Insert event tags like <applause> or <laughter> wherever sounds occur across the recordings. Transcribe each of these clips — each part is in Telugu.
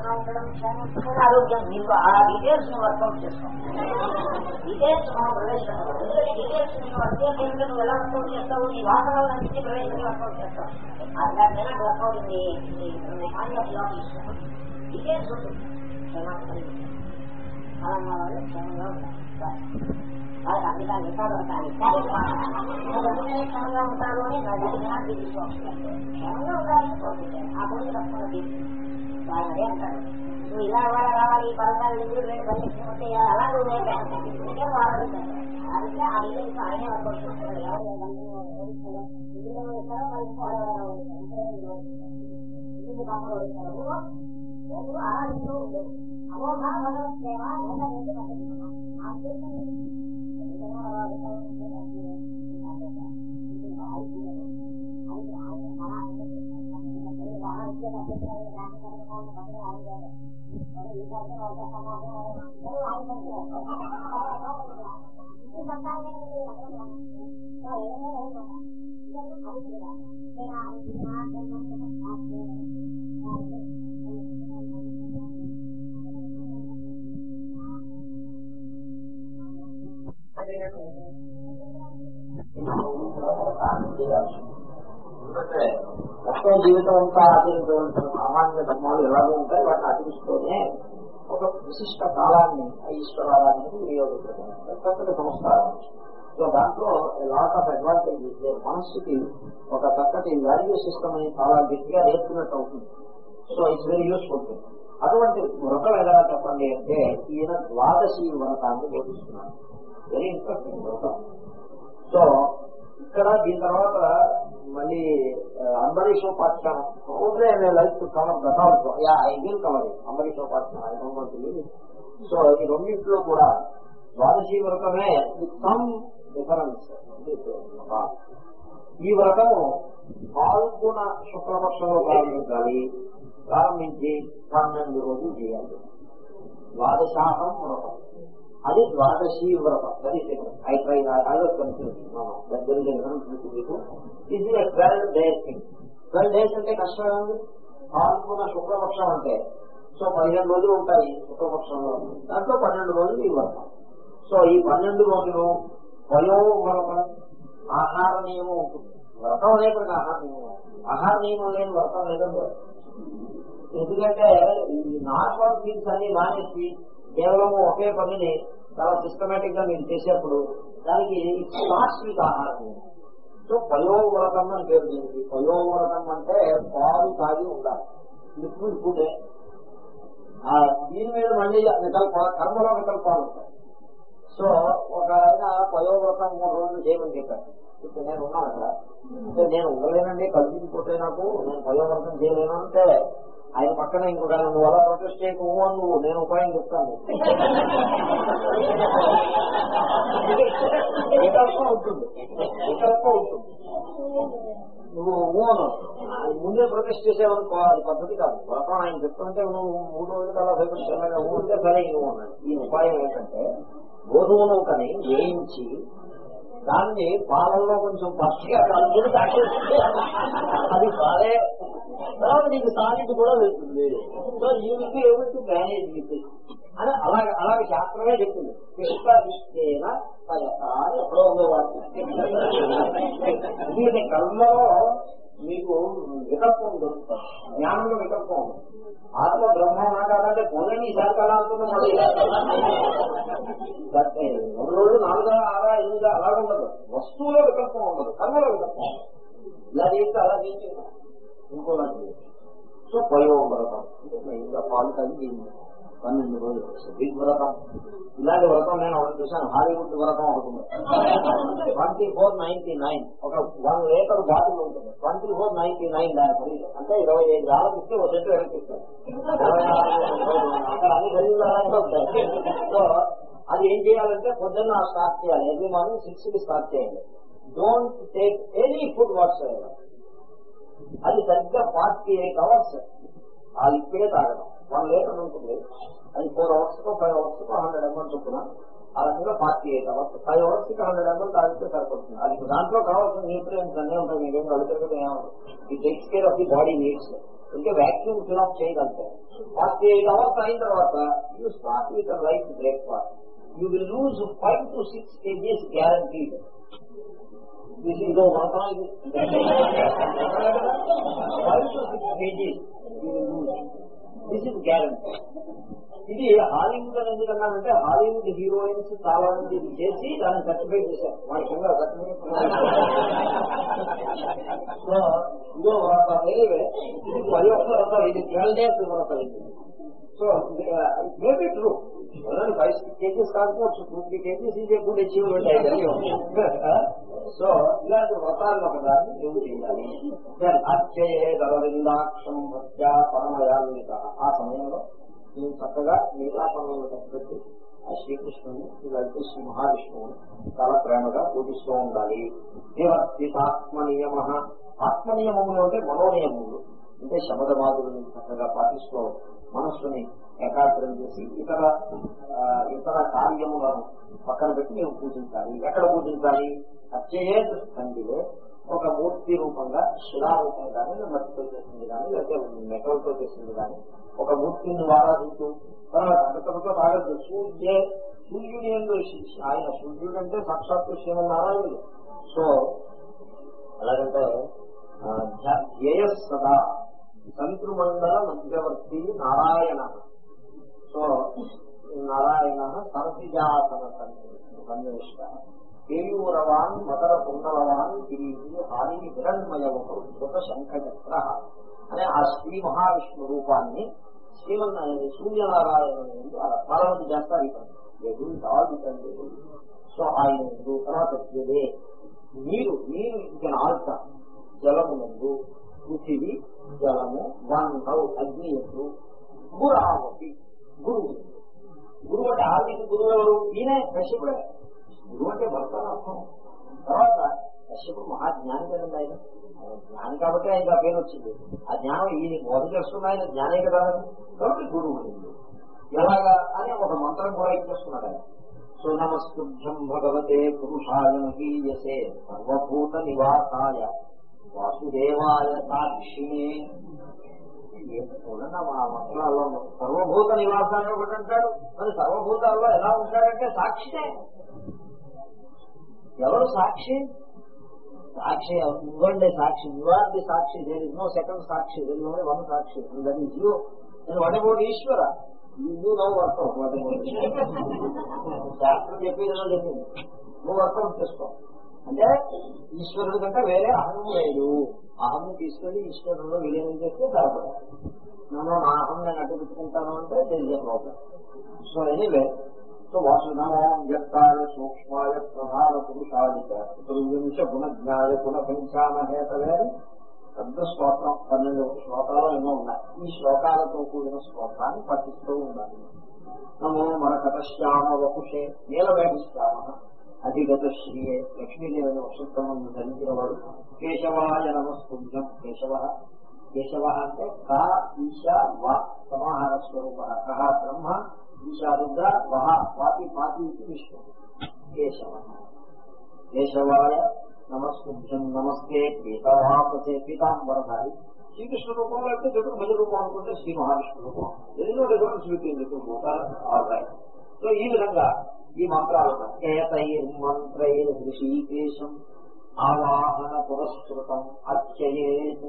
ఆరోగ్యంగా ఉండడం క్షేమం ఆరోగ్యం మీకు ఆ డీటెయిల్స్ని వర్కౌట్ చేసుకో డీటెయిల్స్ మనం ప్రవేశిస్తాం డీటెయిల్స్ నీకు వర్కౌట్ చేస్తే నువ్వు ఎలా వర్కౌట్ చేస్తావు నీ వాతావరణానికి ప్రవేశం వర్కౌట్ చేస్తావు అది వర్కౌట్ నీ డీటెయిల్స్ ఉంటుంది క్షేమాన్ని ఫలానా వాళ్ళు క్షేమంగా ఉంటారు వాళ్ళకి అందుకే నిషాలు ఉంటాయి క్షేమంగా ఉంటారు అని నా దగ్గర తీసుకోవచ్చు క్షేమంగా ఉండాలని కోరుకుంటాను ఆ పని తప్పకుండా వాళ్ళు అంటారు నువ్వు ఇలా అవ్వాలి రావాలి పరంగా ఇందులో రెండు పని ఉంటే అలా నువ్వు ఇంకేం వాళ్ళు అందుకే ఆ విధంగా ఆయనే ఆరాధిస్తూ భగవత్ సేవ ఎందుకంటే మొత్తం జీవితం అంతా ఆచరించవలసిన సామాన్య ధర్మాలు ఎలాగో ఉంటాయి వాటిని ఆచరిస్తూనే ఒక విశిష్ట కాలాన్ని ఆ ఈశ్వరానికి వినియోగించడం. చక్కటి సంస్కారం. సో దాంట్లో లాట్ ఆఫ్ అడ్వాంటేజ్ ఇస్తే మనస్సుకి ఒక చక్కటి వాల్యూ సిస్టమ్ అని చాలా గట్టిగా నేర్చుకున్నట్టు అవుతుంది. సో ఇట్స్ వెరీ యూస్ఫుల్ అటువంటి వ్రతం ఎలా చెప్పండి అంటే ఈయన ద్వాదశి వ్రతాన్ని బోధిస్తున్నాడు వెరీ ఇంట్రెస్టింగ్ వ్రతం సో ఇక్కడ దీని తర్వాత మళ్ళీ అంబరీషోపాఖ్యానం. Only like to cover that also ya I will cover అంబరీషోపాఖ్యానం so ఈ రెండింటిలో కూడా ద్వాదశి వ్రతమే విత్ సమ్ డిఫరెన్స్ ఈ వ్రతము పాల్గొన శుక్లపక్షంలో ప్రారంభించాలి. ప్రారంభించి పన్నెండు రోజులు చేయాలి. ద్వాదశాహం వ్రతం. అది ద్వాదశి వ్రతం. దట్ ఈస్ ఐ ట్రై మీకు ఇది twelve days thing twelve days అంటే కష్టం ఉంది పాల్గొన్న శుక్లపక్షం అంటే. సో పదిహేను రోజులు ఉంటాయి శుక్లపక్షంలో. దాంట్లో పన్నెండు రోజులు ఈ వ్రతం. సో ఈ పన్నెండు రోజులు వయోవ్రతం ఆహార నియమం ఉంటుంది. వ్రతం అనేప్పటికీ ఆహార నియమం ఆహార నియమం లేని వ్రతం లేదండి ఎందుకంటే ఈ నార్మల్ థింగ్స్ అన్ని మానేసి కేవలం ఒకే పనిని చాలా సిస్టమేటిక్గా మీరు చేసేప్పుడు దానికి లాస్ట్ వీక్ ఆహారం సో పయోవ్రతం అని పేరు దీనికి. పయోవ్రతం అంటే పాలు తాగి ఉండాలి. లిక్విడ్ ఫుడే దీని మీద మళ్ళీ వికల్పాలు కర్మలో వికల్పాలు ఉంటాయి. సో ఒక ఆయన పయోవ్రతం మూడు రోజులు చేయమని చెప్పారు. ఇప్పుడు నేను ఉన్నాను అక్కడ. అంటే నేను ఉండలేనండి కల్పించిపోతే నాకు నేను పయోవ్రతం చేయలేను అంటే ఆయన పక్కన ఇంకొక ఆయన నువ్వు అలా ప్రొటెస్ట్ చేయకు అని నువ్వు నేను ఉపాయం చెప్తాను. వికల్పం ఉంటుంది. వికల్పం ఉంటుంది. నువ్వు ఊను ముందే ప్రొటెస్ట్ చేసేవనుకో అది పద్ధతి కాదు. వ్రతం ఆయన చెప్తుంటే నువ్వు మూడు రోజులు అలా భయపడితే ఊరికే సరే నువ్వు ఈ ఉపాయం ఏంటంటే గోధుమను కానీ వేయించి దాన్ని పాలల్లో కొంచెం పచ్చిగా కలుపుకుని తాగేస్తే అది పాలే తర్వాత నీకు సాలిడ్ కూడా వెళ్తుంది. So he will able to manage with అని అలాగే అలాగే శాస్త్రమే చెప్తుంది కృష్ణ విస్తేన అని ఎప్పుడో ఉందో వాటి కర్మలో మీకు వికల్పం దొరుకుతుంది జ్ఞానంలో వికల్పం. ఉంది ఆత్మ బ్రహ్మ కాదంటే పోలేని ఈసారి కళ అనుకున్నాం రెండు రోజులు నాలుగా ఆరా ఎనిమిది అలా ఉండదు. వస్తువులో వికల్పం ఉండదు. కర్మలో వికల్పం ఇలా చేస్తే అలా చేసి ఇంకోలా సో పయోవ్రతం ఇంకా పాలు కలిగి పన్నెండు రోజులు. బిగ్ వ్రతం. ఇలాంటి వ్రతం నేను ఒకటి చూశాను. హాలీవుడ్ వ్రతం అవుతుంది ట్వంటీ ఫోర్ నైన్టీ నైన్. ఒక వన్ లీటర్ బాటిల్ ఉంటుంది. ట్వంటీ ఫోర్ నైన్టీ నైన్ దాని ఖరీదు అంటే ఇరవై ఐదు వేలకు ఇస్తే ఒక చెట్టు వెనక్కి అక్కడ అన్ని ఖరీదులు ఉంటాయి సో అది ఏం చేయాలంటే పొద్దున్న స్టార్ట్ చేయాలి. ఎవ్రీ మార్నింగ్ సిక్స్కి స్టార్ట్ చేయాలి don't take any food what's అది సరిగ్గా ఫార్టీ ఎయిట్ అవర్స్. ఆ లిక్విడే తాగడం. వన్ లీటర్ ఉంటుంది అది ఫోర్ అవర్స్ కో ఫైవ్ అవర్స్ కో హండ్రెడ్ ఎంఎల్ చొప్పున ఆ రకంగా ఫార్టీ ఎయిట్ అవర్స్ ఫైవ్ అవర్స్కి హండ్రెడ్ ఎంఎల్ తాగితే సరిపడుతుంది అది దాంట్లో కావాల్సిన న్యూట్రియన్స్ అన్నీ ఉంటాయి మీకేం అడుగుతారు కదా he takes care of the body needs ఇంకా వ్యాక్యూమ్ ఫిల్అప్ చేయగలుగుతారు ఫార్టీ ఎయిట్ అవర్స్ అయిన తర్వాత you start with right breakfast you will lose five to six kgs guaranteed this ఇదో వ్రతం ఇది five to six kgs you will lose this is guarantee ఇది హాలీవుడ్ అని ఎందుకన్నానంటే హాలీవుడ్ హీరోయిన్స్ చాలా మంది చేసి దాన్ని సర్టిఫై చేశారు. వాళ్ళ కింద సర్టిఫికేట్ సో ఇదో వ్రతం ఇది మరి ఒక్క ఇది ట్వెల్వ్ డేస్ వ్రతం ఇది so maybe true five six kgs కాకపోవచ్చు టూ త్రీ కేజీస్ ఇది గుడ్ అచీవ్మెంట్ సో ఇలాంటి వ్రతాలను ఒకదాన్ని నువ్వు చేయాలి. అత్యయేదరవిందాక్షం భక్త్యా పరమయాన్విత ఆ సమయంలో నువ్వు చక్కగా మిగతా పనులను ఆ శ్రీకృష్ణుని ఇలాంటి శ్రీ మహావిష్ణువుని చాలా ప్రేమగా పూజిస్తూ ఉండాలి. నివర్తితాత్మనియమ ఆత్మనియమములు అంటే మనోనియములు అంటే శబదమాదులను చక్కగా పాటిస్తూ మనస్సుని ఏకాగ్రం చేసి ఇతర ఆ, ఇతర కార్యములను పక్కన పెట్టి మేము పూజించాలి. ఎక్కడ పూజించాలి? అత్యయేత్ సంధిలో ఒక మూర్తి రూపంగా శిలారూపం కానీ మట్టితో చేసింది కానీ లేకపోతే మెటల్తో చేసింది కానీ ఒక మూర్తిని ఆరాధిస్తూ తర్వాత అంతకంతో తాగదు సూర్య సూర్యుని ఆయన సూర్యుడు అంటే సాక్షాత్తు శ్రీమన్నారాయణుడు. సో ఎలాగంటే ధ్యేయ సదా సంతృమండల మధ్యవర్తి నారాయణ. సో నారాయణ సరసిజాసన సన్నిష్ట కేయూరవాన్ మకర కుండలవాన్ కిరీటి హాని హిరణ్మయము కృత శంఖచక్ర అనే ఆ శ్రీ మహావిష్ణు రూపాన్ని శ్రీమన్నారాయణ సూర్యనారాయణ చాలా మంది చేస్తారు ఇక్కడ ఎదు కాదు తండ్రి సో ఆయన తర్వాత మీరు మీరు నీరు ఇక ఆల్ట జలము నందు పృథివీ జలము గంధవు అగ్ని ఎందు గురావతి గురువు. గురువు అంటే ఆర్థిక గురువు ఎవరు? ఈయనే కశ్యపుడే. గురువు అంటే భర్త అర్థం. తర్వాత కశ్యపుడు మహాజ్ఞాని కదండి ఆయన. జ్ఞాని కాబట్టి ఆయన ఆ పేరు వచ్చింది. ఆ జ్ఞానం ఈయన బోధ చేస్తున్న ఆయన జ్ఞానే కదా కాబట్టి గురువు ఎలాగా అని ఒక మంత్రం కూడా ఇచ్చేస్తున్నాడు ఆయన. సో నమస్తుభ్యం భగవతే పురుషాయ మహీయసే సర్వభూత నివాసాయ. వాసుదేవాయ సాక్షిణే చూడండి మా మంత్రాల్లో సర్వభూత నివాసాన్ని ఒకటి అంటాడు మరి సర్వభూతాల్లో ఎలా ఉంటాడంటే సాక్షినే. ఎవరు సాక్షి? సాక్షి ఇవ్వండి సాక్షి. ఇవ్వండి సాక్షి. దేర్ ఇస్ నో సెకండ్ సాక్షి. దేర్ వన్ సాక్షి. దట్ ఈస్ యూ నేను what about Ishwara? You know work out what about శాస్త్రం చెప్పింది నువ్వు వర్కౌట్ చేసుకో. అంటే ఈశ్వరుడు కంటే వేరే అహం లేదు. అహం తీసుకెళ్ళి ఈశ్వరుడు విలీనం చేస్తే సరిపడాలి నన్ను నా అహం నేను అడ్డు పెట్టుకుంటాను అంటే తెలియ ప్రాబ్లం సో ఎనీవే సో వాసునమో వ్యక్తాయ సూక్ష్మాయ ప్రధాన పురుషాయ త్రివింశ గుణజ్ఞాయ గుణ పంచామహేతలే పెద్ద శ్లోకం పన్నెండు శ్లోకాలు ఎన్నో ఉన్నాయి. ఈ శ్లోకాలతో కూడిన శ్లోకాన్ని పఠిస్తూ ఉండాలి. నమో మరకటశ్యామ వపుషే నీలమేఘశ్యామ అధిగత శ్రీయే లక్ష్మీదేవిని వసంతమం ధరించిన వాడు కేశవాయ నమస్కుంజం కేశవ. కేశవ అంటే క ఈశా వ సమాహార స్వరూప. కహ బ్రహ్మ ఈశా రుద్ర వహ పాతి పాతి విష్ణు. కేశవ. కేశవాయ నమస్కుంజం నమస్తే పీతవాపసే పీతాంబరధారి. శ్రీకృష్ణ రూపంలో అంటే చతుర్భుజ రూపం అనుకుంటే శ్రీ మహావిష్ణు రూపం. ఎన్నో డిఫరెన్స్ బిట్వీన్ చతుర్భూత ఆల్ రైట్ సో ఈ విధంగా ఈ మంత్రాలు మంత్రైర్ ఆవాహన పురస్కృతం అత్యయేత్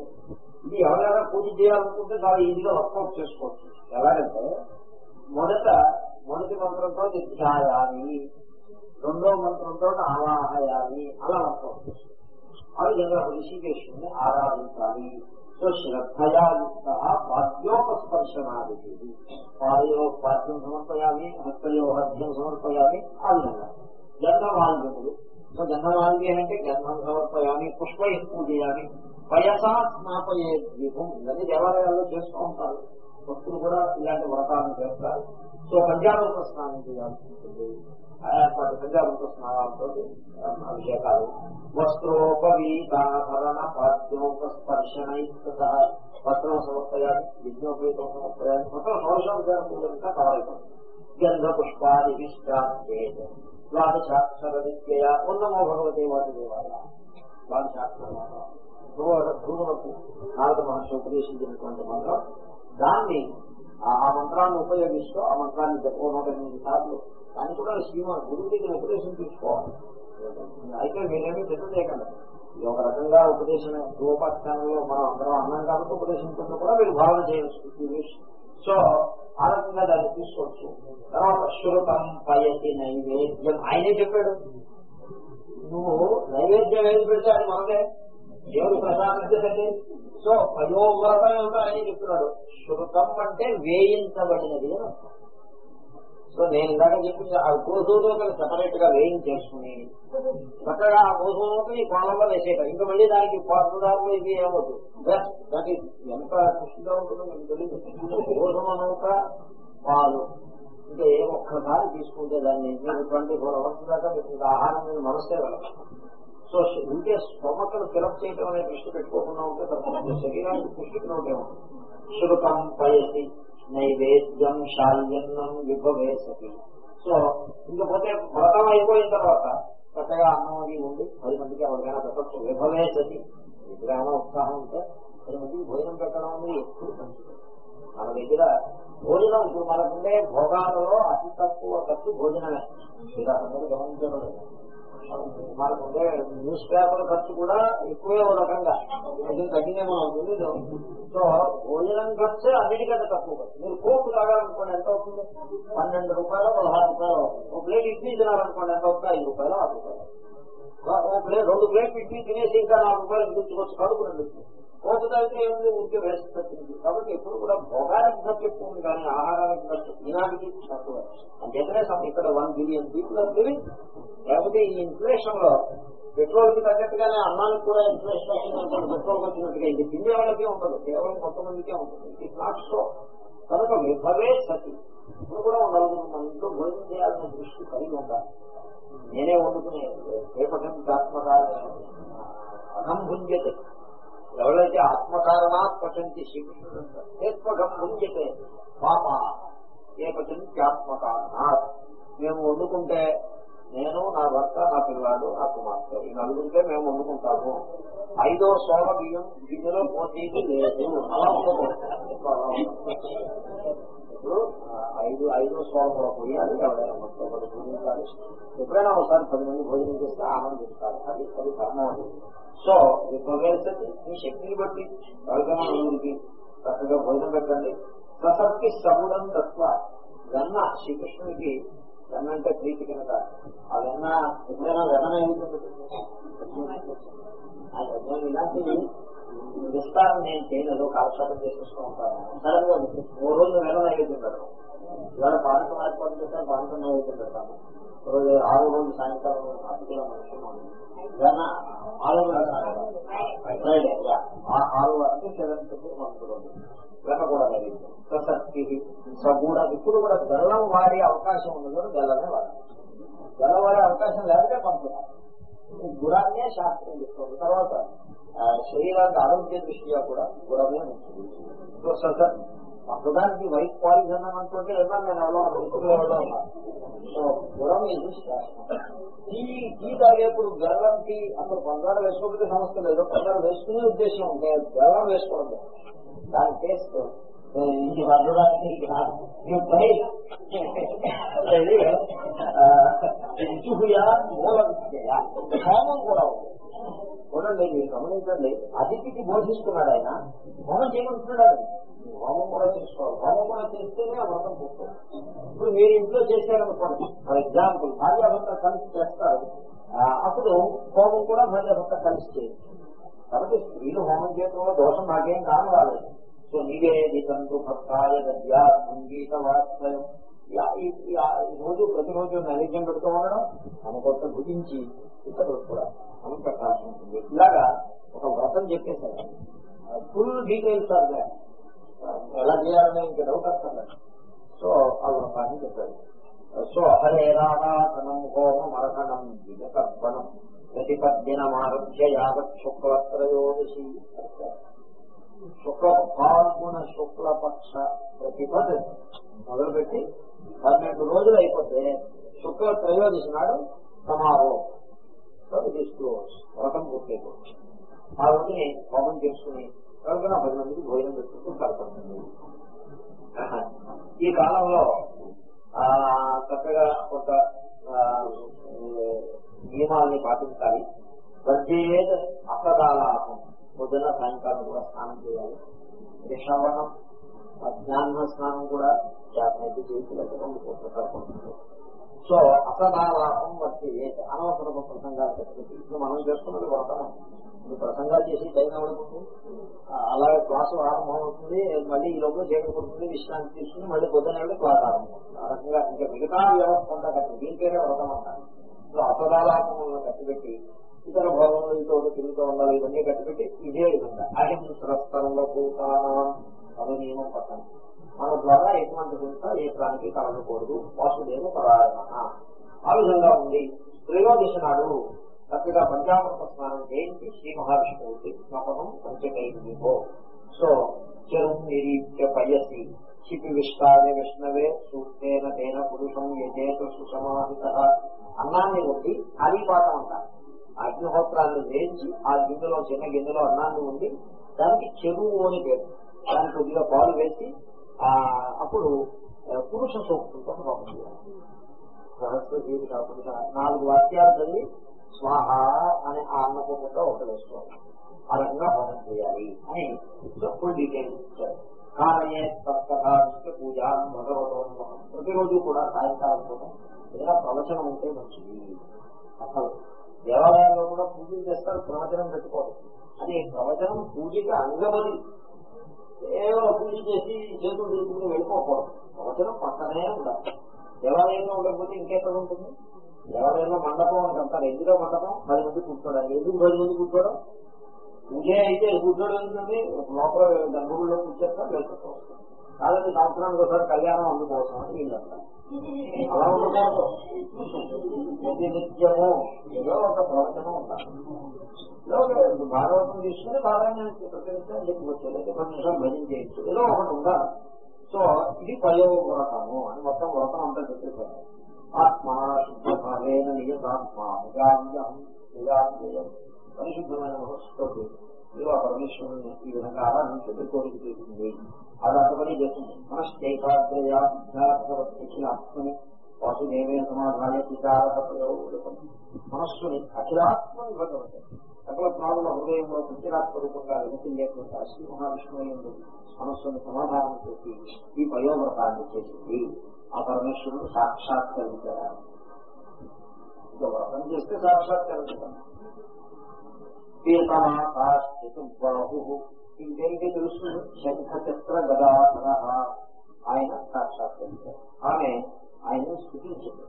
ఇది ఎవరైనా పూజ చేయాలనుకుంటే చాలా ఈజీగా వర్కౌట్ చేసుకోవచ్చు. ఎలాగంటే మొదట మొదటి మంత్రంతో ధ్యాయాలి రెండో మంత్రంతో ఆవాహయాలి అలా వర్కౌట్ చేసుకోవచ్చు. ఆ విధంగా ఋషికేశుని ఆరాధించాలి. సో శ్రద్ధయా యుక్త పాద్యోపస్పర్శనాది పాదయో పాద్యం సమర్పయాలి హస్తయో హద్యం సమర్పయాలి ఆ విధంగా గంధమాల్యములు సో గంధమాల్య అంటే గంధం సమర్పయాలి పుష్ప పూజయామి పయసా స్నాపయే ద్వీపం ఇవన్నీ దేవాలయాల్లో చేస్తూ ఉంటారు. భక్తులు కూడా ఇలాంటి వ్రతాలను చేస్తారు. సో పంచామృత స్నానం చేయాల్సి ఉంటుంది. పంచామృత స్నానాలతో అభిషేకాలు వస్త్రోపవీతాభరణ పాద్యోపస్పర్శన వస్త్రం సమర్పయాలి యజ్ఞోపేతం సమర్పయాలి మొత్తం షోషోపచార పూజంతా కావాలి గంధ పుష్పాది ద్వాదశాక్షర విద్యయ ఉన్నమో భగవతే వాటి దేవాలయ ద్వాదశాక్షర ధ్రువులకు నారద మహర్షి ఉపదేశించినటువంటి మంత్రం దాన్ని ఆ మంత్రాన్ని ఉపయోగిస్తూ ఆ మంత్రాన్ని జపం నూట ఎనిమిది సార్లు దాన్ని కూడా శ్రీమాన్ గురువు దగ్గర ఉపదేశం తీసుకోవాలి. అయితే మీరేమీ పెద్ద ఇది ఒక రకంగా ఉపదేశం రూపాఖ్యానంలో మనం అందరం అన్నాం కాబట్టి ఉపదేశం కింద కూడా మీరు భావన చేయవచ్చు. సో ఆ రకంగా దాన్ని తీసుకోవచ్చు. తర్వాత శృతం పయతి నైవేద్యం. ఆయనే చెప్పాడు. నువ్వు నైవేద్యం ఏది పెడితే అది మనదే. దేవుడు ప్రసాదించదండి సో పయోవ్రతం ఏమిటో ఆయన చెప్తున్నాడు శృతం అంటే వేయించబడినది అని సో నేను ఇందాక చెప్పింది ఆ గోధుమలు సెపరేట్గా వేయించేసుకుని చక్కగా ఆ గోధుమని కోణంలో వేసేట ఇంకా మళ్ళీ దానికి పదార్థం ఇది ఏమవుతుంది దానికి ఎంత ఖుషిగా ఉంటుందో మీకు తెలియదు గోధుమ పాలు. ఇంకా ఏ ఒక్కసారి తీసుకుంటే దాన్ని మీరు ట్వంటీ ఫోర్ అవర్స్ దాకా మీకు ఆహారం మీద మనసే వెళ్ళదు సో ఉంటే స్టొమకను ఫిలప్ చేయటం అనే దృష్టి పెట్టుకోకుండా ఉంటే తర్వాత శరీరానికి పుష్టికి ఉంటే శుభకం పయసి. నైవేద్యం శాల్యన్నం విభవేసతి సో ఇంకపోతే వ్రతం అయిపోయిన తర్వాత చక్కగా అన్నం అది ఉండి పది మందికి ఎవరికైనా పెట్టచ్చు. విభవేసతి ఎప్పుడైనా ఉత్సాహం ఉంటే పది మందికి భోజనం పెట్టడం అనేది ఎక్కువ మంచిది మన దగ్గర భోజనం ఇప్పుడు మనకుండే భోగాలలో అతి తక్కువ ఖర్చు భోజనమే. ఇలా అందరూ గమనించడం లేదు. న్యూస్ పేపర్ ఖర్చు కూడా ఎక్కువే ఓ రకంగా. కొంచెం తగ్గినేమో ఉంటుంది సో భోజనం ఖర్చు అన్నిటికంటే తక్కువ ఖర్చు. మీరు కోపు తాగాలనుకోండి ఎంత అవుతుంది? పన్నెండు రూపాయలు పదహారు రూపాయలు అవుతుంది. ఒక ప్లేట్ ఇడ్లీ తినాలనుకోండి ఎంత అవుతుంది? ఐదు రూపాయలు ఆరు రూపాయలు. ఒక ప్లేట్ రెండు ప్లేట్ ఇడ్లీ తినేసి ఇంకా నాలుగు రూపాయలు గుర్తుకొచ్చి కడుపు రెండు కోపు తాగితే ఏముంది? ఊరికే వేస్ట్ తగ్గింది కాబట్టి ఎప్పుడు కూడా భోగానికి ఖర్చు ఎక్కువ ఉంది కానీ ఆహారానికి ఖర్చు ఈనాటికి తక్కువ అంచేతనే ఇక్కడ one billion people are living లేకపోతే ఈ ఇన్ఫ్లేషన్లో పెట్రోల్కి తగ్గట్టుగానే అన్నానికి కూడా ఇన్ఫ్లేషన్ వచ్చిందనుకోండి పెట్రోల్ వచ్చినట్టుగా ఇది తిండే వాళ్ళకే ఉంటుంది. కేవలం కొంతమందికే ఉంటుంది. ఇట్ నాట్ సో కనుక విభవే సతి. ఇప్పుడు కూడా ఉండాలి మన ఇంట్లో భోజనం చేయాల్సిన దృష్టి కలిగి ఉండాలి. నేనే వండుకునే రేపటి ఆత్మక అగంభుంజతే ఎవరైతే ఆత్మకారణాత్ పఠంతి శ్రీకృష్ణుడు పాప ఏ పఠంతి ఆత్మకారణాత్ మేము వండుకుంటే నేను నా భర్త నా పిల్లాడు నా కుమార్తె ఈ నలుగురికే మేము వండుకుంటాము. ఐదో సోమ బియ్యం గిన్నెలో పోటీ లేదు. అలా ఉండకూడదు ఇప్పుడు ఆ, ఐదు ఐదో సోమలో పోయాలి ఎవరైనా మొత్తం పూజించాలి ఎప్పుడైనా ఒకసారి పది మంది భోజనం చేస్తే ఆనందిస్తారు అది అది ధర్మం అది సో విపవేసతి మీ శక్తిని బట్టి ఎవరికైనా నలుగురికి చక్కగా భోజనం పెట్టండి ససక్తి సగుణం తత్వ వెన్న శ్రీకృష్ణుడికి వెన్న అంటే ప్రీతి కనుక ఆ వెన్న ఎప్పుడైనా వెన్న నేను ఇలాంటివి విస్తారం నేను చేయను ఏదో కాలక్షేపం చేసేస్తూ ఉంటాను. సడన్గా ఓ రోజు నెల నైవేద్యం ఇవాళ పానకం ఏర్పాటు చేస్తాను పానకం నైవేద్యం పెడతాను రోజు ఆరు రోజు సాయంకాలం అతిథుల మనుషులు ఆరు ఫ్రైడే ఆరు అంటే సెవెంత్ మంత్ రోజు వెన్న కూడా నైవేద్యం సశక్తి సగూఢ ఇప్పుడు కూడా గల్లం వాడే అవకాశం ఉంది కూడా బెల్లమే వాడాలి. బెల్లం వాడే అవకాశం లేదంటే పంపుతారు. గురాన్నే శాస్త్రం చెప్తుంది. తర్వాత శరీరానికి ఆరోగ్య దృష్ట్యా కూడా గురమే ఉంటుంది సో సస పంపడానికి వైట్ పాయిజన్ అని అనుకుంటే ఏమన్నా నేను. సో గురం ఇది టీ టీ తాగేప్పుడు బెల్లం టీ అసలు పందాల వేసుకోకపోతే సమస్య లేదు పందాల వేసుకునే ఉద్దేశం ఉంటే బెల్లం వేసుకోవడం లేదు. దాని టేస్ట్ ఇది మూల విద్యయా. హోమం కూడా ఉంది చూడండి మీరు గమనించండి. అతిథికి బోధిస్తున్నాడు ఆయన. హోమం చేయమంటున్నాడు. హోమం కూడా చేసుకోవాలి. హోమం కూడా చేస్తేనే ఆ వ్రతం పూర్తవుతుంది. ఇప్పుడు మీరు ఇంట్లో చేశారనుకోండి. ఫర్ ఎగ్జాంపుల్ భార్యాభర్త కలిసి చేస్తారు. అప్పుడు హోమం కూడా భార్యాభర్త కలిసి చేయొచ్చు. కాబట్టి స్త్రీలు హోమం చేయడంలో దోషం నాకేం కాను రాలేదు. సో నివేదితంతు భక్తాయ దద్యా సంగీత వాత్సయం రోజు ప్రతిరోజు నైవేద్యం పెడుతూ ఉండడం మన కొత్త భుజించి ఇతరులకు కూడా మనం పెట్టాల్సి ఇలాగా ఒక వ్రతం చెప్పేశారు. ఫుల్ డీటెయిల్స్ ఆర్ ఎలా చేయాలనే ఇంకా డౌట్ వస్తుంది సో ఆ వ్రతాన్ని చెప్పాడు సో హరే రామాసనం హోమ అర్హణం దిగతర్పణం ప్రతిపద్దినమారభ్య యావత్ శుక్లత్రయోదశి శుక్ల పాల్గొన శుక్లపక్ష ప్రతిపద్ మొదలుపెట్టి పన్నెండు రోజులు అయిపోతే శుక్ల త్రయోదశి నాడు సమారోహం. సో వ్రతం పూర్తయిపోవచ్చు. ఆ రోజుని హోమం చేసుకుని ఎవరికైనా పది మందికి భోజనం పెట్టుకుంటూ సరిపడుతుంది ఈ కాలంలో ఆ చక్కగా కొంత ఆ, నియమాల్ని పాటించాలి. ప్రత్యేక అసదాలాపం పొద్దున సాయంకాలం కూడా స్నానం చేయాలి. శ్రవణం మధ్యాహ్న స్నానం కూడా చేతనైతే చేసి రెండు పూట సరిపడుతుంది సో అసదాలాపం వచ్చి అనవసరపు ప్రసంగాలు పెట్టుకుంది ఇప్పుడు మనం చేస్తున్నది వ్రతం ఇప్పుడు ప్రసంగాలు చేసి టైం అవ్వకుండా అలాగే క్లాసు ఆరంభం అవుతుంది మళ్ళీ ఈ లోపల చేయకపోతుంది విశ్రాంతి తీసుకుని మళ్ళీ పొద్దున క్లాస్ ఆరంభం అవుతుంది ఆ రకంగా ఇంకా మిగతా వ్యవస్థ అంతా కట్టి దీనికేనే వ్రతం అంటారు. సో అసదాలాపములను కట్టిపెట్టి ఇతర భోగములతో తిరుగుతూ ఉండాలి ఇవన్నీ కట్టిపెట్టి ఇదే విధంగా. అహింసరస్తరంలో భూతానం అనే నియమం మన ద్వారా ఎటువంటి హింస ఏ ప్రాణికి కలగకూడదు. వాసుదేవ పరాయణ. ఆ విధంగా ఉంది త్రయోదశ నాడు చక్కగా పంచామృత స్నానం చేయించి శ్రీ మహావిష్ణువుకి స్నపనం పంచకైదిగో. సో చెరు నిరీప్య పయసి క్షిపి విష్టాయ విష్ణవే సూక్తేన తేన పురుషం యజేత సుసమాహిత అన్నాన్ని వండి ఖాళీపాఠం అంటారు. అగ్నిహోత్రాన్ని వేయించి ఆ గిన్నెలో చిన్న గిన్నెలో అన్నాన్ని ఉండి దానికి చెరువు అని పేరు. దానికి కొద్దిగా పాలు వేసి అప్పుడు పురుష సూక్తంతో హోమం చేయాలి. సహస్ర జీవిత పురుష నాలుగు వాక్యాలు చదివి స్వాహ అనే ఆ అన్నపూర్ణతో ఒకటి వేసుకోవాలి. ఆ రకంగా హోమం చేయాలి అని ఫుల్ డీటెయిల్స్ ఇచ్చారు. కారణే తత్కథ పూజ భగవతో ప్రతిరోజు కూడా సాయంకాలం కూడా ఏదైనా ప్రవచనం ఉంటే మంచిది. అసలు దేవాలయాల్లో కూడా పూజలు చేస్తారు ప్రవచనం పెట్టుకోరు. అది ప్రవచనం పూజకి అంగమది కేవలం పూజ చేసి చేతులు తీసుకుని వెళ్ళిపోకూడదు. ప్రవచనం పక్కనే ఉండాలి. దేవాలయంలో ఉండకపోతే ఇంకెక్కడ ఉంటుంది? దేవాలయంలో మండపం అని అంటారు. ఎందులో మండపం? పది మంది కూర్చోడానికి ఎందుకు పది మంది కూర్చోడం పూజే అయితే కూర్చోడం ఎందుకంటే లోపల గర్భగుడిలో కూర్చోస్తారు వెళ్ళిపోతాం కాదండి సంవత్సరానికి ఒకసారి కళ్యాణం అందుకోసం అని వీళ్ళంటారు అలా ఉండకూడదు. ప్రతి నిత్యము ఏదో ఒక ప్రవచనం ఉండాలి. భాగవతం తీసుకుని పారాయణానికి ప్రతి నిత్యం చెప్పుకోవచ్చు లేదా పది నిమిషాలు భజన చేయొచ్చు. ఏదో ఒకటి ఉండాలి. సో ఇది పదవ వ్రతము అని మొత్తం వ్రతం అంతా చెప్పేశారు. ఆత్మ శుద్ధభావేన నియతాత్మ నిజాంజం నిజాంజయం. పరిశుద్ధమైన మనస్సుతోటి మీరు ఆ పరమేశ్వరుని ఈ విధంగా ఆరాధించే కోరిక చేసింది అది అంత పని చేస్తుంది మనశ్చైకాగ్రయాత్మని వాసుదేవే సమాధాయ పితారహ ప్రయోగం మనస్సుని అఖిలాత్మని భగవంతుడు. సకల ప్రాణుల హృదయంలో ప్రత్యేరాత్మ రూపంగా వినతిల్లేటువంటి ఆ శ్రీ మహావిష్ణువు మనస్సును సమాధానం చేసి ఈ పయోవ్రతాన్ని చేసింది ఆ పరమేశ్వరుడు సాక్షాత్కరించారు. ఇక వ్రతం చేస్తే సాక్షాత్కరించారు. బాహు ఇంకేంటి తెలుస్తుంది? శంఖ చక్ర గదాధర ఆయన సాక్షాత్కరించారు ఆమె ఆయన స్థుతించారు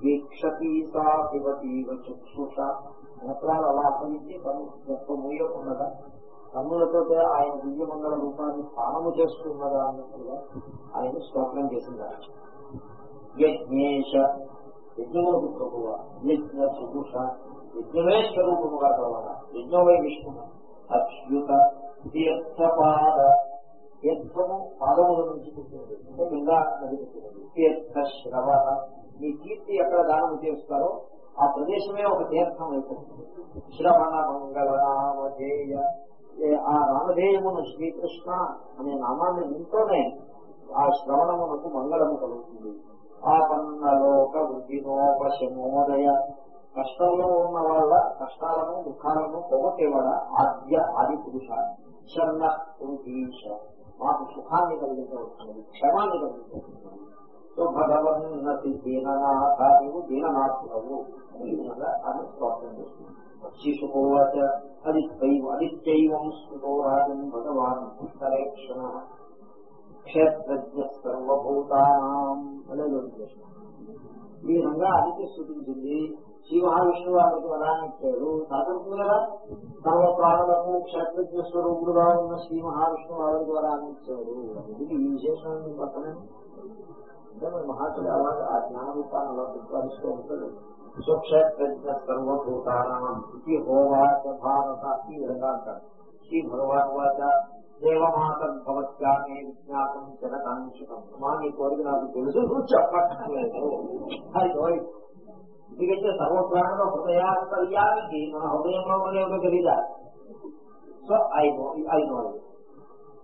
వీక్షతి సా పిబతీవ చక్షుష నేత్రాలు అలా అప్పగించి తను గొప్ప మూయకుండగా కన్నులతో ఆయన దివ్యమంగళ రూపాన్ని స్నానము చేస్తున్నదా అన్నట్టుగా ఆయన స్వప్నం చేసిందా? యజ్ఞేశ యజ్ఞములకు ప్రభువ యజ్ఞ సుభుష యజ్ఞమే స్వరూపముగా కలవాల యజ్ఞమై విష్ణు అచ్యుత తీర్థపాద తీర్థము పాదముల నుంచి పుట్టింది. అంటే గంగా నది పుట్టినది తీర్థ శ్రవ మీ కీర్తి ఎక్కడ దానం చేస్తారో ఆ ప్రదేశమే ఒక తీర్థం అయిపోతుంది శ్రవణ మంగళ నామధేయ ఏ ఆ రామధేయమును శ్రీకృష్ణ అనే నామాన్ని వింటూనే ఆ శ్రవణమునకు మంగళము కలుగుతుంది. ఆపన్నలోక వృద్ధినోపశమోదయ కష్టంలో ఉన్న వాళ్ళ కష్టాలను దుఃఖాలను పొగటేవాడ ఆద్య ఆది పురుష. శరణ పురుష మాకు సుఖాన్ని కలిగించవలసినది క్షమాన్ని కలిగించవలసినది. సో భగవన్నతి దీననాథ నీవు దీననాథులవు ఈ విధంగా అని స్తోత్రం చేస్తున్నాను శిశుకోవచ అదిత్వైవ అదిత్యైవం స్మృతో రాజన్ భగవాన్ పుస్తరేక్షణ క్షేత్రజ్ఞ సర్వభూతానాం ఈ విధంగా అదితి సూచించింది శ్రీ మహావిష్ణువు వారికి వరాన్ని ఇచ్చాడు సాధనకు కదా సర్వ ప్రాణులకు క్షేత్రజ్ఞ స్వరూపుడుగా ఉన్న శ్రీ మహావిష్ణువు వారికి వరాన్ని ఇచ్చాడు ఇది ఈ విశేషం పక్కనే అంటే మరి మహాత్ముడు అలాగే ఆ జ్ఞాన రూపాన్ని అలా ప్రతిపాదిస్తూ ఉంటాడు. స్వక్షేత్రజ్ఞ సర్వభూతానం ఇది హోవాచ భారత ఈ విధంగా అంటారు శ్రీ భగవాన్ వాచ దేవమాతద్భవత్యామే విజ్ఞాతం జనకాంక్షితం మా నీ కోరిక నాకు తెలుసు నువ్వు చెప్పక్కర్లేదు. ఎందుకంటే సర్వప్రాణంలో హృదయాంతర్యానికి మన హృదయంలో ఉండేదో తెలీదా? So I know I know.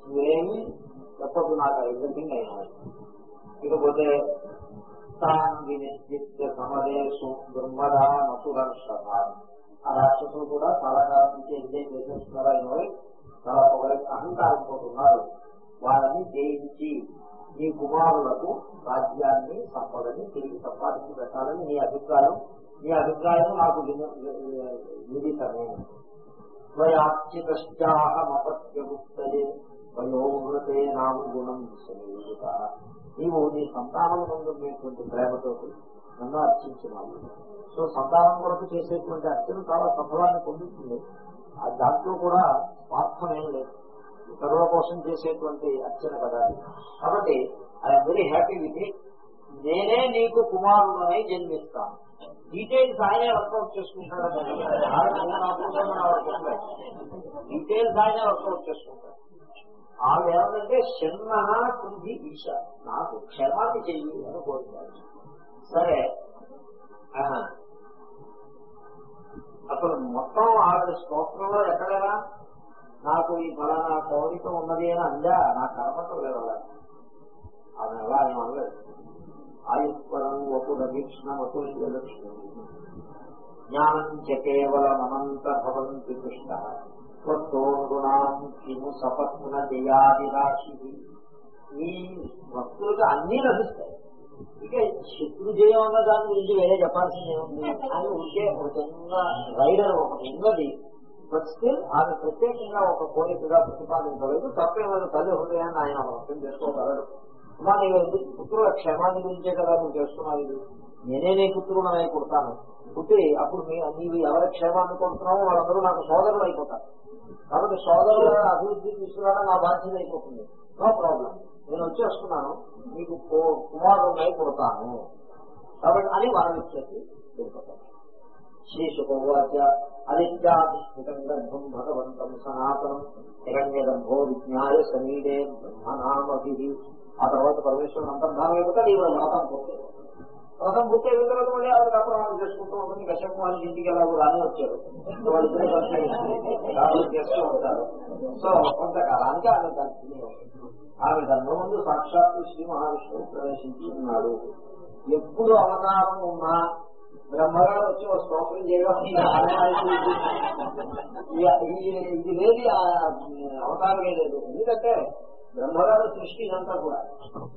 నువ్వేమి చెప్పదు నాకు ఎవ్రీథింగ్ అయినా ఇకపోతే తాన్ వినిత్య సమరేషు దుర్మదా నసురర్షభ ఆ రాక్షసులు కూడా చాలా కాలం నుంచి ఎంజాయ్ చేసేస్తున్నారు ఆయన చాలా పొగలి అహంకారం పోతున్నారు. వాళ్ళని జయించి నీ కుమారులకు రాజ్యాన్ని సంపదని తిరిగి సంపాదించి పెట్టాలని నీ అభిప్రాయం? నీ అభిప్రాయం నాకు విదితమే. స్వయాచితాహమపత్యగుప్తయే వయోవృతే నామ గుణం విశేష నీవు నీ సంతానం నుండి ఉండేటువంటి ప్రేమతో నన్ను అర్చించినావు. సో సంతానం కొరకు చేసేటువంటి అర్చన చాలా సఫలాన్ని పొందుతుంది. ఆ దాంట్లో కూడా స్వార్థం ఏం లేదు. ఇతరుల కోసం చేసేటువంటి అర్చన కదా కాబట్టి I'm very happy with it నేనే నీకు కుమారుడనై జన్మిస్తాను. డీటెయిల్స్ ఆయనే వర్కౌట్ చేసుకుంటాడు. <laughs> డీటెయిల్స్ ఆయనే వర్కౌట్ చేసుకుంటాడు. ఆమె ఏమంటే శన్న కుంభి ఈశ. నాకు క్షమాన్ని చెయ్యి అని కోరుతాడు సరే. అసలు మొత్తం ఆవిడ స్తోత్రంలో ఎక్కడైనా నాకు ఈ ఫలానా కోరిక ఉన్నది అని అందా? నా కర్మతో లేదు ఆమె అలా అని అనలేదు. ఆయుష్పరం వపుల వీక్షణ వతుల్య లక్ష్మి జ్ఞానం చ కేవలమనంత భవంతి కృష్ణ స్వతోరుణాం సపత్న జయాదిరాశి ఈ భక్తులకు అన్ని లభిస్తాయి. ఇక శత్రు జయం అన్న దాని గురించి వేరే చెప్పాల్సింది ఏముంది అని ఉంటే ఒక చిన్న రైడర్ ఒకటి ఉన్నది బట్ స్టిల్ ఆమె ప్రత్యేకంగా ఒక కోరికగా ప్రతిపాదించలేదు. తప్పేమైనా తల్లి హృదయాన్ని ఆయన అర్థం చేసుకోగలడు. అమ్మా నీవు ఎందుకు పుత్రుల క్షేమాన్ని గురించే కదా నువ్వు చేస్తున్నావు ఇది. నేనే నీ పుత్రుడు అయి పుడతాను పుట్టి అప్పుడు నీవు ఎవరి క్షేమాన్ని కొడుతున్నావో వాళ్ళందరూ నాకు సోదరులు అయిపోతారు. కాబట్టి సోదరుల అభివృద్ధి తీసుకురావడం నా బాధ్యత అయిపోతుంది. No problem. నేను వచ్చేస్తున్నాను మీకు కు- కుమారుడినై కాబట్టి అని వాళ్ళు ఇచ్చేసి వెళ్ళిపోతారు శ్రీశుకోవాచ అదిత్యాధిష్ఠితం గర్భం భగవంతం సనాతనం హిరణ్య గర్భో విజ్ఞాయ సమీడే బ్రహ్మనామభి. ఆ తర్వాత పరమేశ్వరుడు అంతర్ధానం అయిపోతే ఈ వ్రతం పూర్తి రథం పూర్తి అయిన తర్వాత మళ్ళీ ఆవిడ అప్రమాణం చేసుకుంటూ ఉంటుంది. కశ్యప వాళ్ళకి ఇంటికి ఎలా రాని వచ్చారు వాళ్ళిద్దరూ కలిసి చేస్తూ ఉంటారు. సో కొంతకాలానికి ఆమె కలిసి ఆమె ధర్మం ముందు సాక్షాత్తు శ్రీ మహావిష్ణువు ప్రవేశించి ఉన్నాడు. ఎప్పుడు అవతారం ఉన్నా బ్రహ్మగారు వచ్చి ఒక స్తోత్రం చేయడం ఇది- ఇది- లేని అవతారమే లేదు. ఎందుకంటే బ్రహ్మగారు సృష్టి ఇదంతా కూడా.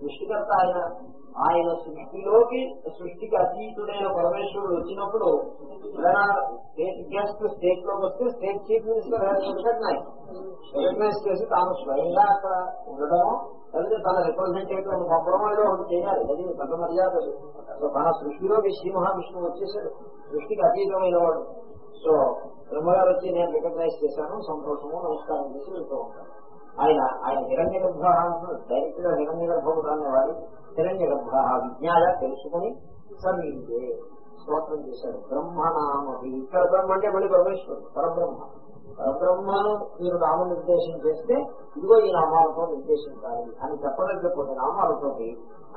సృష్టికర్త ఆయన. ఆయన సృష్టిలోకి సృష్టికి అతీతుడైన పరమేశ్వరుడు వచ్చినప్పుడు స్టేట్ గెస్ట్ స్టేట్లోకి వస్తే state chief minister recognise recognise చేసి తాను స్వయంగా అక్కడ ఉండడము లేకపోతే తన రిప్రజెంటేటివ్ పంపడం ఏదో ఒకటి చేయాలి. అది పెద్ద మర్యాదలు. సో తన సృష్టిలోకి శ్రీ మహావిష్ణువు వచ్చేసాడు. సృష్టికి అతీతమైన వాడు. సో బ్రహ్మగారు వచ్చి నేను రికగ్నైజ్ చేశాను. సంతోషము నమస్కారం చేసి వెళ్తూ ఉంటాను. ఆయన ఆయన హిరణ్య గర్భ డైరెక్ట్గా హిరణ్య గర్భము అనేవాడు హిరణ్య గర్భ విజ్ఞాయ తెలుసుకుని సమీపే స్తోత్రం చేశాడు. బ్రహ్మనామది ఇక్కడ బ్రహ్మ అంటే మళ్ళీ పరమేశ్వరుడు పరబ్రహ్మ. పరబ్రహ్మను మీరు నామ నిర్దేశం చేస్తే ఇదిగో ఈ నామాలతో నిర్దేశించాలి అని చెప్పలేకపోతే నామాలతోటి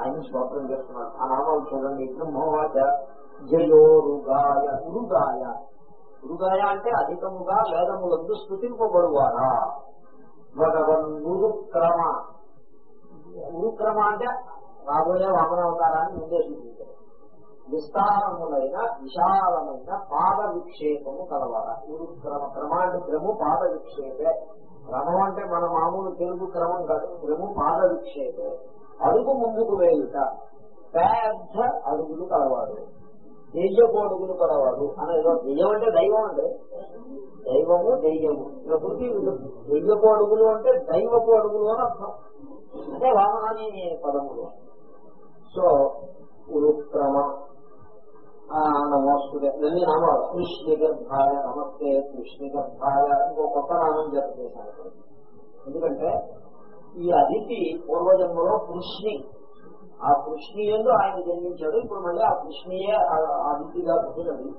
ఆయన స్తోత్రం చేస్తున్నాడు ఆ నామాలు చూడండి. బ్రహ్మవాచ జయోరుగాయ ఉరుగాయ. ఉరుగాయ అంటే అధికముగా వేదములందు స్థుతింపబడువారా భగవన్ గురుక్రమ అంటే రాబోయే వామనావతారాన్ని ముందే సూచించారు విస్తారములైన విశాలమైన పాద విక్షేపము కలవాలా? గురుక్రమ క్రమ అంటే క్రము పాద విక్షేపే. క్రమం అంటే మన మామూలు తెలుగు క్రమం కాదు. క్రము పాద విక్షేపే. అడుగు ముందుకు వేయుట. పెద్ద అడుగులు కలవాడు. దెయ్యపు అడుగులు కలవాడు అనేదో దెయ్యం అంటే దైవం అండి. దైవము దెయ్యము. ప్రకృతి దెయ్యపు అడుగులు అంటే దైవపు అడుగులు అని అర్థం. అంటే వామనాన్ని పదములు. సో ఉరుక్రమ నమోస్తుదే ఇవన్నీ నామాలు. కృష్ణ గర్భాయ నమస్తే కృష్ణ గర్భాయ ఇంకో కొత్త నామం జత చేశాను. ఎందుకంటే ఈ అదితి పూర్వజన్మలో కృష్ణి ఆ కృష్ణి ఎందు ఆయన జన్మించాడు. ఇప్పుడు మళ్ళీ ఆ కృష్ణియే ఆ- అదితిగా పుట్టినది.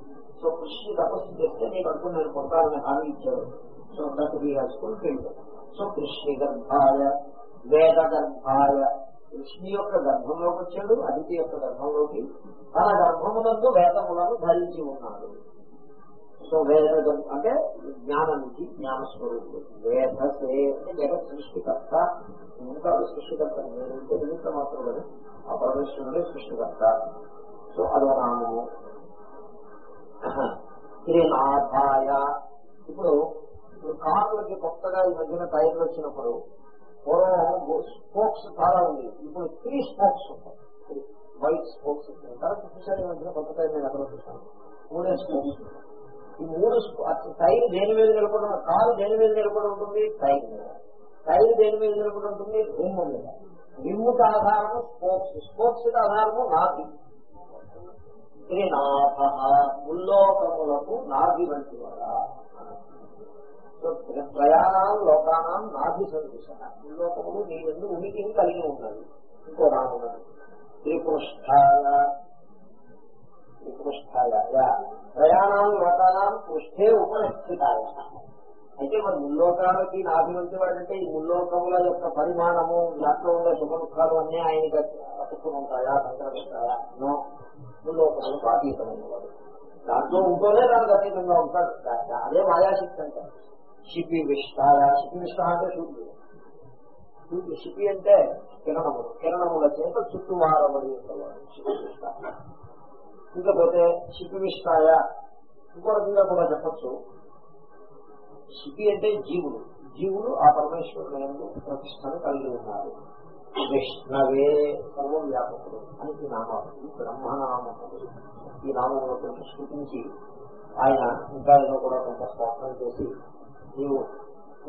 సో కృష్ణి తపస్సు చేస్తే నీకు అనుకుని నేను కొట్టాలని హామీ ఇచ్చాడు. So that he field so Krishni గర్భాయ వేద గర్భాయ కృష్ణి యొక్క గర్భంలోకి వచ్చాడు అదితి యొక్క గర్భంలోకి తన గర్భమునందు వేదములను ధరించి ఉన్నాడు. సో వేద అంటే జ్ఞానానికి జ్ఞానస్వరూపుడు. వేదసే అంటే జగత్ సృష్టికర్త. ఎందుకంటే సృష్టికర్త? నేనంటే ఇంటే నిమిత్త మాత్రం ఆ పరమేశ్వరుడే సృష్టికర్త. సో అదో నామము శ్రీనాథాయ ఇప్పుడు ఇప్పుడు కార్లకి కొత్తగా ఈ మధ్యన టైర్లు వచ్చినప్పుడు పూర్వం స్పోక్స్ చాలా ఉంది. ఇప్పుడు త్రీ స్పోక్స్ ఉంటాయి. వైట్ స్పోక్స్ కరెక్ట్ చూసాను ఈ మధ్యన కొత్త టైర్ నేను ఎక్కడ చూసాను మూడే స్పోక్స్ ఈ మూడు టైర్ దేని మీద నిలబడి కారు దేని మీద నిలబడి ఉంటుంది? టైర్ మీద. టైర్ దేని మీద నిలబడి ఉంటుంది? రిమ్ మీద. రిమ్ముకి ఆధారము స్పోక్స్. స్పోక్స్ ఆధారము నాటి శ్రీనాథ ముల్లోకములకు నాభి వంటి వాడా? ప్రయాణాలు లోకానం నాభి సందేశ. ముల్లోకములు నీ ఎందు ఉనికిని కలిగి ఉన్నది ఇంకో నామం శ్రీకృష్ణాయ శ్రీకృష్ణాయ యా. ప్రయాణాలు పృష్ఠే ఉపనిష్ఠితాయ. అయితే మరి ముల్లోకాలకి నాభి వంటి వాడంటే ఈ ముల్లోకముల యొక్క పరిమాణము దాంట్లో ఉండే శుభ దుఃఖాలు అన్నీ ఆయనకి అతుక్కుని ఉంటాయా సంక్రమిస్తాయా? నో. ముల్లోకములకు అతీతమైన వాడు దాంట్లో ఉంటూనే దానికి అతీతంగా ఉంటాడు. అదే మాయాశక్తి అంటే. శిపి విష్టాయ శిపి విష్ట అంటే సూర్యుడు సూర్యుడు శిపి అంటే కిరణములు. కిరణముల చేత చుట్టూ వారబడి ఉన్నవాడు శిపి విష్ట ఇకపోతే శిపివిష్టాయ ఇంకో రకంగా కూడా చెప్పచ్చు. శిపి అంటే జీవులు జీవులు ఆ పరమేశ్వరుడు ప్రతిష్టను కలిగి ఉన్నారు. విష్ణవే సర్వవ్యాపకుడు అని ఈ నామాలు ఈ బ్రహ్మనామములు ఈ నామంలో కొంచెం సృష్టించి ఆయన ఇంకా ఏదో కూడా కొంత స్తోత్రం చేసి నీవు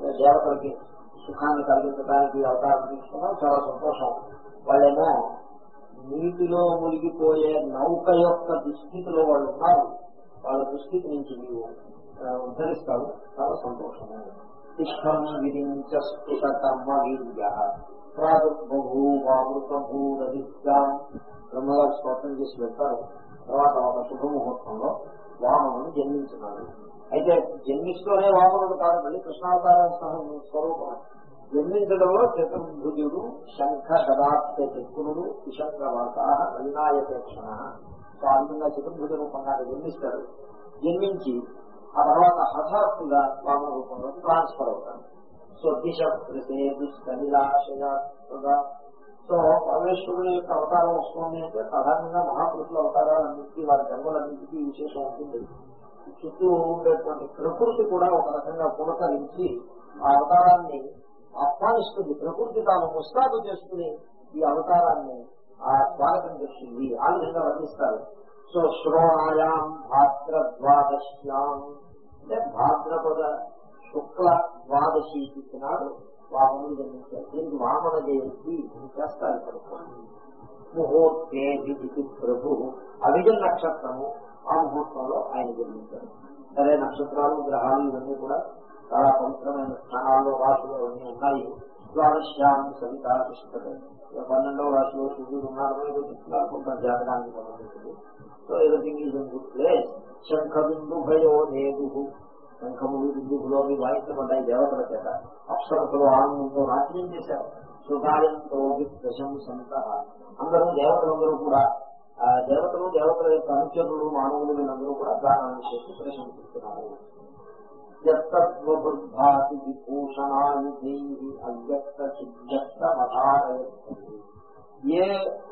దేవతలకి సుఖాన్ని కలిగించడానికి అవకాశం తీసుకున్నావు చాలా సంతోషం. వాళ్ళేమో నీటిలో మునిగిపోయే నౌక యొక్క దుస్థితిలో వాళ్ళు ఉంటారు వాళ్ళ దుస్థితి నుంచి నీవు ఉద్ధరిస్తావు చాలా సంతోషము. తిష్టం విరించ స్ఫుట కర్మ వీర్య ప్రాదుర్బభూవామృతభూరవిద్యాం బ్రహ్మగారు స్తోత్రం చేసి వెళ్తారు. తర్వాత ఒక శుభముహూర్తంలో వామనుడు జన్మించినాడు అయితే జన్మిస్తూనే వామనుడు కాదు మళ్ళీ కృష్ణావతార స్వరూపం. జన్మించడంలో చతుర్భుజుడు శంఖ గదాత్య చక్రుడు విశంకవాత నలినాయపేక్షణ సో ఆ విధంగా చతుర్భుజ రూపంగా జన్మిస్తాడు. జన్మించి ఆ తర్వాత హఠాత్తుగా వామన రూపంలో ట్రాన్స్ఫర్ అవుతాడు. సో దిశ దుష్టనిలాశయాత్మగా సో పరమేశ్వరుడు యొక్క అవతారం వస్తుంది అంటే సాధారణంగా మహాపురుషుల అవతారాలన్నింటికీ వారి జన్మలన్నింటికీ విశేషం ఉంటుంది. చుట్టూ ఉండేటువంటి ప్రకృతి కూడా ఒక రకంగా పులకరించి ఆ అవతారాన్ని ఆహ్వానిస్తుంది ప్రకృతి తాను ముస్తాదు చేసుకుని ఈ అవతారాన్ని ఆ స్వాగతం చేస్తుంది ఆ విధంగా వర్ణిస్తారు. సో శ్రోణాయాం భాద్ర ద్వాదశ్యాం అంటే భాద్రపద శుక్ల ద్వాదశి నాడు వామనుడు జన్మించారు. దీనికి వామన జయంతి చేస్తారు ఇక్కడ. ముహూర్తే ప్రభు అవిజన్ నక్షత్రము ఆ ముహూర్తంలో ఆయన జన్మించారు. సరే నక్షత్రాలు గ్రహాలు ఇవన్నీ కూడా చాలా పవిత్రమైన స్థానాల్లో రాశులు అన్నీ ఉన్నాయి. ద్వాదశ్యాం సవిత పుస్తకం పన్నెండవ రాశిలో సూర్యుడు ఉన్నారు ఏదో చెప్తున్నారు కొంత జాతకానికి సంబంధించింది so everything is in good place శంఖ బిందు భయో నేదు. శంఖములు బిందువులోని వాయించబడ్డాయి దేవతల చేత. అప్సరతలు ఆనందంతో నాట్యం చేశారు. సుగాయంతో ప్రశంసంత అందరూ దేవతలందరూ కూడా దేవతలు దేవతల యొక్క అనుచరులు మానవులు వీళ్ళందరూ కూడా దానాన్ని చేసి ప్రశంసిస్తున్నారు. యత్వృద్ధాతి విభూషణాయుధి అవ్యక్త చిద్యక్త మధారయత్తి ఏ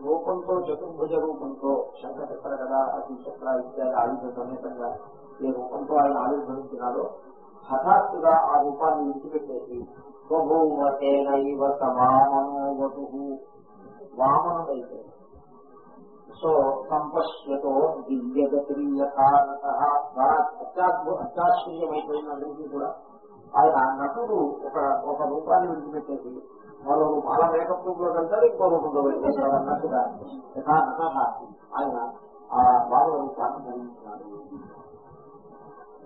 రూపంతో చతుర్భుజ రూపంతో శంఖచక్ర కదా అతి చక్ర ఇత్యాది ఆయుధ సమేతంగా ఏ రూపంతో ఆయన ఆవిర్భవించినాడో హఠాత్తుగా ఆ రూపాన్ని విడిచిపెట్టేసి బహుమతేనైవ సమామనోవతు వామనుడైతే సో సంపశ్యతో దివ్యగతియథానత అత్యాద్భు అత్యాశ్చర్యమైపోయిన అందరికీ కూడా ఆయన నటుడు ఒక ఒక రూపాన్ని విడిచిపెట్టేసి మరో రూపం అలా మేకప్ రూపంలో వెళ్తారు ఇంకో రూపంలో వెళ్ళేస్తారు అన్నట్టుగా యథానత ఆయన. ఆ వామన రూపాన్ని ధరించినాడు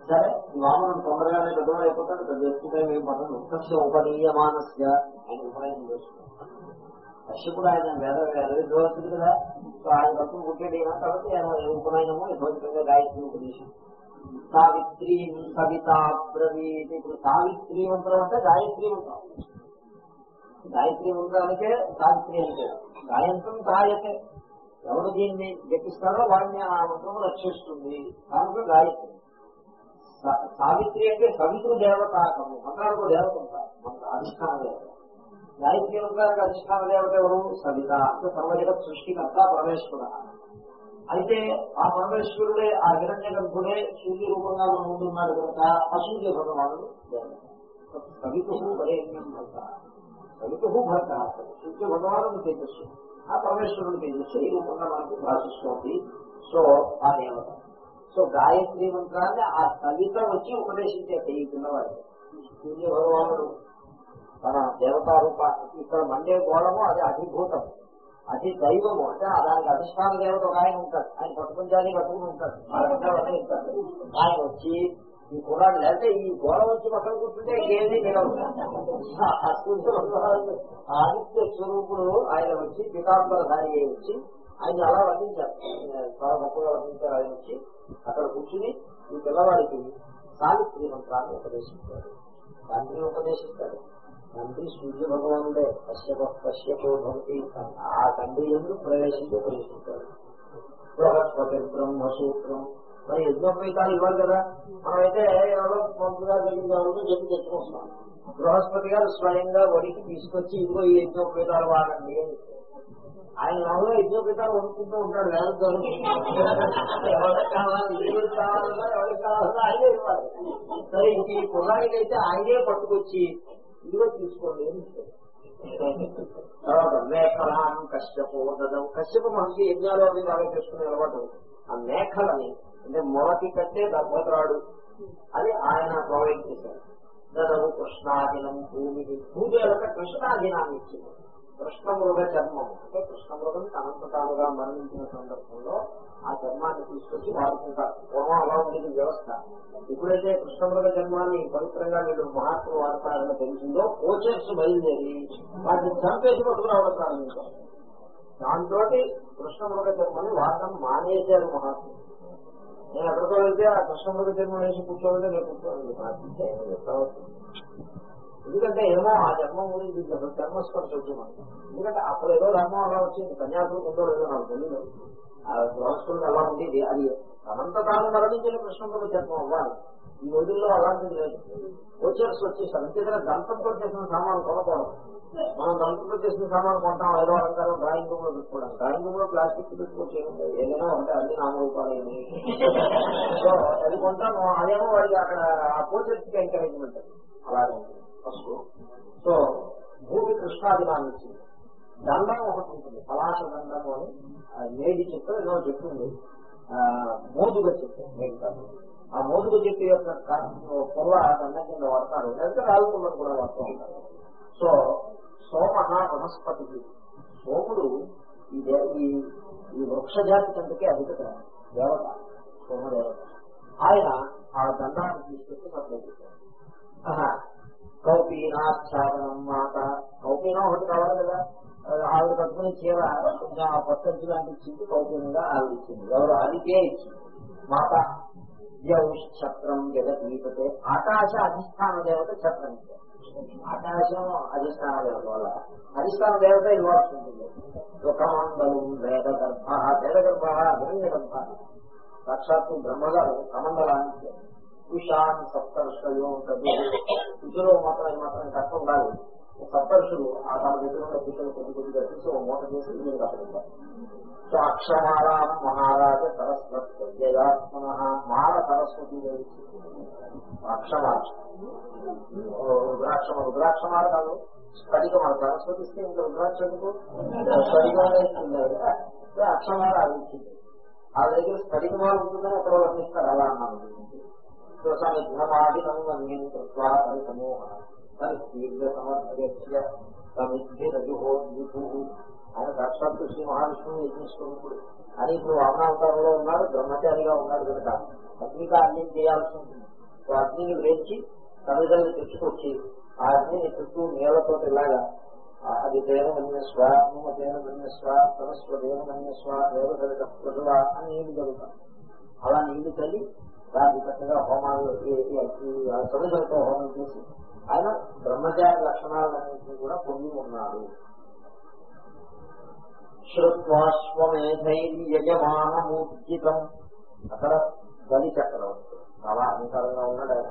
సరే ఈ వామనుడు తొందరగానే పెద్దవాడు అయిపోతాడు పెద్ద ఎక్కువ ఏం పడదు ఉత్సవ ఉపనీయమానస్య ఆయన ఉపనయనం చేసుకుంటాడు కశ్యపుడు ఆయన వేద వేద విద్వాంసుడు కదా. ఆయన తప్పు పుట్టేది కాబట్టి ఆయన ఉపనయనము యథోచితంగా గాయత్రి ఉపదేశం సావిత్రి కవిత బ్రవీత్ ఇప్పుడు సావిత్రి మంత్రం అంటే గాయత్రి మంత్రం. గాయత్రి మంత్రానికే సావిత్రి అంటే గాయంత్రం గాయతే. ఎవరు దీన్ని జపిస్తారో వాడిని ఆ మంత్రం రక్షిస్తుంది. కనుక గాయత్రి. సా- సావిత్రి అంటే సవితృ దేవతాకము మంత్రాలకు దేవత ఉంటారు. మంత్ర అధిష్టాన దేవత. గాయత్రి అధిష్టాన దేవత ఎవరు సవిత అంటే సర్వజగత్ సృష్టికర్త పరమేశ్వర అయితే ఆ పరమేశ్వరుడే ఆ హిరణ్య గర్భుడే సూర్య రూపంగా మన ముందు కనుక ఆ సూర్య భగవానుడు దేవత సవితు వరేణ్యం భర్త. సవితు భర్త. సూర్య భగవానుడు తేజస్సు. ఆ పరమేశ్వరుడు తేజస్సు ఈ రూపంగా మనకు భాషిస్తోంది. సో ఆ దేవత. సో గాయత్రి మంత్రాన్ని ఆ కవిత వచ్చి ఉపదేశించే ఈ పిల్లవాడు సూర్య భగవానుడు మన దేవతారూప ఇక్కడ మండే గోళము అది అధిభూతం అది దైవము అంటే దానికి అధిష్టాన దేవత ఒక ఆయన ఉంటాడు. ఆయన పట్టుకుంటాన్ని పట్టుకుని ఉంటాడు. ఆయన వచ్చి ఈ కుర్రాడు లేకపోతే ఈ గోడ వచ్చి పక్కన కూర్చుంటే ఏది ఆదిత్య స్వరూపుడు ఆయన వచ్చి పితాంబరధారి అయి వచ్చి ఆయన అలా వర్ణించారు. చాలా గొప్పగా వర్ణించారు ఆయన వచ్చి. అక్కడ కూర్చుని ఈ పిల్లవాడికి సావిత్రి మంత్రాన్ని ఉపదేశించాడు తండ్రి ఉపదేశిస్తాడు తండ్రి సూర్య భగవానుడే కశ్యప కశ్యపో భవతి ఆ తండ్రి ఎందు ప్రవేశించి ఉపదేశించాడు బృహస్పతి బ్రహ్మసూత్రం. మరి యజ్ఞోపేతాలు ఇవ్వాలి కదా? మనమైతే ఎవరో మంత్రుగా జరిగిందామని చెప్పి తెచ్చుకుంటున్నాం బృహస్పతి గారు స్వయంగా వడికి తీసుకొచ్చి ఇదిగో ఈ యజ్ఞోపేతాలు వాడండి అని చెప్పారు. ఆయన మామూలుగా యజ్ఞోపేతాలు వండుకుంటూ ఉంటాడు వేదంతో ఎవరికి కావాలి ఎవరికి కావాలన్నా ఎవరికి కావాలన్నా ఆయనే ఇవ్వాలి. సరే ఇంక ఈ కుర్రాడికి అయితే ఆయనే పట్టుకొచ్చి ఇదిగో తీసుకోండి అని చెప్పారు. తర్వాత మేఖలాం కశ్యపోదం కశ్యప మహర్షి యజ్ఞాలు అవి బాగా చేసుకునే అలవాటు. ఆ మేఖలని అంటే మొదటి కంటే దర్భద్రాడు అని ఆయన ప్రొవైడ్ చేశారు. దదవు కృష్ణాదినం భూమిని. యొక్క కృష్ణాదినాన్ని ఇచ్చింది. కృష్ణమృగ చర్మం అంటే కృష్ణమృగం తనంత తానుగా మరణించిన సందర్భంలో ఆ జన్మాన్ని తీసుకొచ్చి వాడుకుంటారు పూర్వం అలా ఉండేది వ్యవస్థ. ఎప్పుడైతే కృష్ణమృత జన్మాన్ని పవిత్రంగా వీళ్ళు మహాత్ములు వాడతారని తెలిసిందో కోచర్స్ బయలుదేరి వాటిని చంపేసి పట్టుకురావడం ప్రారంభించారు. దాంతో కృష్ణమృత జన్మని వాడటం మానేశారు మహాత్ములు. నేను ఎక్కడితో వెళ్తే ఆ కృష్ణమృత జన్మ వేసి కూర్చోవాలంటే నేను కూర్చోవాలి మాట్లాడితే ఎందుకంటే ఏమో ఆ జన్మం గురించి జన్మస్పర్శ వచ్చింది ఎందుకంటే అప్పుడు ఏదో ధర్మం అలా వచ్చింది కన్యాకులకు ఉందో లేదో నాకు తెలియదు ఆ గృహస్థులకు అలా ఉండేది అది తనంత తాను మరణించిన కృష్ణుడు జన్మం అవ్వాలి. ఈ రోజుల్లో అలాంటిది లేదు. కోచర్స్ వచ్చేసారు. అంతేకాదు దంతంతో చేసిన సామాను కొనకూడదు మనం దంతంతో చేసిన సామాను కొంటాం. ఐదో అలంకారం డ్రాయింగ్ రూమ్లో పెట్టుకోవడం. డ్రాయింగ్ రూమ్లో ప్లాస్టిక్ పెట్టుకోవచ్చు ఏదైనా ఉంటే అన్ని నామరూపాలు ఏమి సో అది కొంటాం అదేమో వాడికి అక్కడ ఆ కోచర్స్కి ఎంకరేజ్మెంట్ అలాగే ఉంటుంది. ఫస్ట్. సో భూమి కృష్ణాదినాన్ని ఇచ్చింది. దండం ఒకటి ఉంటుంది. పలాస దండము అని నేడి చెట్టు ఏదో చెప్తుంది ఆ మోదుగ చెట్టు నేడి కాదు. ఆ మోదుగ చెట్టు యొక్క క- పొల్ల దండం కింద వాడతారు. లేదంటే రాళ్ళు పుల్లను కూడా వాడుతూ ఉంటారు. సో సోమ వనస్పతికి. సోముడు ఈ ఈ ఈ వృక్ష జాతి కంటే అధిక దేవత. సోమదేవత. ఆయన ఆ దండాన్ని తీసుకొచ్చి సప్లై చేశారు కౌపీనాచ్ఛాదనం మాట. కౌపీనం ఒకటి కావాలి కదా. ఆవిడ కట్టుకుని చీర కొంచెం ఆ పచ్చంచి లాంటి ఇచ్చింది కౌపీనంగా ఆవిడ ఇచ్చింది ఎవరు అదికే ఇచ్చింది. మాట ఛత్రం జగదీపతే ఆకాశ అధిష్టాన దేవత ఛత్రం ఆకాశం అధిష్టాన దేవత వల్ల అధిష్టాన దేవత ఇవ్వాల్సి ఉంటుంది. సుఖమండలం వేద గర్భ వేద గర్భ హిరణ్య గర్భ సాక్షాత్తు బ్రహ్మగారు కమండలానికి ఇచ్చారు. కుషాన్ సప్తర్షయో ఉంటుంది కుషులో మాత్రం మాత్రం కష్టం ఉండాలి సప్తర్షులు ఆ తన దగ్గర ఉన్న కుషులు కొద్ది కొద్దిగా తీసి ఒక మూట చేసి మీరు కష్టపడతారు సో అక్షమారా మహారాజ సరస్వతి జయాత్మన మాల సరస్వతి దేవి అక్షమాల రుద్రాక్షమ రుద్రాక్షమాల కాదు స్ఫటికమాల సరస్వతి ఇస్తే ఇంకా రుద్రాక్ష ఎందుకు? స్ఫటికమాల ఇస్తుంది కదా. అది ఇచ్చింది. ఆ దగ్గర స్ఫటికమాల ఉంటుందని ఎక్కడో వర్ణిస్తారు. అలా అన్నాను సో వన్యం కృత్వా పరిసమోహ. పరిశీర్ఘ ఆయన సాక్షాత్తు శ్రీ మహావిష్ణువు యజ్ఞస్వరూపుడు అని ఇప్పుడు వామనావతారంలో ఉన్నాడు బ్రహ్మచారిగా ఉన్నాడు కనుక అగ్నికి అన్యం చేయాల్సి ఉంటుంది సో అగ్నిని వేచి తల్లిదండ్రులు తెచ్చుకొచ్చి ఆ అగ్నిని చుట్టూ నీళ్ళతో ఇలాగా అది దేవ మన్యస్వ మమ దేవ మన్యస్వ సమస్వ దేవ మన్యస్వ దేవ దళిత పశువ అని నీళ్ళు జరుగుతాం అలా నీళ్ళు తల్లి దాన్ని చక్కగా హోమాలు తల్లిదండ్రులతో హోమం చేసి ఆయన బ్రహ్మచారి లక్షణాలన్నింటినీ కూడా పొంది ఉన్నాడు శ్రుత్వాశ్వమేధైర్యమానమూర్జితం అక్కడ బలి చక్రవర్తి. చాలా అహంకారంగా ఉన్నాడు ఆయన.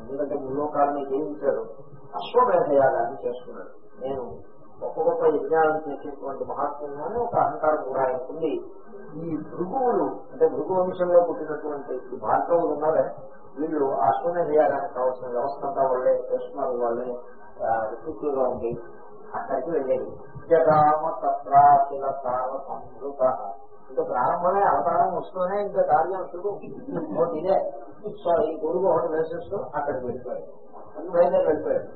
ఎందుకంటే ముల్లోకాలని జయించాడు అశ్వమేధయాగాన్ని చేస్తున్నాడు. నేను గొప్ప గొప్ప యజ్ఞాలను చేసేటువంటి మహాత్ములను ఒక అహంకారం కూడా ఆయనకుంది ఈ భృగువులు అంటే భృగు వంశంలో పుట్టినటువంటి ఈ భార్గవులు ఉన్నారే వీళ్ళు అశ్వమేధయాగానికి కావాల్సిన వ్యవస్థ అంతా వాళ్ళే చేస్తున్నారు వాళ్ళే రిక్రూట్లుగా ఉండి అక్కడికి వెళ్ళేది. జగామ తత్రాశిల తావ సంభృత ఇంకా ప్రారంభమే అవతారం వస్తూనే ఇంకా కార్యం శుభం ఒకటి ఇదే. సో ఈ గురువు ఒకటి వేసేస్తూ అక్కడికి వెళ్ళిపోయాడు. అది బయలుదేరి వెళ్ళిపోయాడు.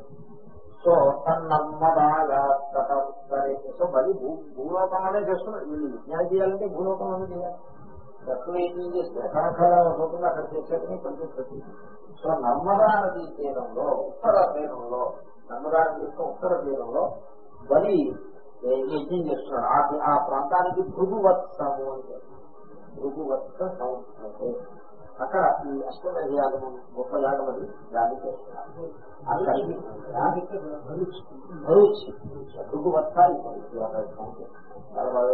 సో తన్నమ్మదాగా సో మళ్ళీ భూ భూలోకంలోనే చేస్తున్నాడు వీళ్ళు విజ్ఞానం చేయాలంటే భూలోకంలోనే చేయాలి. దక్కువ ఏం చేస్తే కనకాల పోతుంది అక్కడ చేసేటని కొంచెం ప్రతి సో నర్మదా నదీ తీరంలో ఉత్తర తీరంలో నర్మదా నది యొక్క ఉత్తర తీరంలో బలి యజ్ఞం చేస్తున్నాడు ఆ ప్రాంతానికి భృగువత్సము అని పేరు. భృగువత్స సంస్థ అక్కడ ఈ అష్టమేధ యాగము గొప్ప యాగం అది దాన్ని చేస్తున్నారు అక్కడికి భరూచ్ చాలా బాగా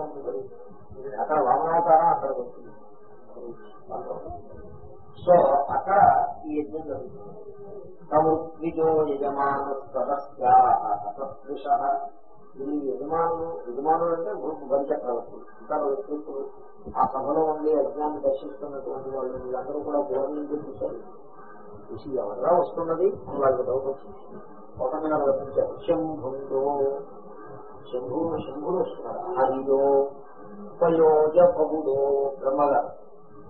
ఉంది అక్కడ వామనావతారం అక్కడ వస్తుంది సో అక్కడ ఈ యజ్ఞం జరుగుతుంది. సముద్విజో యజమాన ఈ యజమానులు యజమానులు అంటే బలి చక్రవర్తి ఇంకా వ్యక్తులు ఆ సభలో ఉండే యజ్ఞాన్ని దర్శిస్తున్నటువంటి వాళ్ళు వీళ్ళందరూ కూడా దూరం నుంచి చూశారు. చూసి ఎవరా వస్తున్నది? అని వాళ్ళకి డౌట్ వచ్చింది. ఒక వర్తించారు శంభుందో శంభు శంభుడు వస్తున్నారు హరియో ఉపయోజ భగుడో బ్రహ్మగారు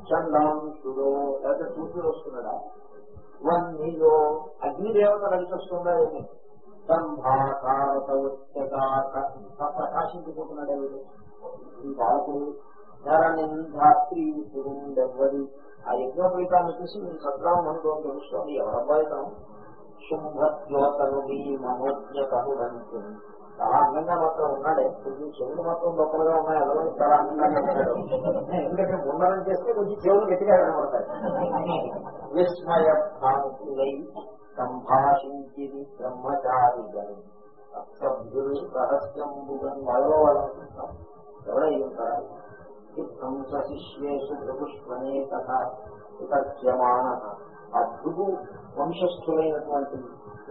చండాంశుడో లేకపోతే సూర్యుడు వస్తున్నాడా? వన్నిలో అగ్నిదేవత కలిసి వస్తుందా ఏమి? సంభాకారత ప్రకాశించిపోతున్నాడే వీడు ఈ బాలకుడు. ధరణింధాత్రి పురుండెవ్వడి ఆ యజ్ఞోపేతాన్ని చూసి మీ సద్రామం అనుభవం తెలుస్తోంది. ఎవరబ్బాయి తను? శుంభద్యోతను మీ మనోజ్ఞ కనుడంతు చాలా అందంగా మాత్రం ఉన్నాడే. కొంచెం చెవులు మాత్రం గొప్పలుగా ఉన్నాయి. అలా చాలా అందంగా ఉన్నాడు ఎందుకంటే ముందరం చేస్తే కొంచెం చెవులు గట్టిగా కనబడతాయి. విస్మయ సంభాషించిది బ్రహ్మచారి సభ్యులు వాళ్ళలో వాళ్ళు అనుకుంటాం ఎవరై శిష్యేషు భృగుష్మనే తథ్యమాన ఆ భృగు వంశస్థులైనటువంటి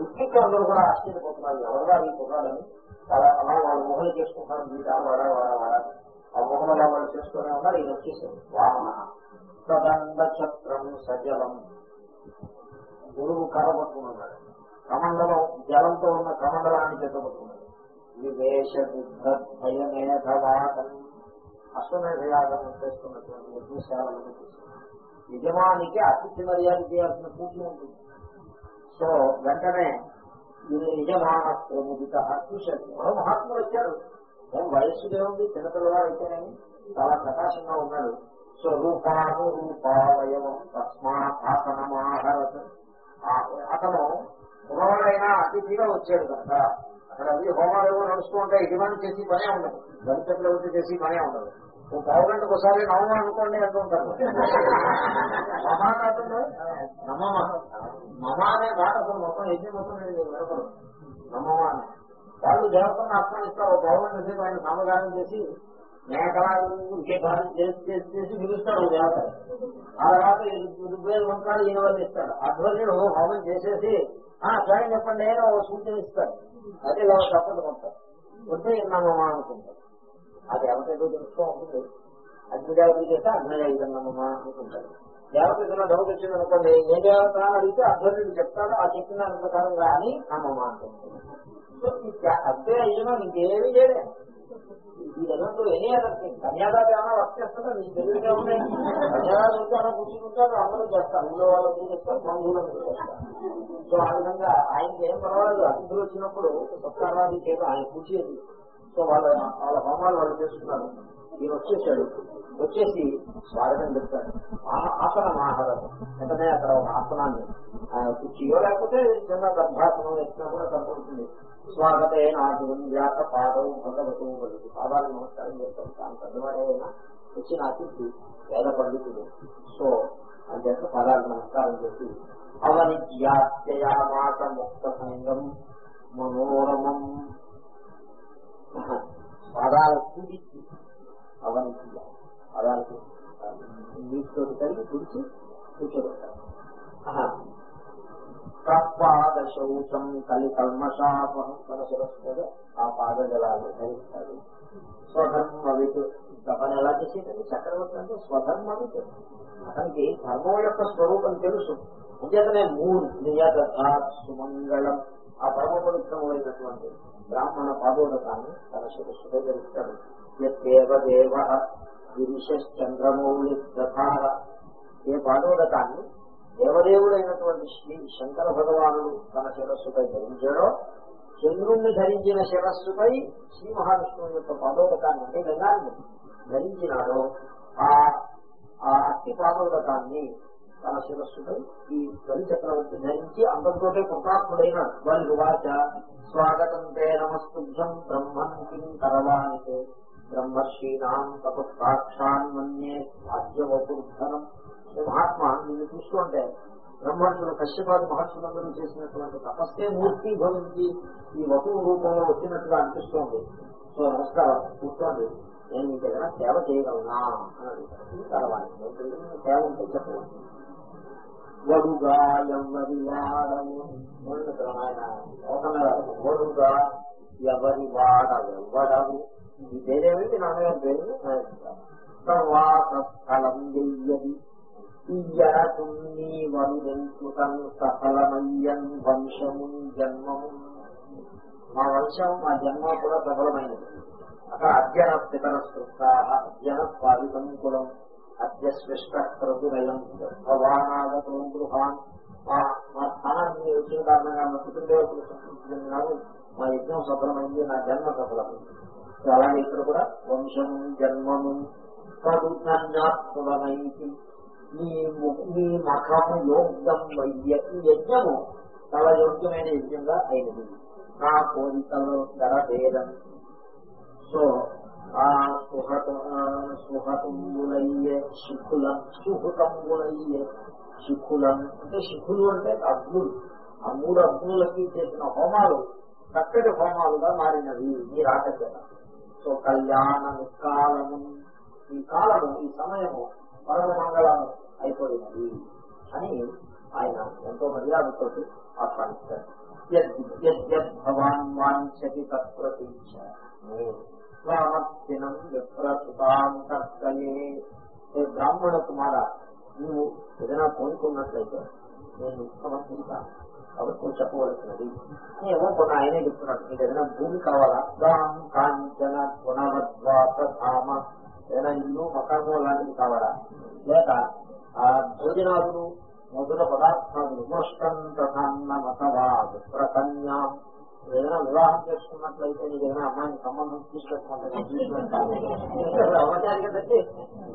వృత్తికందరూ కూడా ఆశ్చర్యపోతున్నారు. ఎవరుగా ఈ కుర్రాడని చాలా అలా వాళ్ళు మొహలు చేసుకుంటారు వీట వాడ వాడ వాడ. ఆ మొహమలా వాళ్ళు చేసుకునే ఉన్నారు. ఈయన వచ్చేసారు వామన. సదండ చక్రం సజలం. గురువు కర్ర కమండలం జలంతో ఉన్న కమండలాన్ని చేతపట్టుకున్నాడు వివేశ భయమేధవాటం అశ్వమేధయాగం చేస్తున్నటువంటి యజ్ఞశాలను యజమానికి అతిథి మర్యాద చేయాల్సిన పూజ ఉంటుంది సో వెంటనే యజమాన ప్రముదిత చూశాడు మరో మహాత్ములు వచ్చారు ఏం వయస్సు ఏముంది చిన్నపిల్లవాడు అయితేనేమి చాలా ప్రకాశంగా ఉన్నాడు. సో రూపాను రూపావయవం తస్మాత్ ఆసనమాహరత్ అతను కుర్రవాడైనా అతిథిగా వచ్చాడు కనుక మరి అవి హోమాలు ఏవో నడుస్తూ ఉంటాయి యజమాని చేసి పనే ఉండదు. గణితంలో వచ్చి చేసి పనే ఉండదు. ఓ పావు గంటకు ఒకసారి నవ్వు అనుకోండి అంటుంటారు కాకుండా నమ్మమ మమ అనే మాట అసలు మొత్తం యజ్ఞం మొత్తం నేను వినపడు నమ్మమ అని. వాళ్ళు దేవతను ఆత్మనిస్తారు ఒక పావు గంట సేపు ఆయన నామగానం చేసి మేకలాలు విషేకాలు చేసి చేసి చేసి పిలుస్తాడు దేవత. ఆ తర్వాత ఋగ్వేద మంత్రాలు ఈయన వాళ్ళు ఇస్తాడు అధ్వర్యుడు హోమం చేసేసి ఆ సరే చెప్పండి నేను ఓ సూచన ఇస్తాడు. అదే ఇలా తప్పదు ఉంటారు వద్దే నమ్మమా అనుకుంటారు ఆ దేవత ఏదో తెలుస్తూ ఉంటుంది. అగ్నిదేవతలు చేస్తే అగ్నిగా ఇదన్నమ్మా అనుకుంటారు. దేవత ఏదైనా డౌట్ వచ్చింది అనుకోండి ఏ దేవత అని అడిగితే అధ్వర్యుడు చెప్తాడు ఆ చెప్పిన దాని ప్రకారంగా అని అమ్మమ్మ అంటుంది సో ఈ అదే అయ్యమో ఇంకేమీ చేయలే ఈ రకంతో ఎనీ అదర్ థింగ్ కన్యాదాత ఏమైనా వర్క్ చేస్తుందో నీకు తెలివిగా ఉన్నాయి కన్యాదాత ఉంటే అలా కూర్చుంటారు అందరూ చేస్తారు. ఊళ్ళో వాళ్ళు చేస్తారు? బంధువులు చేస్తారు సో ఆ విధంగా ఆయనకి ఏం పర్వాలేదు. అతిథులు వచ్చినప్పుడు సత్కారాది చేత ఆయన కూర్చేది సో వాళ్ళ వాళ్ళ హోమాలు వాళ్ళు చేస్తున్నారు ఈయన వచ్చేసాడు. వచ్చేసి స్వాగతం చెప్తాడు. ఆసనం ఆహారం. వెంటనే అక్కడ ఒక ఆసనాన్ని కుర్చీయో లేకపోతే చిన్న గర్భాసనం ఎత్తినా కూడా కనపడుతుంది. స్వాగతే నాటి వ్యాస పాదం భగవతు పాదాలు నమస్కారం చేస్తాను తాను పెద్దవాడే వచ్చిన అతిథి పేద పండితుడు. సో అని చెప్పి పాదాలు నమస్కారం చేసి అవనిజ్యాత్యయామాస ముక్త సంగం మనోరమం. పాదాల కుడిచి అవనిజ్య. పాదాలకు నీటితో కలిగి కుడిచి కూర్చోబెట్టారు తత్పాద కలి కల్మషాపహం ఆ పాద జలాన్ని ధరిస్తాడు స్వధర్మవిత్ తపన ఎలా చేసేటది? చక్రవర్తి అంటే స్వధర్మ స్వధర్మవిత్. అతనికి ధర్మం యొక్క స్వరూపం తెలుసు. అంచేతనే మూన్ నియదధాత్ సుమంగళం. ఆ పరమ పవిత్రమైనటువంటి బ్రాహ్మణ పాదోదకాన్ని తన శిరస్సుగా ధరిస్తాడు. యదేవ గిరిశ్చంద్రమౌళి దధార ఏ పాదోదకాన్ని దేవదేవుడైనటువంటి శ్రీ శంకర భగవానుడు తన శిరస్సుపై ధరించాడో చంద్రుణ్ణి ధరించిన శిరస్సుపై శ్రీ మహావిష్ణువు యొక్క పాదోదకాన్ని అంటే గంగాన్ని ధరించినాడో ఆ ఆ అట్టి పాదోదకాన్ని తన శిరస్సుపై ఈ బలి చక్రవర్తి ధరించి అంతటితోటే కృతాత్ముడైన బలి వాచ స్వాగతం తే నమస్తుభ్యం బ్రహ్మన్ కిం కరవాణితే. బ్రహ్మర్షీణాం తపస్సాక్షాన్ భాగ్యవపుర్ధనం మహాత్మ నిన్ను చూస్తుంటే బ్రహ్మర్షులు కశ్యపాది మహర్షులందరూ చేసినటువంటి తపస్సే మూర్తి భవించి ఈ వటువు రూపంలో వచ్చినట్టుగా అనిపిస్తోంది. సో నమస్కారం కూర్చోండి. నేను మీకు ఏదైనా సేవ చేయగలనా? అని అడుగుతాను కలవాలి సేవ ఉంటే చెప్పవచ్చు వడుగా ఎవరి వాడము ఆయన వడుగా ఎవరి వాడవెవ్వడము ఈ పేరేమిటి? నాన్నగారి పేరు ప్రవాస స్థలం వెయ్యది. ఇయ్యరకున్ని వరుదెంకుటం సఫలమయ్యన్ వంశము జన్మము మా వంశం మా జన్మ కూడా సఫలమైనది అక్కడ అద్యన పితర సృష్ట అద్యన స్వాదితం కులం అద్య శ్రేష్ట ప్రభురయం భవానాగతో గృహాన్ మా మా స్థానాన్ని వచ్చిన కారణంగా మా కుటుంబేవులు సంతృప్తిన్నారు మా యజ్ఞం సఫలమైంది నా జన్మ సఫలమైంది అలాగే ఇక్కడ కూడా వంశము జన్మము కడుధన్యాత్మమైంది ఈ ఈ మఠము యోగ్యం వయ్య ఈ యజ్ఞము చాలా యోగ్యమైన యజ్ఞంగా అయినది. నా కోరికలు భేదం. సో ఆ సుహత సుహతంబులయ్యే శిఖులం సుహృతంబులయ్యే శిఖులం అంటే శిఖులు అంటే అగ్నులు. ఆ మూడు అగ్నులకి చేసిన హోమాలు చక్కటి హోమాలుగా మారినవి ఈ రాట సో కళ్యాణ కాలము ఈ కాలము ఈ సమయము పరమ మంగళము. అయిపోయినది అని ఆయన ఎంతో మర్యాదతో ఆహ్వానిస్తారు. భవాన్ వాంఛతి తత్ప్రతీక్ష స్వామర్తినం విప్రసుతాం కర్తయే బ్రాహ్మణ కుమార నువ్వు ఏదైనా కోరుకున్నట్లయితే నేను సమర్పిస్తాను కాబట్టి నువ్వు చెప్పవలసినది. ఏమో కొన్ని ఆయనే చెప్తున్నాడు. నీకు ఏదైనా భూమి కావాలా? దాం కాంచన పునవద్వాస ఏదైనా ఇల్లు మకాము లాంటిది కావాలా? లేక ఆ భోజనాదులు మధుర పదార్థాలు మృష్టం తథాన్న ఏదైనా వివాహం చేసుకున్నట్లయితే నీకు ఏదైనా అమ్మాయిని సంబంధం తీసుకొచ్చుకుంటే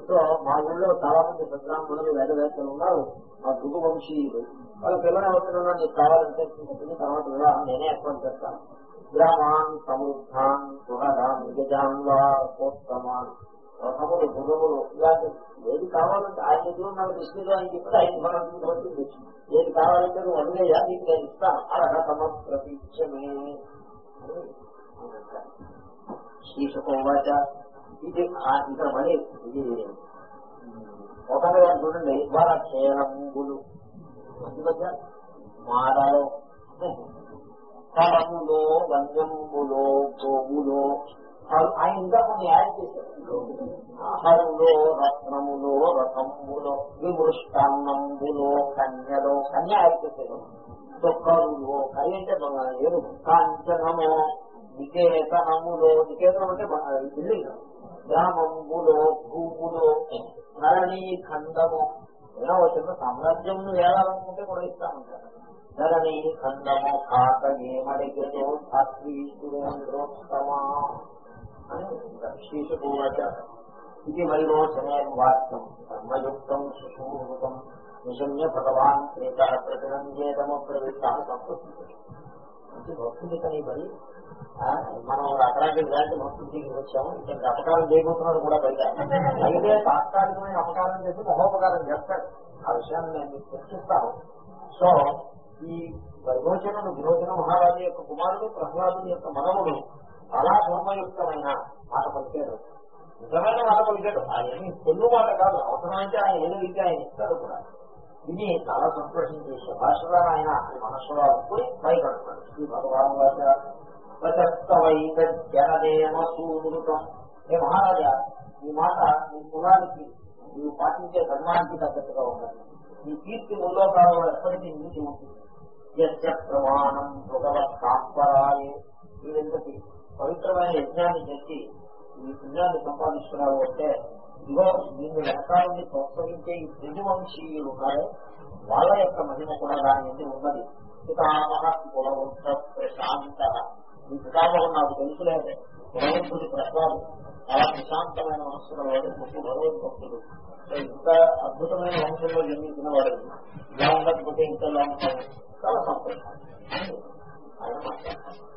సో మా ఊళ్ళో చాలా మంది సద్రామణులు వేదవేత్తలు ఉన్నారు. మా దుగు వంశీయులు. వాళ్ళ పిల్లలు ఎవరికైనా నీకు కావాలంటే తీసుకుని తర్వాత వివాహం నేనే ఏర్పాటు చేస్తాను. గ్రామాన్ సమృద్ధాన్ సుహరాన్ నిజాన్ వా కోత్తమాన్ రథములు గురువులు ఇలాంటి ఏది కావాలంటే ఆయన ఎదురు నాకు దృష్టిలో ఆయన చెప్తే ఆయన మనం ఏది కావాలంటే నువ్వు అడిగేయా నీకు నేను అర్హతమ ప్రతీక్షమే ఇది ఇక్కడ మళ్ళీ ఇది ఒకగా చూడండి వాళ్ళ క్షేమంబులు మధ్య మారలో. ఫలములో గోవులో. ఆయన ఇంకా కొన్ని యాడ్ చేశారు ఆహారంలో రత్నములో రథములో విమృష్టాన్నంబులో కన్యలో కన్య యాడ్ చేశారు దుఃఖములో కలి అంటే బంగారం ఏరు కాంచనము నికేతనములో నికేతనం అంటే బిల్డింగ్ గ్రామంబులో భూములో ధరణి ఖండము. ఏదో చిన్న సామ్రాజ్యం వేయాలనుకుంటే కూడా ఇస్తామంటారు ధరణి ఖండము కాక ఏమడిగో ధాత్రీశ్వరోత్తమా అని శ్రీశుభూవచ. ఇది వైరోచనేం వాక్యం. కర్మయుక్తం సుసంహృతం నిశమ్య భగవాన్ శ్రీకర ప్రతిరంజేతమ ప్రవృత్తాన్ని సంస్కృతి. మంచి భక్తుడి కని బలి మనం అక్కడానికి ఇలాంటి భక్తుడికి వచ్చాము. ఇంకా అపకారం చేయబోతున్నాడు కూడా బయట. అయితే తాత్కాలికమైన అపకారం చేసి మహోపకారం చేస్తాడు. ఆ విషయాన్ని నేను చర్చిస్తాను. సో ఈ విరోచనుడు విరోచన మహారాజు యొక్క కుమారుడు ప్రహ్లాదుని యొక్క మనముడు చాలా ధర్మయుక్తమైన మాట పలికాడు నిజమైన మాట పలికాడు ఆయన పొల్లు మాట కాదు. అవసరమైతే ఆయన ఏదో విద్య ఆయన ఇస్తాడు కూడా. ఇది చాలా సంతోషించే శభాషగా ఆయన మనస్సులో అనుకుని పైకడుతున్నాడు శ్రీ భగవాన్ వచస్తవైక సూమృతం ఏ మహారాజా ఈ మాట నీ కులానికి నీవు పాటించే ధర్మానికి తగ్గట్టుగా ఉన్నది నీ కీర్తి ముల్లోకాలలో ఎప్పటికీ నిలిచి ఉంటుంది. ప్రమాణం భగవత్ కాంపరాయే వీళ్ళంతటి పవిత్రమైన యజ్ఞాన్ని చేసి ఈ పుణ్యాన్ని సంపాదిస్తున్నావు అంటే ఇదిగో దీన్ని వెనకాలని ప్రోత్సహించే ఈ త్రిజవంశీయులు ఉన్నారే వాళ్ళ యొక్క మహిమ కూడా దాని నుండి ఉన్నది. పితామహ కులవంశ ప్రశాంత. ఈ పితామహం నాకు తెలుసులేదు. కులవంశుడి ప్రసాదం. చాలా ప్రశాంతమైన మనస్సుల వాడు గొప్ప భగవద్భక్తుడు. ఇంత అద్భుతమైన వంశంలో జన్మించిన వాడు. ఇలా ఉండకపోతే ఇంత ఇలా ఉంటాడు? చాలా సంతోషం. ఆయన మాట్లాడతాను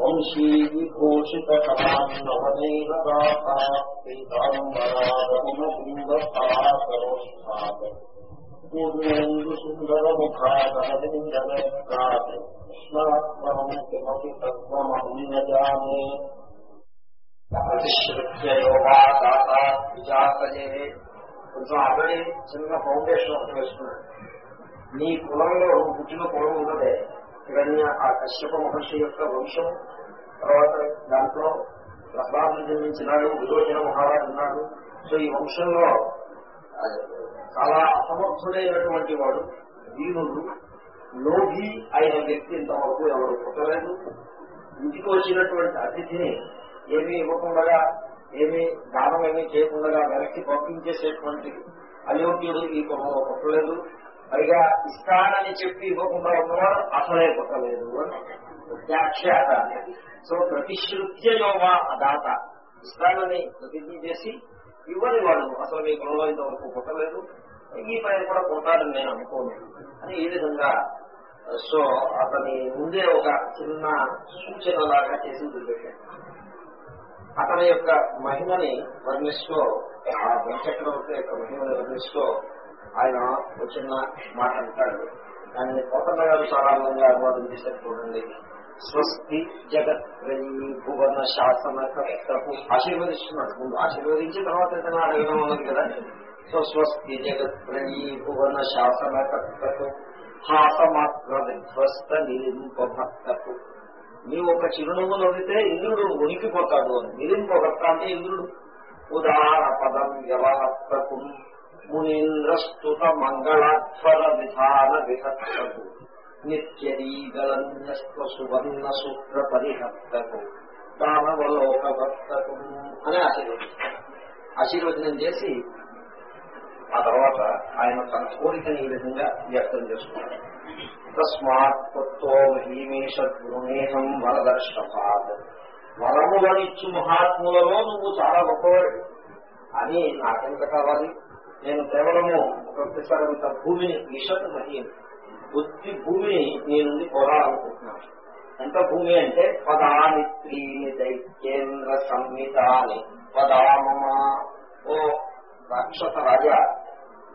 దేవీం సరస్వతీం జాతం తమోజయీరయేత్ వంశీవిభూషితకమాన్నవనైరదాపీతాంబరాగమబింబపాకరోష్టాత్ పూర్ణేందు కిమపి తత్వమహం న జానే ప్రతిశ్రుత్య కొంచెం ఆల్రెడీ చిన్న ఫౌండేషన్ వేసుకున్నాడు నీ కులంలో పుట్టిన కులం ఉన్నదే ఇవన్నీ ఆ కశ్యప మహర్షి యొక్క వంశం తర్వాత దాంట్లో ప్రహ్లాదు జన్మించినాడు విరోచన మహారాజు ఉన్నాడు. సో ఈ వంశంలో చాలా అసమర్థుడైనటువంటి వాడు వీరుడు. లోభి అయిన వ్యక్తి ఇంతవరకు ఎవరు పుట్టలేదు. ఇంటికి వచ్చినటువంటి అతిథిని ఏమీ ఇవ్వకుండా ఏమీ దానం ఏమీ చేయకుండా వెనక్కి పంపించేసేటువంటి అయోగ్యుడు ఈ కులంలో పుట్టలేదు. పైగా ఇస్తానని చెప్పి ఇవ్వకుండా ఉన్నవాడు అసలే పుట్టలేదు అని ప్రత్యాఖ్యాత. సో ప్రతిశ్రుత్య యోగా అదాత. ఇస్తానని ప్రతిజ్ఞ చేసి ఇవ్వని వాడు అసలు మీ కులంలో ఇంతవరకు పుట్టలేదు ఈ పైన కూడా పుట్టాలని నేను అనుకోను. అని ఈ విధంగా సో అతని ముందే ఒక చిన్న సూచన లాగా చేసి వదిలిపెట్టాడు అతని యొక్క మహిమని వర్ణిస్తూ ఆ వెంకటరమణ యొక్క మహిమని వర్ణిస్తూ ఆయన వచ్చిన మాట అంటాడు. దాన్ని కోటన్న గారు చాలా అందంగా అనువాదం చేశారు చూడండి. స్వస్తి జగత్ భువన శాసన కర్తకు ఆశీర్వదిస్తున్నాడు. ముందు ఆశీర్వదించిన తర్వాత ఏదైనా అడగడం ఉన్నది కదా? సో స్వస్తి జగత్ భువన శాసన కర్తకు హాసమాత్ర విధ్వస్త నిలింపభక్తకు నీవు ఒక చిరునవ్వు నవ్వితే ఇంద్రుడు ఉనికిపోతాడు అని నిలింపభక్త అంటే ఇంద్రుడు. ఉదాహరణ పదం వ్యవహర్తకు మునీంద్రస్తుత మంగళాధ్వర విధాన విహత్తకు నిత్యరీగళన్యస్వ సువర్ణ సూత్ర పరిహర్తకు దానవలోకభక్తకు అని ఆశీర్వదించారు. ఆశీర్వచనం చేసి ఆ తర్వాత ఆయన తన కోరికని ఈ విధంగా వ్యక్తం చేసుకున్నాడు తస్మాత్ కొత్తో మహీమేష వరదర్శపాద్. వరములనిచ్చు మహాత్ములలో నువ్వు చాలా గొప్పవాడు అని నాకెంత కావాలి? నేను కేవలము ప్రొఫెసర్ భూమిని విషత్ మహీం బుద్ధి భూమిని నీ నుండి కోరాలనుకుంటున్నాను ఎంత భూమి అంటే పదాని త్రీని దైత్యేంద్ర సంహితాని. పదామమా. ఓ రాక్షస రాజా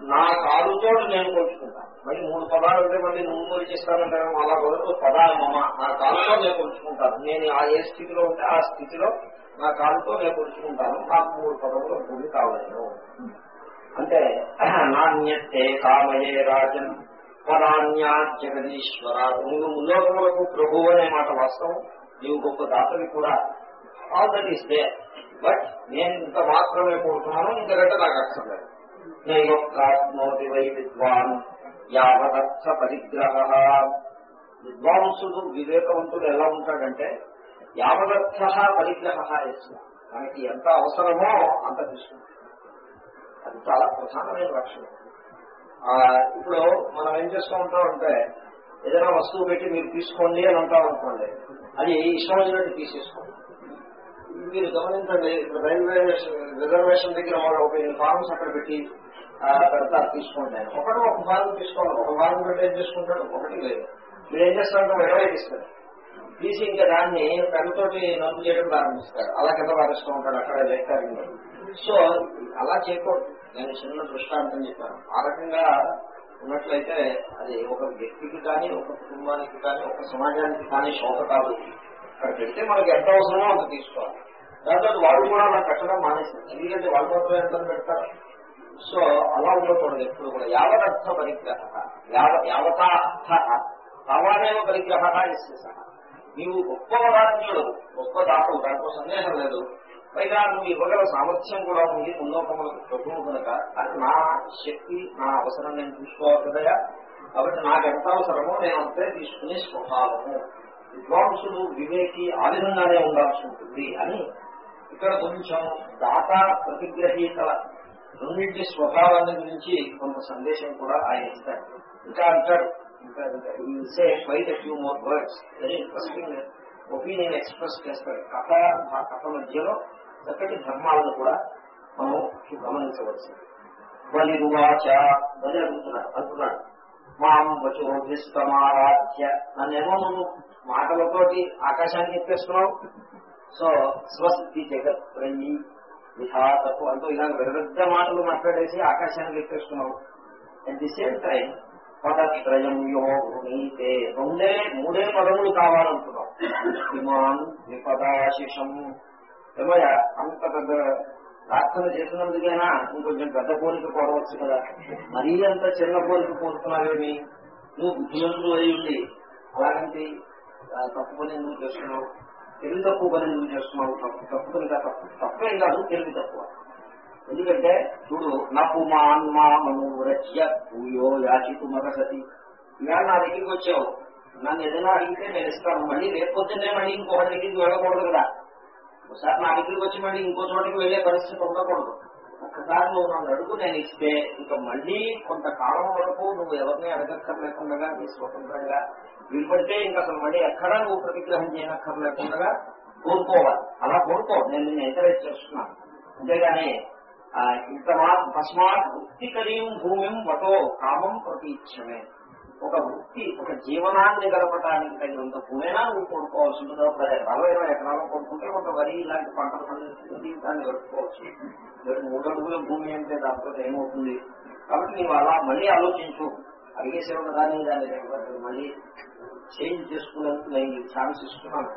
నా కాలుతో నేను కొలుచుకుంటాను మరి మూడు పదాలు ఉంటే మళ్ళీ నువ్వు కొలిచిస్తానంటే అలా కుదరదు పదామమ నా కాలుతో నేను కొలుచుకుంటాను నేను ఆ ఏ స్థితిలో ఉంటే ఆ స్థితిలో నా కాలుతో నేను పుడుచుకుంటాను నాకు మూడు పదవులు భూమి కావలేదు. అంటే నాణ్యతే కామయే రాజన్ పరాణ్యా జగదీశ్వర నువ్వు ముల్లోకములకు ప్రభు అనే మాట వాస్తవం. నీవు గొప్ప దాతవి కూడా. All that is they but నేను ఇంత మాత్రమే కోరుతున్నాను ఇంతకంటే నాకు అక్కర్లేదు. నేను వై విద్వాన్ యావదర్థ పరిగ్రహ. విద్వాంసుడు వివేకవంతుడు ఎలా ఉంటాడంటే యావదర్థ పరిగ్రహ ఇస్తుంది మనకి ఎంత అవసరమో అంత తీసుకుంటాడు. అది చాలా ప్రధానమైన లక్షణం. ఇప్పుడు మనం ఏం చేస్తూ ఉంటాం అంటే ఏదైనా వస్తువు పెట్టి మీరు తీసుకోండి అని అంటాం అనుకోండి అది ఇష్టం వచ్చినట్టు తీసేసుకోండి. మీరు గమనించండి రైల్వే రిజర్వేషన్ దగ్గర వాళ్ళు ఒక ఫార్మ్స్ అక్కడ పెట్టి పెడతారు తీసుకోండి అని. ఒకటి ఒక ఫార్మ్ తీసుకోవాలి ఒక ఫార్మ్ పెట్టి ఏం చేసుకుంటాడు? ఒకటి లేదు. మీరు ఏం చేస్తారంటే ఇరవై తీస్తారు తీసి ఇంకా దాన్ని పెన్నుతోటి నలుపు చేయడం ప్రారంభిస్తారు. అలా కింద పారేస్తూ ఉంటాడు అక్కడ లెక్కారంలో సో అలా చేయకూడదు. నేను చిన్న దృష్టాంతం చెప్పాను. ఆ రకంగా ఉన్నట్లయితే అది ఒక వ్యక్తికి కానీ ఒక కుటుంబానికి కానీ ఒక సమాజానికి కానీ శోక కాదు. అక్కడ పెడితే మనకి ఎంత అవసరమో అంత తీసుకోవాలి. దాంతో వాళ్ళు కూడా నాకు కట్టడం మానేసింది ఎందుకంటే వాళ్ళు మాత్రం ఎంత పెడతారు? సో అలా ఉండకూడదు ఎప్పుడు కూడా. యావదర్థ పరిగ్రహ యావ యావతా అర్థ పరిగ్రహ ఇస్తే నీవు గొప్ప వరాజ్ఞుడు గొప్ప దాతవు. దాంట్లో సందేహం లేదు. పైగా నువ్వు ఇవ్వగల సామర్థ్యం కూడా ఉంది. మున్నోకములకు ప్రభువు కనుక అది నా శక్తి నా అవసరం నేను చూసుకోవాలి కదయా కాబట్టి నాకు ఎంత అవసరమో నేను అంతే తీసుకునే స్వభావము. విద్వాంసుడు వివేకి ఆ విధంగానే ఉండాల్సి ఉంటుంది అని ఇక్కడ కొంచెం దాత ప్రతిగ్రహీతల రెండింటి స్వభావాన్ని గురించి కొంత సందేశం కూడా ఆయన ఇస్తాడు. ఇంకా అంటాడు ఇంకా say quite few more words very interesting opinion express చేస్తాడు. కథ కథ మధ్యలో చక్కటి ధర్మాలను కూడా మనం గమనించవచ్చు. బలిరువాచ బలి అడుగుతున్నాడు అంటున్నాడు మాం వచోభిస్తమారాధ్య. నన్నేమో నువ్వు మాటలతోటి ఆకాశాన్ని చెప్పేస్తున్నావు. సో స్వస్తి జగత్ ప్రయి విధాతకు అంటూ ఇలా విరుద్ధ మాటలు మాట్లాడేసి ఆకాశాన్ని చెప్పేస్తున్నావు. అట్ ది సేమ్ టైం పదత్రయం యో భూమితే రెండే మూడే పదములు కావాలంటున్నావు. ఇమాన్ విపదాశిషం ఏమయ్యా? అంత పెద్ద ప్రార్థన చేసినందుకైనా? ఇంకొంచెం పెద్ద కోరిక కోరవచ్చు కదా. మరీ అంత చిన్న కోరిక కోరుతున్నావేమి నువ్వు బుద్ధిమంతులు అయి ఉండి అలాగంటి తప్పు పని నువ్వు చేస్తున్నావు? తెలివి తక్కువ పని నువ్వు చేస్తున్నావు? తప్పు తప్పు పని కాదు, తప్పు తప్పేం కాదు తెలివి తక్కువ. ఎందుకంటే చూడు నాకు మా రచ్య భూయో యాచితు మరసతి ఇవాళ నా దగ్గరికి వచ్చావు. నన్ను ఏదైనా అడిగితే నేను ఇస్తాను. మళ్ళీ రేపొద్దు నేను మళ్ళీ ఇంకొకటి దగ్గరికి వెళ్ళకూడదు కదా. ఒకసారి నా దగ్గరికి వచ్చి మళ్ళీ ఇంకో చోటికి వెళ్ళే పరిస్థితి ఉండకూడదు. ఒక్కసారి నువ్వు నన్ను అడుగు నేను ఇస్తే ఇంకా మళ్ళీ కొంతకాలం వరకు నువ్వు ఎవరిని అడగక్కర్లేకుండా నీ స్వతంత్రంగా వీలుపడితే ఇంకా అసలు మళ్ళీ ఎక్కడా నువ్వు ప్రతిగ్రహం చేయనక్కర్లేకుండా కోరుకోవాలి. అలా కోరుకో. నేను నిన్ను ఎంకరేజ్ చేస్తున్నాను. అంతేగాని ఇంత మా తస్మాత్ వృత్తికరీం భూమిం వటో కామం ప్రతీక్షమే ఒక వృత్తి ఒక జీవనాన్ని గడపడానికి తగినంత భూమైనా నువ్వు కొనుక్కోవాల్సి ఉంటుంది ఒక అరవై ఇరవై ఎకరాలు కొనుక్కుంటే ఒక వరి ఇలాంటి పంటలు పండించుకుని దాన్ని గడుపుకోవచ్చు. మూడు అడుగుల భూమి అంటే దాంతో ఏమవుతుంది? కాబట్టి నువ్వు అలా మళ్ళీ ఆలోచించు. అడిగేసే ఉన్నదాన్ని దాన్ని లేకపోతే మళ్ళీ చేంజ్ చేసుకునేందుకు నేను ఛాన్స్ ఇస్తున్నాను.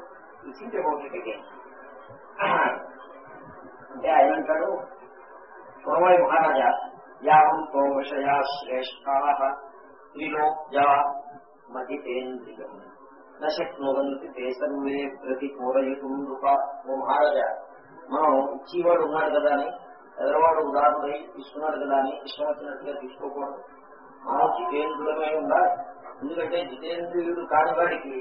థింక్ ఒకటికి అంటే ఆయన అంటాడు పూర్వై మహారాజా యావంతో విషయా శ్రేష్టా త్రిలోక్యా మదితేంద్రియం నశక్నువంతి తే సర్వే ప్రతికూలయుతం నృప ఓ మహారాజా మనం ఇచ్చేవాడు ఉన్నాడు కదా అని ఎదరవాడు ఉదాహరణ ఇస్తున్నాడు కదా అని ఇష్టం వచ్చినట్టుగా తీసుకోకూడదు. మనం జితేంద్రులమై ఉండాలి. ఎందుకంటే జితేంద్రుడు కాని వాడికి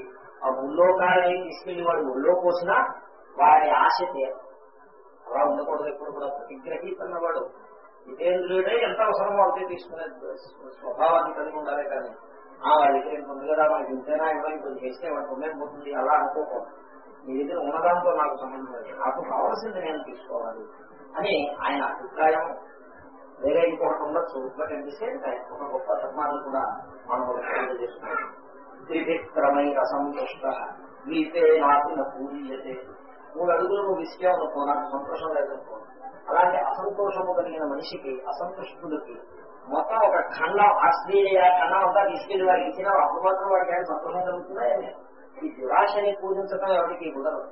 ఆ ఉల్లోకాన్ని తీసుకెళ్ళి వాడు ఉల్లో పోసినా వారి ఆశ తీరు అలా ఉండకూడదు ఎప్పుడు కూడా ప్రతిగ్రహీతన్నవాడు. జితేంద్రియుడే ఎంత అవసరమో అంతే తీసుకునే స్వభావాన్ని కలిగి ఉండాలి కానీ ఆ వాడి దగ్గర ఇంత ఉంది కదా మనకి ఇంతేనా ఇవ్వాలి కొంచెం చేస్తే వాడికి ఉండకపోతుంది అలా అనుకోకూడదు. మీ దగ్గర ఉన్నదాంతో నాకు సంబంధం లేదు. నాకు కావాల్సింది నేను తీసుకోవాలి అని ఆయన అభిప్రాయం. వేరే ఇంకొకటి ఉండొచ్చు but at the same time ఒక గొప్ప ధర్మాన్ని కూడా మనం చేస్తున్నాం త్రివిక్రమై అసంతుష్ట గీతే నాకు నా పూజీయతే మూడు అడుగులు నువ్వు ఇచ్చావు అనుకో నాకు సంతోషం లేదనుకోండి అలాంటి అసంతోషము కలిగిన మనిషికి అసంతుష్టుడికి మొత్తం ఒక ఖండ ఆశ్రీయ ఖండం అంతా తీసుకెళ్ళి వారికి ఇచ్చిన అప్పుడు మాత్రం వాడికి ఆయన సంతోషం కలుగుతుందా ఈ దురాశని పూజించడం ఎవరికి కుదరదు.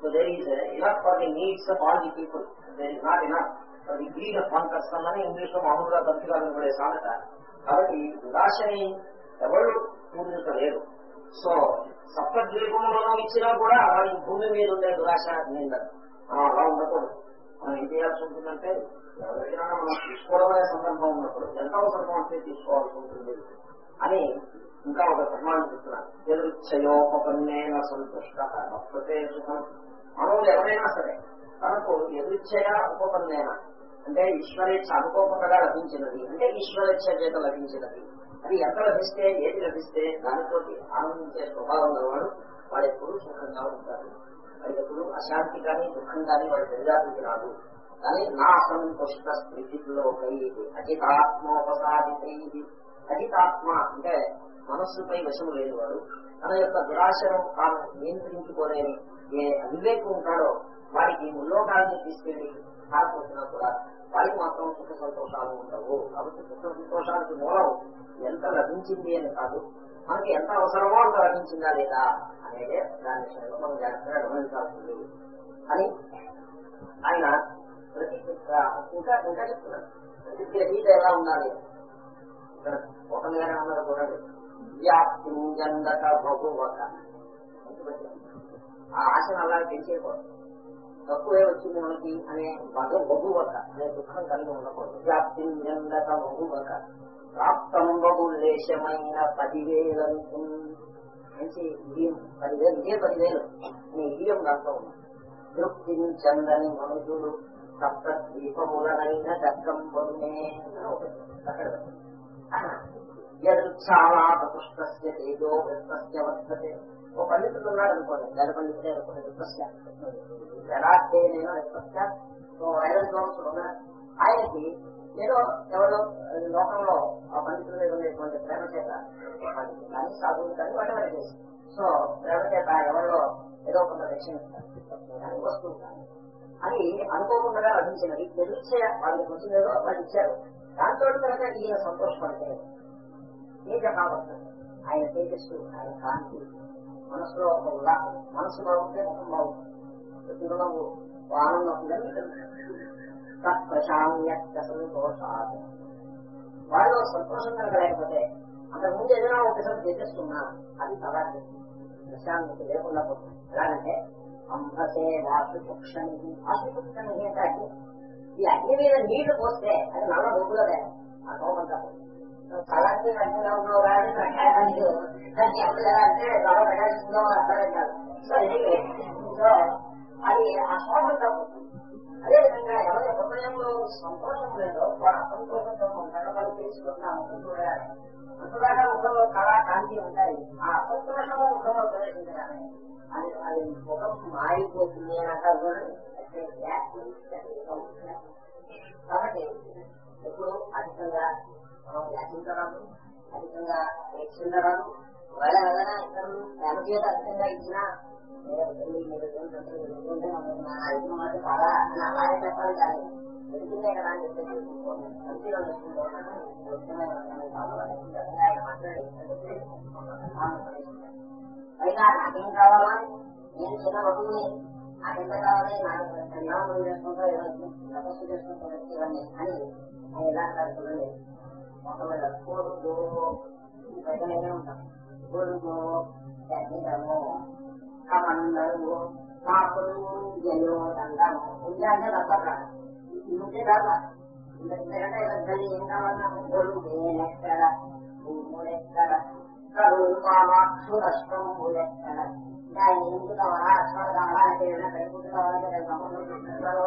So there is enough for the needs of all the people there is not enough for the greed of one person అని ఇంగ్లీష్లో మామూలుగా తంత్రికాలను పడే సామెత. కాబట్టి దురాశని ఎవరు పూజించలేరు. సో సప్తద్వీపంలోనూ ఇచ్చినా కూడా వాడి భూమి మీద ఉండే దురాశ నిండదు మనం అలా ఉండకూడదు. మనం ఏం చేయాల్సి ఉంటుందంటే ఎవరైనా మనం తీసుకోవడమే సందర్భం ఉన్నప్పుడు ఎంత అవసరం అంటే తీసుకోవాల్సి ఉంటుంది అని ఇంకా ఒక ధర్మాన్ని చెప్తున్నాను ఎదురుచ్చయోపన్నేన సంతుష్ట భక్తే సుఖం. మనవులు ఎవరైనా సరే తనకు ఎదురుచ్చయ ఉపపన్నేన అంటే ఈశ్వరేచ్ఛ అనుకోకుండా లభించినది అంటే ఈశ్వరేచ్ఛ చేత లభించినది. అది ఎంత లభిస్తే ఏది లభిస్తే దానితోటి ఆనందించే స్వభావం గలవాడు వాడు ఎప్పుడు సుఖంగా ఉంటారు వాడు ఎప్పుడు అశాంతి కానీ దుఃఖం కానీ వాడు దరిదాపుకి రాదు. కానీ నా సంతుష్ట స్థితిలో అజితాత్మోపసాదితై. అజితాత్మ అంటే మనస్సుపై వశము లేని వాడు తన యొక్క దురాశను తాను నియంత్రించుకోలేని ఏ అవివేకం ఉంటాడో వారికి ముల్లోకాన్ని తీసుకెళ్ళి కాకపోతున్నా కూడా వారికి మాత్రం సుఖ సంతోషాలు ఉండవు. కాబట్టి సుఖ సంతోషానికి మూలం ఎంత లభించింది అని కాదు. మనకి ఎంత అవసరమో అంత లభించిందా లేదా అనేది దాని విషయంలో మనం జాగ్రత్తగా గమనించాల్సింది. అని ఆయన ప్రతి ఇంకా ఇంకా చెప్తున్నారు. ప్రతి ఎలా ఉండాలి? ఇక్కడ ఒక నేర అన్నారు చూడండి వ్యాప్తింజందక బహువక. ఆ ఆశను అలా పెంచేయకూడదు. తక్కువే వచ్చింది మనకి అనే బగ బహువక అనే దుఃఖం కలిగి ఉండకూడదు. వ్యాప్తి ఎందక బహువక. ప్రాప్తం బహులేశమైన పదివేలకు మంచి ఇడియం పదివేలు ఇదే పదివేలు? అనే ఇడియం దాంట్లో ఉంది తృప్తిని చందని మనుషులు సప్త దీపములనైన చక్రం పొందే అక్కడ యదుత్సాహాపపుష్పస్య తేజో వృత్తస్య వర్తతే ఓ పండితుడు ఉన్నాడు అనుకోండి. వేద పండితుడే అనుకోండి. వృత్తస్య వేదాధ్యయనైన వృత్తస్య ఓ వైరల్ జోన్సుడు ఉన్నాడు ఆయనకి ఏదో ఎవరో లోకంలో ఆ పండితుల మీద ఉండేటువంటి ప్రేమ చేత పండితులు కానీ సాధువులు కానీ వాటెవర్ చేసి సో ప్రేమ చేత ఎవరిలో ఏదో కొంత రక్షిస్తారు. కానీ వస్తువు కానీ అని అనుకోకుండా లభించినది. తెలిసే వాళ్ళకి వచ్చిందేదో వాళ్ళు ఇచ్చారు. దాంతో కనుక ఈయన సంతోషపడితే తేజ కావచ్చు ఆయన తేజస్సు ఆయన కాంతి మనసులో ఒక ఉల్లాసం మనసులో ఉంటే ముఖం బాగుంటుంది చిరునవ్వు ఆనందం ఇవన్నీ తత్ప్రశామ్యత్త సంతోషాలు వాళ్ళు సంతోషం కనుక లేకపోతే అంతకుముందు ఏదైనా ఒకసారి చేసేస్తున్నా అది తలాంటి ప్రశాంతి లేకుండా పోతుంది. ఎలాగంటే అంబసే వాసుపుక్షణి వాసుపుక్షణి అంటే ఈ అగ్ని మీద నీళ్ళు పోస్తే అది నల్ల బొగ్గులదే ఆ కోమంతా తలాంటి మధ్యలో ఉన్నావు కానీ దాన్ని ఎప్పుడు అంటే చాలా ప్రకాశంగా అర్థం కాదు. సో ఎనీవే సో అది ఆ సోమంతా అదేవిధంగా ఎవరి హృదయంలో సంతోషం లేదో వాడు అసంతోషంతో ఉంటాడో వాళ్ళు తెలుసుకుంటాము చూడాలి అంతదాకా ముఖంలో కళా కాంతి ఉంటాయి. ఆ అసంతోషము ముఖంలో ప్రవేశించగానే అది అది ముఖం మారిపోతుంది అని అంటారు చూడండి. కాబట్టి ఎప్పుడు అధికంగా మనం యాచించరాదు అధికంగా ప్రేక్షించరాదు ఒకవేళ ఏదైనా ఇతరులు ప్రేమ చేత అధికంగా ఇచ్చినా చాలా పైగా నాకేం కావాలా నేను చిన్న వస్తువుని నాకెంత కావాలి నాకు చేసుకుంటూ తపస్సు చేసుకుంటూ అని ఆయన ఎలా ఉంటాం పెద్దలు ఏం కావాలన్నా కొడుకు ఎక్కడ భూములెక్కడ కరుణాక్షురష్టములెక్కడ ఆయన ఎందుకు కావాలా అక్షరాలు కావాలా అంటే ఏదైనా పెరుగుతు కావాలంటే నేను సంబంధం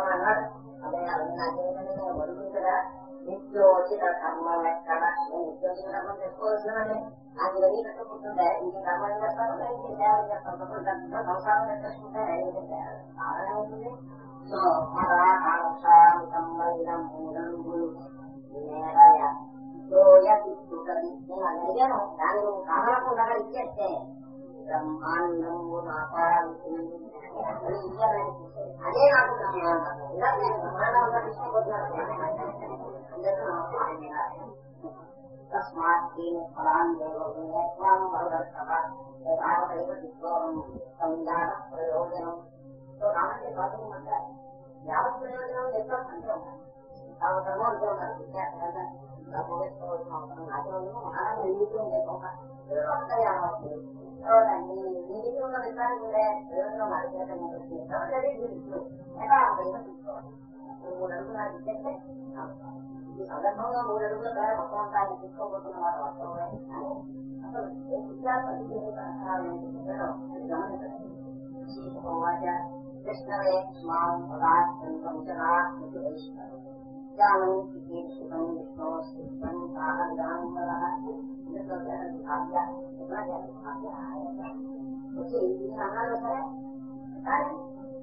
అన్నాడు అదే అది నాకేంటంటే నేను బతుకుతుంది కదా నిత్యోచిత కర్మం ఎక్కడ నేను నిత్యోచిత కర్మం చేసుకోవాల్సినది నాకు ఇవన్నీ కట్టుకుంటుంటే ఇంక కర్మం చేస్తాను నేను ఇంక సేవ చేస్తాను తప్ప డబ్బుతో సంసారం పెట్టేసుకుంటే ఇంక సాధనే ఉంటుంది సో మరాకాంక్షాంతమైన మూలంబులు నేరయ సోయతిట్టుకది నేను అది అడిగాను దాని నువ్వు కాదనకుండా ఇచ్చేస్తే బ్రహ్మాండము నాపారాలు అదే నాకు బ్రహ్మాండం ఇలా నేను బ్రహ్మాండం అంతా తస్మాత్ ఫలాన్ దేవం వరదర్శవ ఏతావతైవ విశ్వం సంవిధాన ప్రయోజనం సో స్వాతంత్రం ఉంటారు యావత్ ప్రయోజనం చెప్పాల్సి అంటూ ఉంటారు అవసరమో అంటూ ఉంటారు విద్యార్థులంతా పోగొట్టుకోవాల్సిన అవసరం నాకే ఉంది మహారాజు ఇంటికి ఉండే బొమ్మ ఏదో ఒకటి అవ్వచ్చు తర్వాత నీ నీ దగ్గర ఉన్న విషయానికి ఉండే ప్రయోజనం నాకు చేత కాబట్టి అదే తెలుసు ఎలా అర్థంగా తీసుకోవాలి నువ్వు మూడు అడుగులు నాకు ఇచ్చేస్తే ఈ సందర్భంగా మూడు అడుగుల ద్వారా మొత్తం అంతా ఆయన తీసుకోబోతున్న మాట వాస్తవమే కానీ అసలు ఏ విద్యార్థి గమనించండి శ్రీశుభవాచ కృష్ణవే స్మాం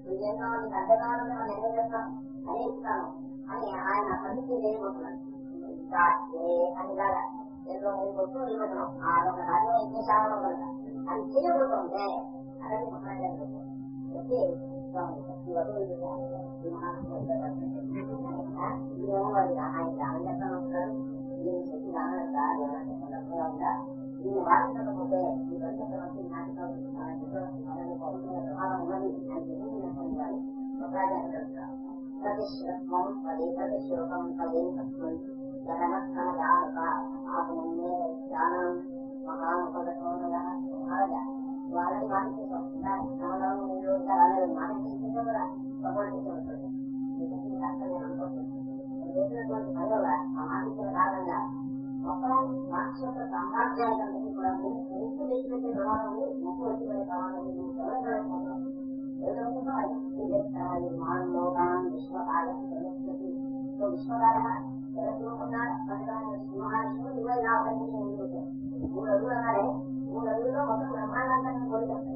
పదార్థంచరా జ్ఞానం చికీర్షితం విష్ణో స్థితం సాహంగాంబర భాగ్య వచ్చి ఇది అన్నాడు సరే కానీ నువ్వేమో నీకు అడ్డకాలం నేను ఏం చేస్తాను అనే ఇస్తాను అని ఆయన సమితి చేయబోతున్నాడు ఇంకా ఏ అని లాగా ఏదో నేను వస్తూ నిలబెట్టడం ఆ ఒక రాజ్యం ఇచ్చేసామో కనుక అది చేయబోతుంటే అలాగే మహారాజు వచ్చి ఇదేమో వాడి ఆయన దానం చేస్తాను ఉంటాడు దీని శక్తి దానం ఉందా பிரதிஷ்யோகம் பிரதிஷ்யோகம் பிரதேசம் ஜனமஸ்தானம் மகாமுபதோதா వాళ్ళ మానసిక స్థానం వాళ్ళ మానసిక కూడా భగవంతుడు చెబుతుంది అనుకోవచ్చు చేసినటువంటి పనుల ఆ మానసిక కారణంగా ಮಕ್ಕಳಲ್ಲಿ ಮಾನಸಿಕ ಸಾಮರ್ಥ್ಯಗಳನ್ನು ಹೆಚ್ಚು ಪ್ರಮಾಣದಲ್ಲಿ ಮುಖ್ಯಮಂತ್ರಿಗಳ ಪ್ರಮಾಣದಲ್ಲಿ ಬೆಳೆಸಬಹುದು ಎಲ್ಲವೂ ಸಹ ಈ ಮಾನಲೋಕಾನ್ ವಿಶ್ವಕಾಯ ಬೆಳೆಸುತ್ತಿ ಸೊ ವಿಶ್ವಕಾಯ ಬೆಳೆಸುವ ಮುನ್ನ ಪದಗಳನ್ನು ಸಿಂಹಾಸನವು ಇವ ಯಾವ ಪರಿಮಿತಿ ಹೊಂದಿರುತ್ತೆ ಮೂರು ಅಡುಗೆ ಅಂದರೆ ಮೂರು ಅಡುಗೆಗಳು ಮತ್ತು ಬ್ರಹ್ಮಾಂಡ ಅಂತ ಕೊಡಿಸುತ್ತೆ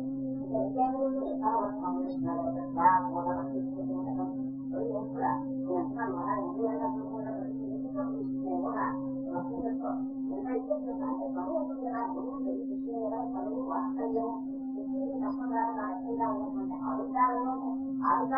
ವಿದ್ಯಾರ್ಥಿಗಳಿಗೆ ಸಹ ಒಂದು ಕಾಂಗ್ರೆಸ್ ನಡೆಯುತ್ತೆ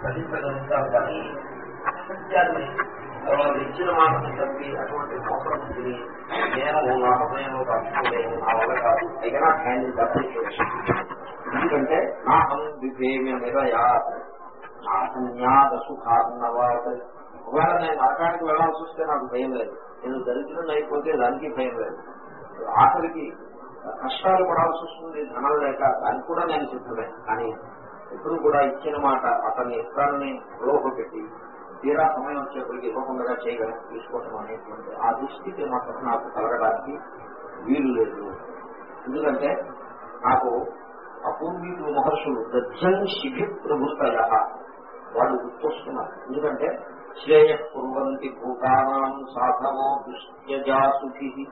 గ్రహించగలుగుతారు కానీ సత్యాన్ని తర్వాత ఇచ్చిన మాటను తప్పి అటువంటి మోసం తిని నేను నాటమేమో తప్పుకోలేను నా వల్ల కాదు. ఐ కెనాట్ హ్యాండిల్ దట్ ఎందుకంటే నా హం విభేమి నిరయా నాశన్యాద సుఖాన్నవాత్ ఒకవేళ నేను నరకానికి వెళ్ళాల్సి వస్తే నాకు భయం లేదు. నేను దరిద్రుని అయిపోతే దానికి భయం లేదు. ఆఖరికి కష్టాలు పడాల్సి వస్తుంది ధనం లేక దానికి కూడా నేను సిద్ధమే. కానీ ఎప్పుడు కూడా ఇచ్చిన మాట అతని ఇష్టాన్ని లోప పెట్టి తీరా సమయం వచ్చేప్పటికి ఇవ్వకుండా చేయగలం. తీసుకోవటం అనేటువంటి ఆ దృష్టికి మాత్రం నాకు కలగడానికి వీలు లేదు. ఎందుకంటే నాకు అపూర్వీకులు మహర్షులు దజ్జం శిభి ప్రభుత్వ వాళ్ళు గుర్తొస్తున్నారు. ఎందుకంటే శ్రేయ కుర్వంతి భూతానాం సాధవో దుష్యజాసుఖి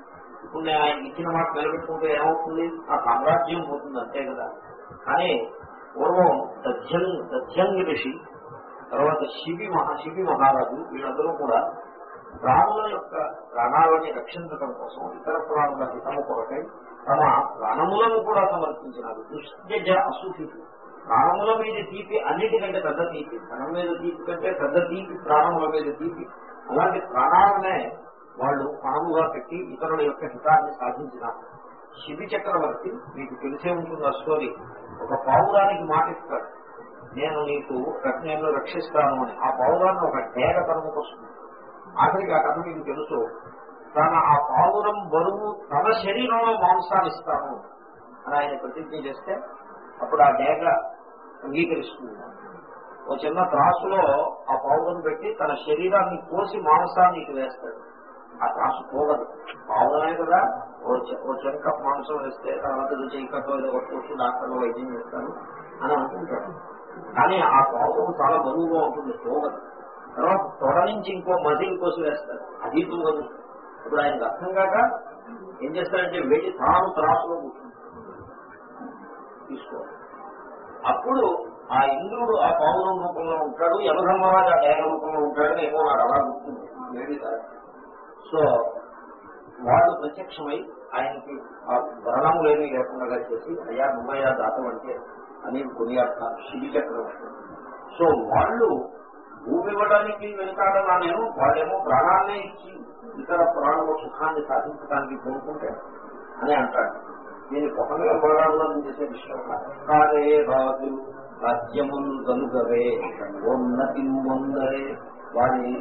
ఇప్పుడు నేను ఆయన ఇచ్చిన మాట నిలబెట్టుకుంటే ఏమవుతుంది? ఆ సామ్రాజ్యం పోతుంది అంతే కదా. కానీ పూర్వం దజ్జం దజ్జంగి ఋషి తర్వాత శిబి మహా శిబి మహారాజు వీళ్ళందరూ కూడా ప్రాణుల యొక్క ప్రాణాలని రక్షించడం కోసం ఇతర ప్రాణుల హితము కొరకై తమ ప్రాణములను కూడా సమర్పించినారు. దుష్జ అసూఫి ప్రాణముల మీద తీపి అన్నిటికంటే పెద్ద తీపి. ధనం మీద తీపి కంటే పెద్ద తీపి ప్రాణముల మీద తీపి. అలాంటి ప్రాణాలనే వాళ్ళు పణముగా పెట్టి ఇతరుల యొక్క హితాన్ని సాధించినారు. శిబి చక్రవర్తి మీకు తెలిసే ఉంటుంది ఆ స్టోరీ. ఒక పావురానికి మాటిస్తాడు నేను నీకు నేను రక్షిస్తాను అని. ఆ పావురాన్ని ఒక డేగ తరముకొస్తుంది ఆఖరికి ఆ కథ మీకు తెలుసు. తన ఆ పావురం బరువు తన శరీరంలో మాంసాన్ని ఇస్తాను అని ఆయన ప్రతిజ్ఞ చేస్తే అప్పుడు ఆ డేగ అంగీకరిస్తుంది. ఓ చిన్న త్రాసులో ఆ పావురం పెట్టి తన శరీరాన్ని కోసి మాంసాన్ని వేస్తాడు. ఆ త్రాసు పోగదు. పావురమే కదా. ఓ చెంక మాంసం వేస్తే తర్వాత చెయ్యకతో ఏదో కొట్టుకొచ్చి డాక్టర్లు వైద్యం చేస్తాను అని అనుకుంటాడు. కానీ ఆ పావురం చాలా బరువుగా ఉంటుంది తోగదు. తర్వాత తొడ నుంచి ఇంకో మజిల్ కోసం వేస్తారు. అది తోగదు. ఇప్పుడు ఆయనకు అర్థం కాక ఏం చేస్తాడంటే వెళ్ళి తాను త్రాసులో కూర్చుంటారు. తీసుకో అప్పుడు ఆ ఇంద్రుడు ఆ పావురం రూపంలో ఉంటాడు యమధర్మరాజు ఆ డేగ రూపంలో ఉంటాడని ఏమో నాకు అలా గుర్తుంది. సో వాడు ప్రత్యక్షమై ఆయనకి ఆ భరణము లేని లేకుండా చేసి అయ్యా నువ్వయ్యా దాతం అంటే అని కొనియాడతారు శివి చక్రవర్తి సో వాళ్ళు భూమి ఇవ్వడానికి వెనుకాడనా నేను వాళ్ళేమో ప్రాణాలనే ఇచ్చి ఇతర ప్రాణుల సుఖాన్ని సాధించడానికి కోరుకుంటే అని అంటాడు. దీని పొగంగా పోరాడాలని చేసే విషయం కాదే రాజు రాజ్యములు కనుగవే ఉన్నతి పొందరే వాడి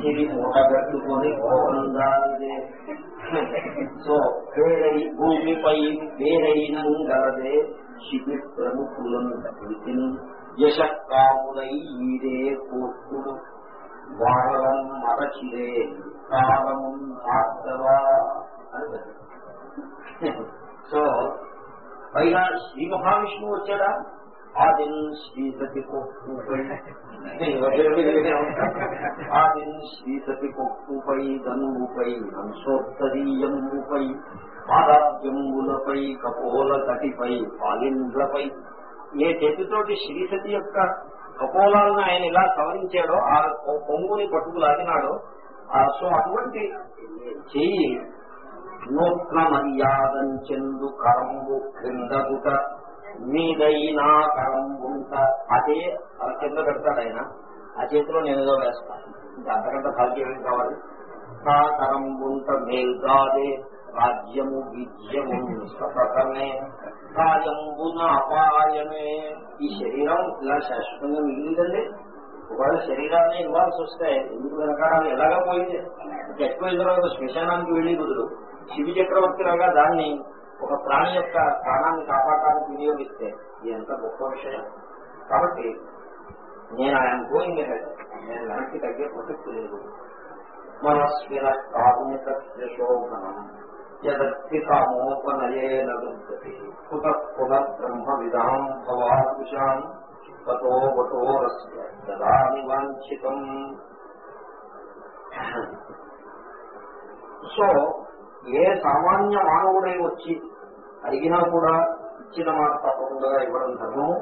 ఇది మూటగట్టుకొని పోవందానిదే సో వేరై భూమిపై వేరైన గలదే శిబి ప్రముఖులను వీటిని యశకాములై ఈరే కోర్టుడు వాళ్ళం మరచిరే కాలము భార్గవా అని సో పైగా శ్రీ మహావిష్ణువు వచ్చాడా? ఆదిన్ శ్రీసతి ఆదిన్ శ్రీసతి కొప్పుపై ధనువుపై హంసోత్తరీయంబుపై. పాదాబ్జంబులపై కపోల కటిపై పాలిండ్లపై ఏ చేతితోటి శ్రీసతి యొక్క కపోలాలను ఆయన ఇలా సవరించాడో ఆ పొంగుని పట్టుకు లాగినాడో ఆ సో అటువంటి చెయ్యి నూత్న మర్యాదంచెందు కరంబు క్రిందగుట మీదైనా కరంబుంట. అదే కింద పెడతాడు ఆయన. ఆ చేతిలో నేను ఏదో వేస్తాను. ఇంకా అంతకంటే భాగ్యం ఏం కావాలి? నా కరంబుంట మేల్గాదే రాజ్యము విద్యము సతతమే కాయంబున అపాయమే ఈ శరీరం ఇలా శాశ్వతంగా మిగిలిందండి. ఒకవేళ శరీరాన్ని ఇవ్వాల్సి వస్తే ఎందుకు వెనకాడాలి ఎలాగా పోయింది. ఎక్కువ తర్వాత శ్మశానానికి వెళ్ళి కుదురు శివి చక్రవర్తి లాగా దాన్ని ఒక ప్రాణి యొక్క ప్రాణాన్ని కాపాడటానికి వినియోగిస్తే ఇది ఎంత గొప్ప విషయం. కాబట్టి నేను ఆయన గోయింగ్ నేను వెనక్కి తగ్గే ప్రసక్తి లేదు. మనస్విన కాగుణిత శోభనం. కామోపనయేన కుత భవాదృశాం తతో వటోరస్య వాంఛితం సో ఏ సామాన్య మానవుడై వచ్చి అడిగినా కూడా ఇచ్చిన మాట తప్పకుండా ఇవ్వడం ధర్మం.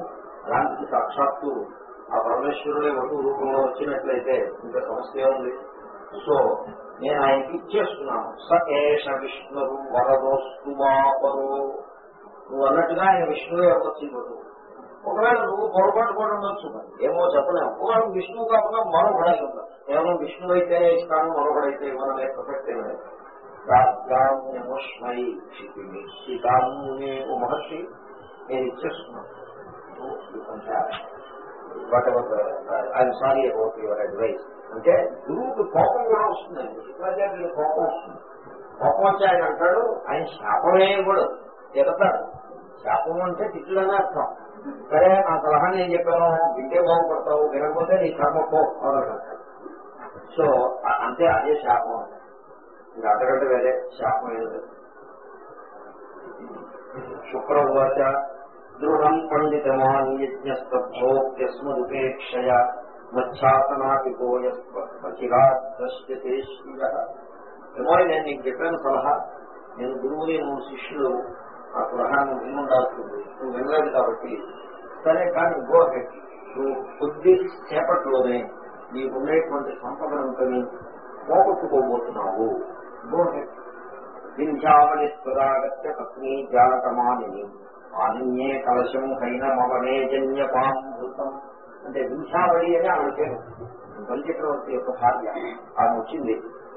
అలాంటిది సాక్షాత్తు ఆ పరమేశ్వరుడే వటు రూపంలో వచ్చినట్లయితే ఇంకా సమస్య ఉంది సో నేను ఆయనకి ఇచ్చేస్తున్నాను స ఏష విష్ణు వరదోస్తు మాపరో నువ్వు అన్నట్టుగా ఆయన విష్ణువే అవ్వచ్చు ఒకవేళ నువ్వు పొరపాటు కూడా ఉండొచ్చు. ఏమో చెప్పలేము ఒకవేళ విష్ణువు కాకుండా మరొకడై ఉందా కేవలం విష్ణువు అయితే ఇస్తాను మరొకడైతే మనం ప్రసక్తి లేదు. మహర్షి నేను ఇచ్చేస్తున్నాను. Whatever I'm sorry about your advice అంటే గురువుకి కోపం కూడా వస్తుందండి శుక్రాచార్యుడు కోపం వస్తుంది. కోపం వచ్చి ఆయన అంటాడు ఆయన శాపమే కూడా తిడతాడు శాపం అంటే తిట్లనే అర్థం. సరే నా సలహా నేను చెప్పాను. వింటే బాగుపడతావు వినకపోతే నీ కర్మ పో సో అంతే అదే శాపం. అంటే ఇంకా అంతకంటే వేరే శాపం ఏదో శుక్రవాచ దృఢం పండితమాన్ యజ్ఞస్తభోక్యస్మదుపేక్షయ మచ్చాసనాపికోయస్పచిరాద్రశ్యతే ఏమో నేను నీకు చెప్పాను సలహా. నేను గురువుని నువ్వు శిష్యులు ఆ సలహాను వినుండాల్సింది. నువ్వు వినలేదు కాబట్టి. సరే కానీ గో హెడ్ నువ్వు కొద్ది సేపట్లోనే నీకున్నటువంటి సంపదనంతని పోగొట్టుకోబోతున్నావు. గో హెడ్ వింధ్యామణి స్వదాగత్య పత్ని జాలకమాని ఆనిన్యే కలశం హైనమవనే జన్యపాంభృతం. అంటే వింశావళి అని ఆవిడ పేరు. బలిచక్రవర్తి యొక్క భార్య. ఆమె వచ్చింది.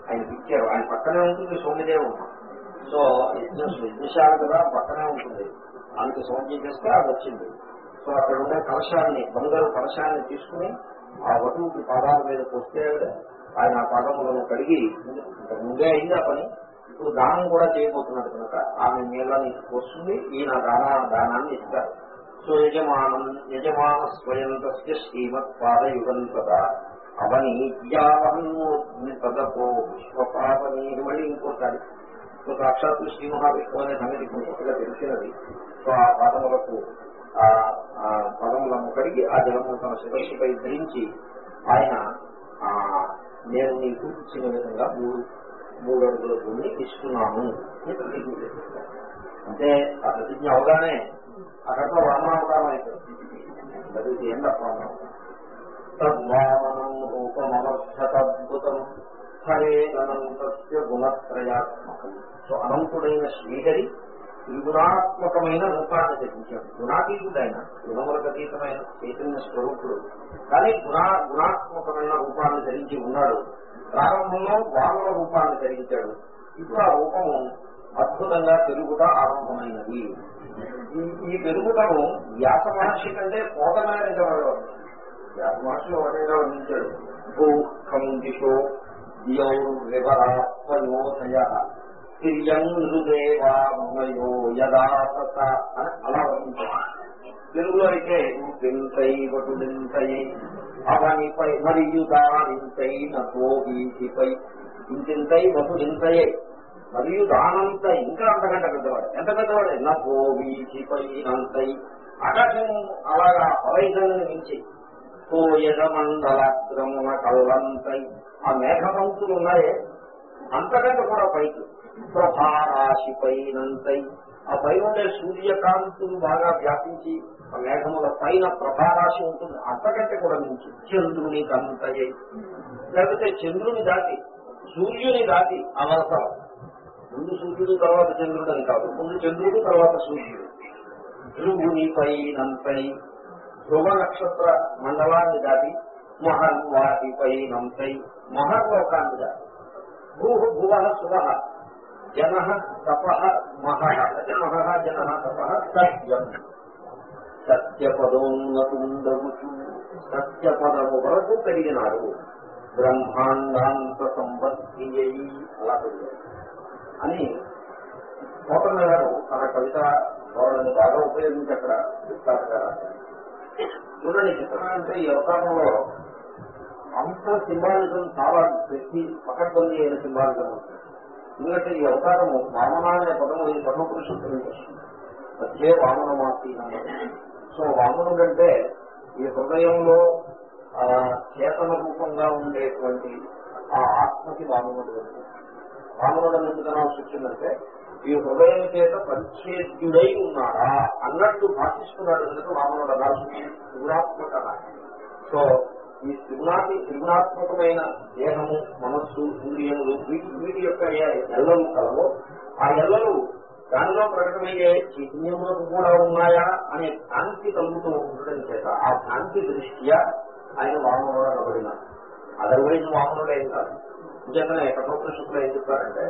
ఆయన ఇచ్చారు ఆయన పక్కనే ఉంటుంది సోమిదేవి సో సో యజ్ఞశాల కదా పక్కనే ఉంటుంది. ఆమెకి సోమజీ చేస్తే అది వచ్చింది. సో అక్కడ ఉండే కలశాన్ని బంగారు కలశాన్ని తీసుకుని ఆ వటువుకి పాదాల మీద పోస్తే ఆయన ఆ పాదములను కడిగి ముందే అయింది ఆ పని. ఇప్పుడు దానం కూడా చేయబోతున్నాడు కనుక ఆమె నీళ్ళని వస్తుంది ఈయన దాన దానాన్ని ఇస్తారు. సో యజమానం యజమాన స్వయం తస్య శ్రీమత్ పాదయుగం కదా అవని మళ్ళీ ఇంకోసారి సో సాక్షాత్తు శ్రీ మహావిష్ణు అనే సంగతి కొత్తగా తెలిసినది. సో ఆ పాదములకు ఆ పదములను కడిగి ఆ జలము తన శిరస్సుపై ధరించి ఆయన ఆ నేను నీకు ఇచ్చిన విధంగా మూడు మూడు అడుగుల భూమిని ఇస్తున్నాను అని ప్రతిజ్ఞ చేసేస్తారు అంటే ఆ ప్రతిజ్ఞ అవగానే అక్కడ వామనావతారం అయిపోయింది అది ఎండ తద్వామనం రూపమవస్థతద్భుతం హరేదనంతస్య గుణత్రయాత్మకం. సో అనంతుడైన శ్రీహరి త్రిగుణాత్మకమైన రూపాన్ని తెప్పించాడు గుణాతీతుడైన గుణములకు అతీతమైన చైతన్య స్వరూపుడు. కానీ గుణా గుణాత్మకమైన రూపాన్ని ధరించి ఉన్నాడు. ప్రారంభంలో వామన రూపాన్ని ధరించాడు. ఇప్పుడు ఆ రూపము అద్భుతంగా పెరుగుట ఆరంభమైనది. ఈ- ఈ వ్యాస మహర్షి కంటే పోతమైన వ్యాస మహర్షిలో ఒకటిగా వర్ణించాడు. భూఖం దిశో దియోధయ తిర్యం యదా తత అని అలా వర్ణించాడు. తెలుగులో అయితే వింతై వటుడింతై అవనిపై మరియు దారింతై నతో ఇంతింతై వటుడింతయే మరియు దానంత ఇంకా అంతకంటే పెద్దవాడు. ఎంత పెద్దవాడు? నతో వీధిపై అంతై ఆకాశం అలాగా హొరైజన్ మించి మండలగ్రమున కల్లంతై. ఆ మేఘమంతులు ఉన్నాయే అంతకంటే కూడా పైకి. ప్రభారాశిపైనంతై ఆ పై ఉండే సూర్యకాంతులు బాగా వ్యాపించి ఆ మేఘముల పైన ప్రభారాశి ఉంటుంది. అంతకంటే కూడా మించి. చంద్రుని కంతయ్యి లేకపోతే చంద్రుని దాటి సూర్యుని దాటి అవసరం ముందు సూర్యుడు తర్వాత చంద్రుడు అని కాదు. ముందు చంద్రుడు తర్వాత సూర్యుడు. ధ్రువునిపై పైనంతై ధ్రువ నక్షత్ర మండలాన్ని దాటి మహన్ మహర్వాటి పైనంతై మహర్లోకాన్ని దాటి. భూ భువ శుభ జన తప మహ. మహ జన తప సత్యం. సత్యపదోన్నతుండగుచు. సత్యపదము వరకు పెరిగినాడు. బ్రహ్మాండాంత సంబంధి అలా పెరిగాడు. అని కోటన్న గారు తన కవిత ధోరణి బాగా ఉపయోగించి అక్కడ విస్తారంగా చూడండి చిత్రం అంటే ఈ అవతారంలో అంత సింబాలిజం చాలా ప్రతి పకడ్బందీ అయిన సింబాలిజం ఉంటుంది. ఎందుకంటే ఈ అవతారము వామన అనే పదము ఈ పరమపురుషుడు వచ్చే వామనమాసి సో వామనుడు అంటే ఈ హృదయంలో ఆ చేతన రూపంగా ఉండేటువంటి ఆ ఆత్మకి వామనుడు అంటే రాముడు ఎందుకు వచ్చిందంటే ఈ హృదయం చేత పరిచ్ఛేద్యుడై ఉన్నాడా అన్నట్టు భాషిస్తున్నాడు కనుక రాముడు అనాల్సి త్రిగుణాత్మక సో ఈ త్రిగుణాతి త్రిగుణాత్మకమైన దేహము మనస్సు ఇంద్రియములు వీటి వీటి యొక్క ఎల్లలు కలవో ఆ ఎల్లలు దానిలో ప్రకటమయ్యే చైతన్యములకు కూడా ఉన్నాయా అనే కాంతి కలుగుతూ ఉండడం చేత ఆ కాంతి దృష్ట్యా ఆయన వామనుడు అనబడినాడు. అదర్వైజ్ వామనుడు ఏం కాదు. నిజంగానే కఠోపనిషత్తులో ఏం చెప్తారంటే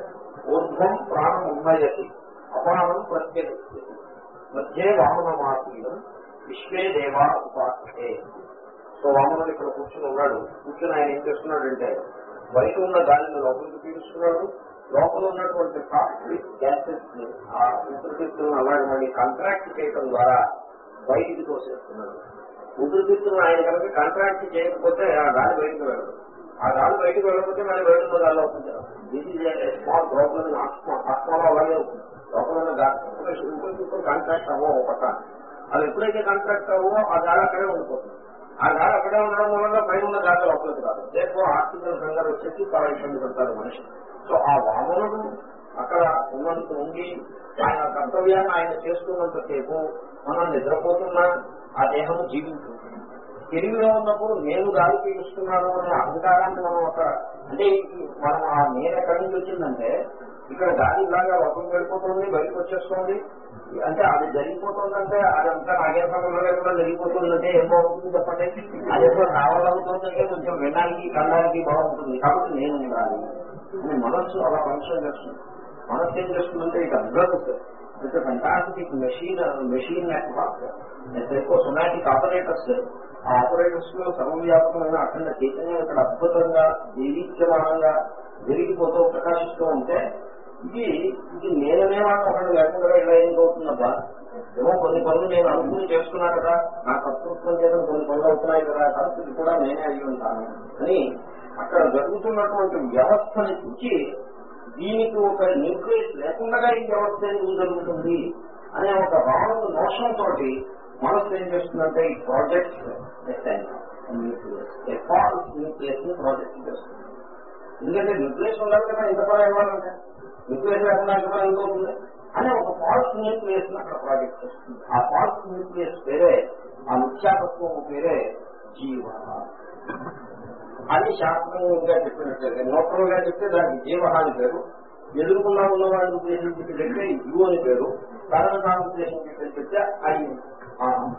ఊర్ధ్వం ప్రాణం ఉన్నయతి అపానం ప్రత్యేక మధ్యే వామనమాసీనం విశ్వే దేవా ఉపాసే సో వామనుడు ఇక్కడ కూర్చుని ఉన్నాడు. కూర్చుని ఆయన ఏం చేస్తున్నాడంటే బయట ఉన్న గాలిని లోపలికి పీలుస్తున్నాడు. లోపల ఉన్నటువంటి టాక్సిక్ గ్యాసెస్ని ఆ ఊపిరితిత్తులను అలాగే మళ్ళీ కాంట్రాక్ట్ చేయడం ద్వారా బయటికి తోసేస్తున్నాడు. ఊపిరితిత్తులను ఆయన కనుక కాంట్రాక్ట్ చేయకపోతే ఆ గాలి బయటకు వెళ్ళదు ఆ గాలి బయటకు వెళ్ళకపోతే మళ్ళీ బయట గాలి అవుతుంది. దిస్ ఈజ్ స్మాల్ ప్రాబ్లం ఆత్మలో అలాగే లోపల కాంట్రాక్ట్ అవ్వవు ఒక పక్క. అది ఎప్పుడైతే కాంట్రాక్ట్ అవ్వో ఆ గాలి అక్కడే ఉండిపోతుంది. ఆ గాలి అక్కడే ఉండడం వల్ల పైన ఉన్న గాలి లోపలికి రాదు. రేపు ఆక్సిజన్ కంగారు వచ్చేసి చాలా ఇబ్బంది పెడతారు మనిషి. సో ఆ వామనుడు అక్కడ ఉన్నంత ఉండి ఆయన కర్తవ్యాన్ని ఆయన చేస్తున్నంతసేపు మనం నిద్రపోతున్నా. ఆ దేహం జీవించుంటుంది తెలుగులో ఉన్నప్పుడు నేను గాలి పీలుస్తున్నాను అనే అహంకారాన్ని మనం ఒక అంటే మనం ఆ నేను ఎక్కడి నుంచి వచ్చిందంటే ఇక్కడ గాలి ఇలాగా లోపలికి వెళ్ళిపోతుంది బయటకు వచ్చేస్తుంది. అంటే అది జరిగిపోతుందంటే అదంతా నాగే సమయంలో కూడా జరిగిపోతుందంటే ఏం బాగుంటుంది చెప్పండి. అదేదో ఎప్పుడు రావాలనుకుంటుందంటే కొంచెం వినడానికి కళ్ళడానికి బాగుంటుంది. కాబట్టి నేను ఉండాలి. అని మనస్సు అలా ఫంక్షన్ చేస్తుంది. మనస్సు ఏం చేస్తుందంటే ఇక అందరూ ఫంటాస్టిక్ మెషిన్ మెషిన్ నెట్వర్క్ ఎక్కువ సొమాటిక్ ఆపరేటర్స్ ఆ ఆపరేటర్స్లో సర్వవ్యాపకమైన అఖండ చైతన్యం ఇక్కడ అద్భుతంగా జీవిత్యమానంగా జరిగిపోతూ ప్రకాశిస్తూ ఉంటే ఇది ఇది నేననే మాట ఒకటి లేకుండా ఇలా ఏం అవుతుందబ్బా ఏమో కొన్ని పనులు నేను అనుకుని చేస్తున్నా కదా. నా కర్తృత్వం చేత కొన్ని పనులు అవుతున్నాయి కదా. కాబట్టి ఇది కూడా నేనే అయ్యి ఉంటాను. అని అక్కడ జరుగుతున్నటువంటి వ్యవస్థని చూచి దీనికి ఒక న్యూక్లియస్ లేకుండా ఈ వ్యవస్థ ఎందుకు జరుగుతుంది అనే ఒక రాంగ్ నోషన్ తోటి మనసు ఏం చేస్తుందంటే ఈ ప్రాజెక్ట్ న్యూక్లియస్ ఫాల్స్ న్యూక్లియస్ని ప్రాజెక్ట్ చేస్తుంది. ఎందుకంటే న్యూక్లియస్ ఉండాలి కదా ఇంత పని ఇవ్వాలంటే న్యూక్లియస్ లేకుండా ఇంత పని ఎందుకు అని ఒక ఫాల్స్ న్యూక్లియస్ని అక్కడ ప్రాజెక్ట్ చేస్తుంది. ఆ ఫాల్స్ న్యూక్లియస్ పేరే ఆ మిథ్యాతత్వం పేరే జీవ అని శాస్త్రంగా చెప్పినట్లయితే నూతనంగా గా చెప్తే దానికి జీవహాని పేరు ఎదుర్కొన్నా ఉన్నవాడిని ఉద్దేశించి చెప్తే యు అని పేరు తనను ఉద్దేశించి చెప్తే అయి అహం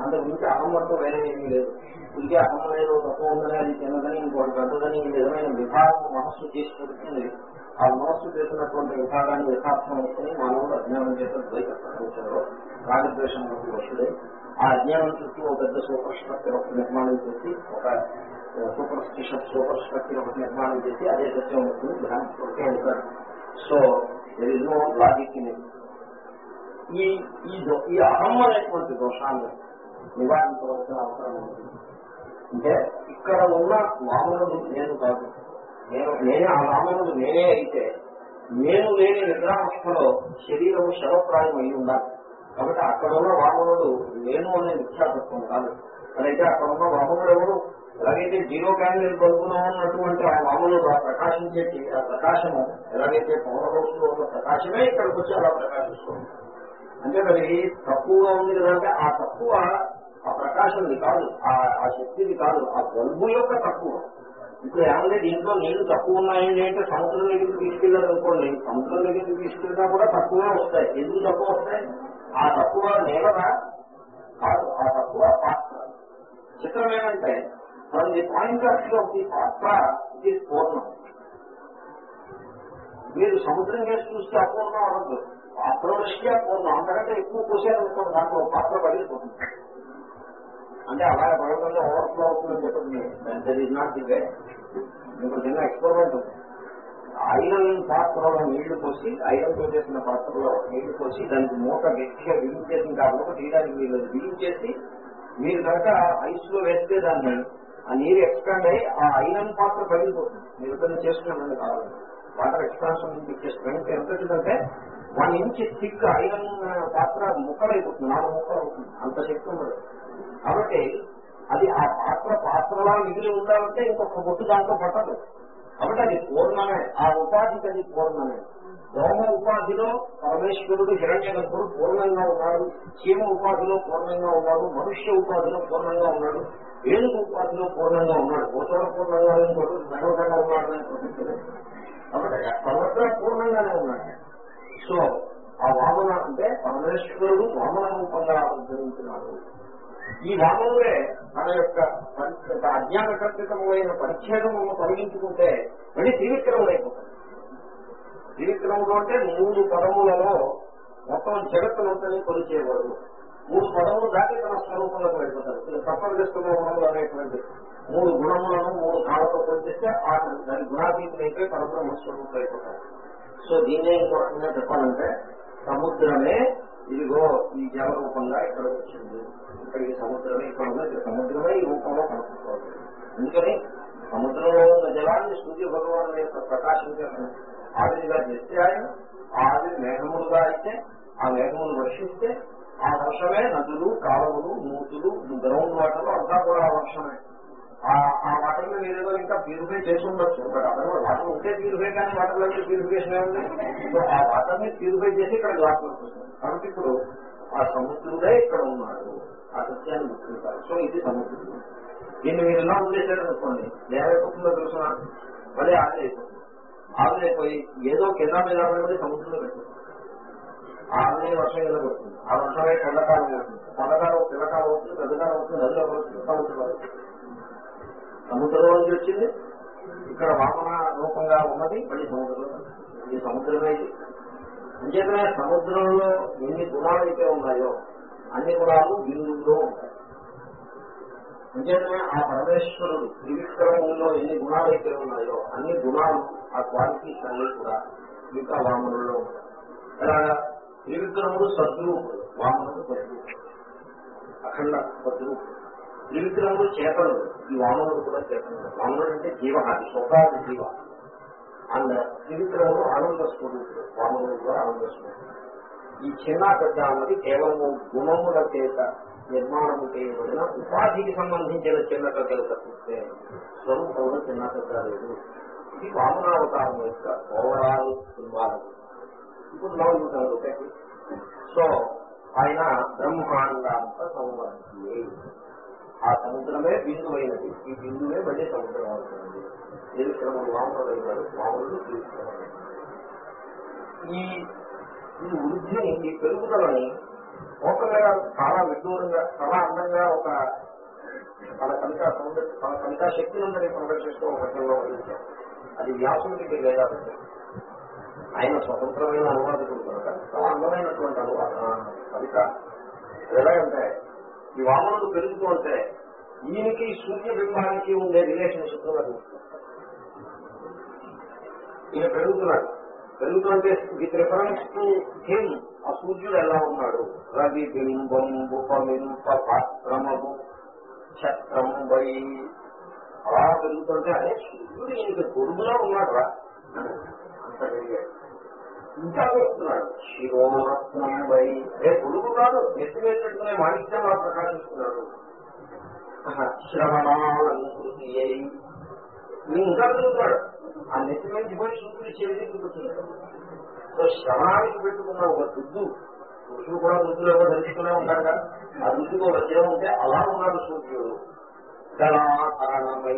అంతకు మించి అహం అంటూ వేరే ఏమీ లేదు. ఇంకే అహం అనేది తక్కువ ఉందని అది చిన్నదని ఇంకోటి పెద్దదని ఈ విధమైన విభాగం మనస్సు చేసి ఆ మనస్సు చేసినటువంటి విభాగాన్ని యథార్థం వస్తుంది మానవుడు అజ్ఞానం చేత ద్వైత ప్రపంచంలో రాగద్వేషం వస్తుడే ఆ అజ్ఞానం చుట్టూ ఒక పెద్ద సూపర్ స్ట్రక్చర్ ఒకటి నిర్మాణం చేసి ఒక సూపర్ స్టిషన్ సూపర్ స్ట్రక్చర్ ఒకటి నిర్మాణం చేసి అదే సత్యం వస్తుంది భ్రాంతి ఉంటారు so there is no logic in ఈ ఈ దో- ఈ అహం అనేటువంటి దోషాన్ని నివారించవలసిన అవసరం ఉంది అంటే ఇక్కడ ఉన్న వామనుడు నేను కాదు. నేను నేనే ఆ వామనుడు నేనే అయితే నేను లేని నిద్రావస్థలో శరీరము శవప్రాయం అయి ఉండాలి. కాబట్టి అక్కడ ఉన్న వామనుడు నేను అనే మిథ్యాతత్వం కాదు. అదైతే అక్కడ ఉన్న వామనుడు ఎవరు? ఎలాగైతే జీరో క్యాండిల్ బల్బులో ఉన్నటువంటి ఆ వామనుడు ప్రకాశించే ఆ ప్రకాశము ఎలాగైతే పవర్ హౌస్లో ఉన్న ప్రకాశమే ఇక్కడికి వచ్చి అలా ప్రకాశిస్తుంది. అంటే మరి తక్కువగా ఉంది కదంటే ఆ తక్కువ ఆ ప్రకాశంది కాదు. ఆ ఆ శక్తిది కాదు. ఆ బల్బు యొక్క తక్కువ. ఇప్పుడు ఏమంటే దీంట్లో నీళ్ళు తక్కువ ఉన్నాయండి అంటే సముద్రం దగ్గరికి తీసుకెళ్ళారు అనుకోండి. సముద్రం దగ్గరికి తీసుకెళ్ళినా కూడా తక్కువే వస్తాయి. ఎందుకు తక్కువ వస్తాయి. ఆ తక్కువ నేలదా కాదు. ఆ తక్కువ పాత్ర. చిత్రం ఏమంటే from the point of view of the పాత్ర ఇట్ ఈస్ పూర్ణం మీరు సముద్రం చేసి చూస్తే అపూర్ణం అనద్దు పాత్ర దృష్ట్యా పూర్ణం అంతకంటే ఎక్కువ పోసారనుకోండి దాంట్లో పాత్ర పగిలిపోతుంది. అంటే అలా పడకుండా ఓవర్ఫ్లో అవుతుందని చెప్పండి that is not the way మీకు చిన్న ఎక్స్పెరిమెంట్ ఉంది. ఐరన్ పాత్రలో నీళ్ళు పోసి ఐరన్తో చేసిన పాత్రలో నీళ్ళు పోసి దానికి మూట గట్టిగా బిగించేసిన కాబట్టి తీయడానికి మీరు బిగించేసి మీరు కనుక ఐస్లో వేస్తే దాన్ని ఆ నీరు ఎక్స్పాండ్ అయ్యి ఆ ఐరన్ పాత్ర పగిలిపోతుంది మీరు ఎప్పుడైనా చేసుకున్నామని కావాలి వాటర్ ఎక్స్పాన్షన్ ఇచ్చే స్ట్రెంగ్త్ ఎంతంటే వన్ ఇంచ్ థిక్ ఐరన్ పాత్ర ముక్కలైపోతుంది. నాలుగు ముక్కలు అవుతుంది. అంత శక్తి ఉండదు. కాబట్టి అది ఆ పాత్ర పాత్రలా మిగిలి ఉండాలంటే ఇంకొక బొట్టు దాంట్లో పట్టదు. కాబట్టి అది పూర్ణమే. ఆ ఉపాధికి అది పూర్ణమే. దోమ ఉపాధిలో పరమేశ్వరుడు హిరణ్య గర్భుడు పూర్ణంగా ఉన్నాడు చీమ ఉపాధిలో పూర్ణంగా ఉన్నాడు మనుష్య ఉపాధిలో పూర్ణంగా ఉన్నాడు. ఏనుగు ఉపాధిలో పూర్ణంగా ఉన్నాడు. గోచర పూర్ణంగా ఉన్నాడు ధనవతంగా ఉన్నాడు కాబట్టి సర్వత్రా పూర్ణంగానే ఉన్నాడు. సో ఆ వామన అంటే పరమేశ్వరుడు వామన రూపంగా ఉద్ధరించినాడు. ఈ వామనుడే తన యొక్క అజ్ఞాన కల్పితమైన పరిచ్ఛేదము తొలగించుకుంటే మళ్ళీ త్రివిక్రములైపోతాడు త్రివిక్రముడు అంటే మూడు పదములలో మొత్తం జగత్తునంతని కొలిచేవాడు. మూడు పదములు దాటి తన స్వరూపంలోకి వెళ్ళిపోతారు. తప్పనిస్తున్న గుణములు అనేటువంటి మూడు గుణములను మూడు కాళ్ళతో కొలిచేస్తే ఆ దాని గుణాతీతులైతే పరబ్రహ్మ స్వరూపులు అయిపోతారు. సో దీన్నే ఇంకొక చెప్పాలంటే సముద్రమే ఇదిగో ఈ జల రూపంగా ఇక్కడ వచ్చింది. ఇక్కడికి సముద్రమే ఇక్కడ ఉంది సముద్రమే ఈ రూపంలో కనిపిస్తుంది అందుకని సముద్రంలో ఉన్న జలాన్ని సూర్య భగవాను యొక్క ప్రకాశం చేసిన ఆవిరిగా చేస్తే ఆయన ఆ ఆవిరి మేఘములుగా అయితే ఆ మేఘములు వర్షిస్తే ఆ వర్షమే నదులు కాలువలు మూతులు గ్రౌండ్ వాటర్ అంతా కూడా ఆ వర్షమే. ఆ వాటర్లో ఏదో ఇంకా ప్యూరిఫై చేసి ఉండొచ్చు బట్ అదే వాటర్ ఉంటే ప్యూరిఫై కానీ వాటర్లో ప్యూరిఫికేషన్ ఏముంది? సో ఆ వాటర్ని ప్యూరిఫై చేసి ఇక్కడ గ్లాస్ కాబట్టి ఇప్పుడు ఆ సముద్రుడే ఇక్కడ ఉన్నాడు ఆ సత్యాన్ని గుర్తించాలి. సో ఇది సముద్రుడు దీన్ని మీరు ఎలా వదిలేశారు అనుకోండి ఏమైపోతుందో తెలుసిన మళ్ళీ ఆవిరైపోతుంది. ఆవిరైపోయి ఏదో కింద మీద సముద్రంలో పెడుతుంది ఆవిరే వర్షం కింద పడుతుంది ఆ వర్షమే కొండకాలం అవుతుంది కొండకాలం పిల్లకాలం అవుతుంది పెద్దకాలం అవుతుంది నదిలో పడుతుంది సముద్రం పడుతుంది సముద్రంలో నుంచి వచ్చింది. ఇక్కడ వామన రూపంగా ఉన్నది మళ్ళీ సముద్రంలో ఈ సముద్రమే ఇది. అంచేతనే సముద్రంలో ఎన్ని గుణాలు అయితే ఉన్నాయో అన్ని గుణాలు బిందువులో ఉంటాయి. అంచేతనే ఆ పరమేశ్వరుడు త్రివిక్రమంలో ఎన్ని గుణాలు అయితే ఉన్నాయో అన్ని గుణాలు ఆ క్వాలిటీస్ అన్ని కూడా ఇంకా వామనుల్లో ఉంటాయి. ఎలాగా? త్రివిక్రముడు సద్రూపుడు వామనుడు సద్రూపుడు అఖండ సద్రూపుడు త్రివిక్రముడు చేతనుడు. ఈ వామనుడు కూడా చేతనుడు. వామనుడు అంటే జీవ అది స్వకాది జీవ. అండ్ త్రివిక్రముడు ఆనంద స్వరూపుడు. వామనుడు కూడా ఆనంద స్వరూపుడు. ఈ చిన్న పెద్ద అన్నది కేవలము గుణముల చేత నిర్మాణము చేయబడిన ఉపాధికి సంబంధించిన చిన్న పెద్దలు తప్పిస్తే స్వరూపంలో చిన్న పెద్ద లేదు. ఇది వామనావతారం యొక్క ఓవరాల్ సింబాలజీ ఇప్పుడు నవ్వు చూసాను సో ఆయన బ్రహ్మాండాంత సంబంధి ఆ సముద్రమే బిందువైనది. ఈ బిందువే మళ్ళీ సముద్రం అవుతుంది. త్రివిక్రముడు వామనుడు అయినాడు వామనుడు త్రివిక్రముడు ఈ ఈ వృద్ధిని ఈ పెరుగుదలని ఒకవేళ చాలా విడ్డూరంగా చాలా అందంగా ఒక తన కవిత సౌందర్య తన కవితా శక్తి ఉందని ప్రదర్శిస్తూ ఒక వచనంలో వర్ణించారు అది వ్యాసుడికి లేదా ఆయన స్వతంత్రమైన అనువాదకుడు కనుక చాలా అందమైనటువంటి అనువాద. కవిత. ఎలాగంటే ఈ వామనుడు పెరుగుతూ ఉంటే ఈయనకి సూర్యబింబానికి ఉండే రిలేషన్షిప్ ఈయన పెరుగుతున్నాడు. పెరుగుతుంటే విత్ రిఫరెన్స్ టు హిమ్ ఆ సూర్యుడు ఎలా ఉన్నాడు? రవి బింబం ఉపమింప చక్రం ఛత్రంబై. అలా పెరుగుతుంటే అదే సూర్యుడు ఈయనకి గొడుగులో ఉన్నాడు రా అంత ఇంకా చెప్తున్నాడు శిరోరత్నం వై. ఏ కొడుకు కాదు నెత్తి మీద పెట్టుకునే మాణిక్యంలా ప్రకాశిస్తున్నాడు శ్రవణాలంకృతి అయి నేను ఇంకా తిరుగుతాడు ఆ నెత్తి మీద పోయి చేసి తిరుగుతున్నాడు సో శ్రవణానికి పెట్టుకున్న ఒక దుద్దు పురుషుడు కూడా దుద్దులు ఎవరు ధరించుకునే ఉంటారు కదా ఆ దుద్దుకు వజ్రం ఉంటే అలా ఉన్నాడు సూర్యుడు. గలాకరణమై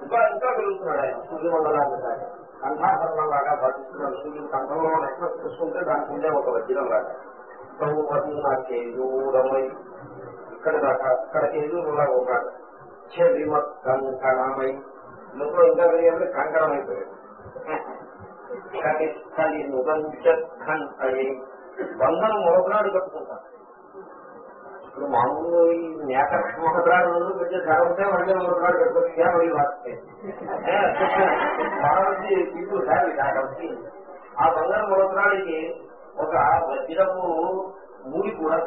ఇంకా ఇంకా పెరుగుతున్నాడు ఆయన సూర్యమండలాన్ని దాకా కంఠాకరణం లాగా భావిస్తున్నాడు సూర్యుడు కంఠంలో నెక్లెస్ తీసుకుంటే దానికి ఉండే ఒక వజ్రం లాగా. ప్రభుత్వ కేయూరమై ఇక్కడ దాకా ఇక్కడ కేయూరులా ఒక చెవిమత్ కంకణమై ఇందులో ఇంకా తెలియాలి కంకణం అయిపోయాడు కలి నుగంచంతయే బంధనం మరొకనాడు కట్టుకుంటారు ఇప్పుడు మామూలు ఈ మేక మొదలాడు కొంచెం ధర ఉంటే మళ్ళీ మొదలాడు కట్టుకుంటే మళ్ళీ వాస్తే బాగుంది పీపుల్ హ్యావ్ కాబట్టి ఆ బంగారు మొదలాడికి ఒక వజ్రపు ముడి కూడా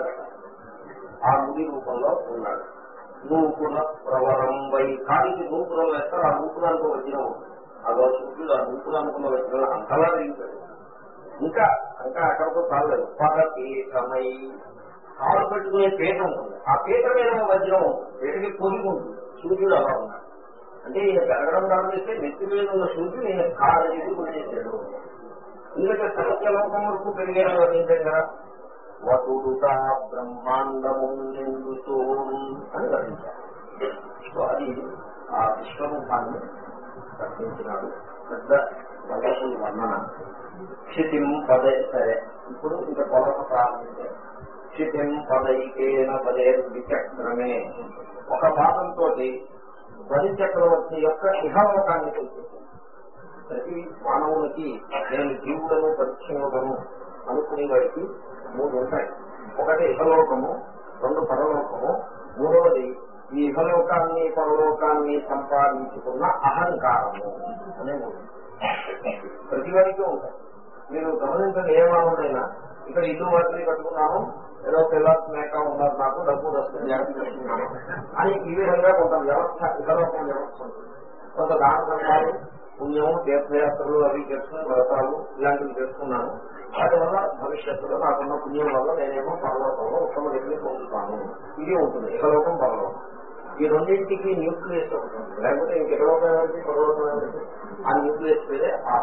ఆ ముడి రూపంలో ఉన్నాడు. నూపుల ప్రవరం వై కాలికి నూపురం వేస్తారు. ఆ నూపురానికి వజ్రం ఉంటుంది. ఆ సూర్యుడు ఆ నూపులు అనుకున్న వజ్రం అంతలా దిగుతాడు ఇంకా ఇంకా అక్కడితో చాలేదు పదపీఠమై కాలు పెట్టుకునే పీట ఉంటుంది. ఆ పీట మీద వజ్రం ఉంటుంది పీటకి ఉంటుంది సూర్యుడు అలా ఉన్నాడు. అంటే ఈయన పెరగడం ప్రారంభిస్తే నెత్తి మీద ఉన్న సూర్యుడు ఈయన కాలు ఎదుగుకునేసాడు ఎందుకంటే సత్యలోకం వరకు పెరిగాను వర్ణించాం కదా. వటుడుట బ్రహ్మాండము అని వర్ణించారు. సో అది ఆ విశ్వరూపాన్ని దర్శించినాడు పెద్ద వయసు వర్ణన. క్షితిం పదే సరే. ఇప్పుడు ఇంకా కొలత ప్రారంభించారు. క్షితిం పదైకేన పదే ఒక భాగంతో బలి చక్రవర్తి యొక్క ఇహలోకాన్ని కల్పించారు ప్రతి మానవునికి నేను జీవులను పరిచ్ఛిన్నుడను అనుకునే వాడికి మూడు ఉంటాయి. ఒకటి ఇహలోకము రెండు పరలోకము మూడవది ఈ ఇహలోకాన్ని పరలోకాన్ని సంపాదించుకున్న అహంకారము అనే మూడు. ప్రతి వాడికి ఉంటాయి. మీరు గమనించండి ఏ మానవుడైనా ఇక్కడ ఇల్లు వాటిని కట్టుకున్నాము ఏదో పిల్ల మేక ఉన్నారు నాకు డబ్బు వస్తుంది జాగ్రత్త అని ఈ విధంగా కొంత వ్యవస్థ ఇహలోకం వ్యవస్థ ఉంటుంది. కొంత దాన ధర్మాలు పుణ్యము తీర్థయాత్రలు అవి చేసుకుని వ్రతాలు ఇలాంటివి చేసుకున్నాను వాటి వల్ల భవిష్యత్తులో నాకున్న పుణ్యం వల్ల నేనేమో పరలోకంలో ఉత్తమ దగ్గర పొందుతాను. ఇది ఉంటుంది. ఇహలోకం పరలోకం. ఈ రెండింటికి న్యూక్లియస్ ఉంటుంది. లేకపోతే ఇంక ఇహలోకం ఎవరికి పరలోకం ఎవరికి ఆ న్యూక్లియస్ పేరే ఆ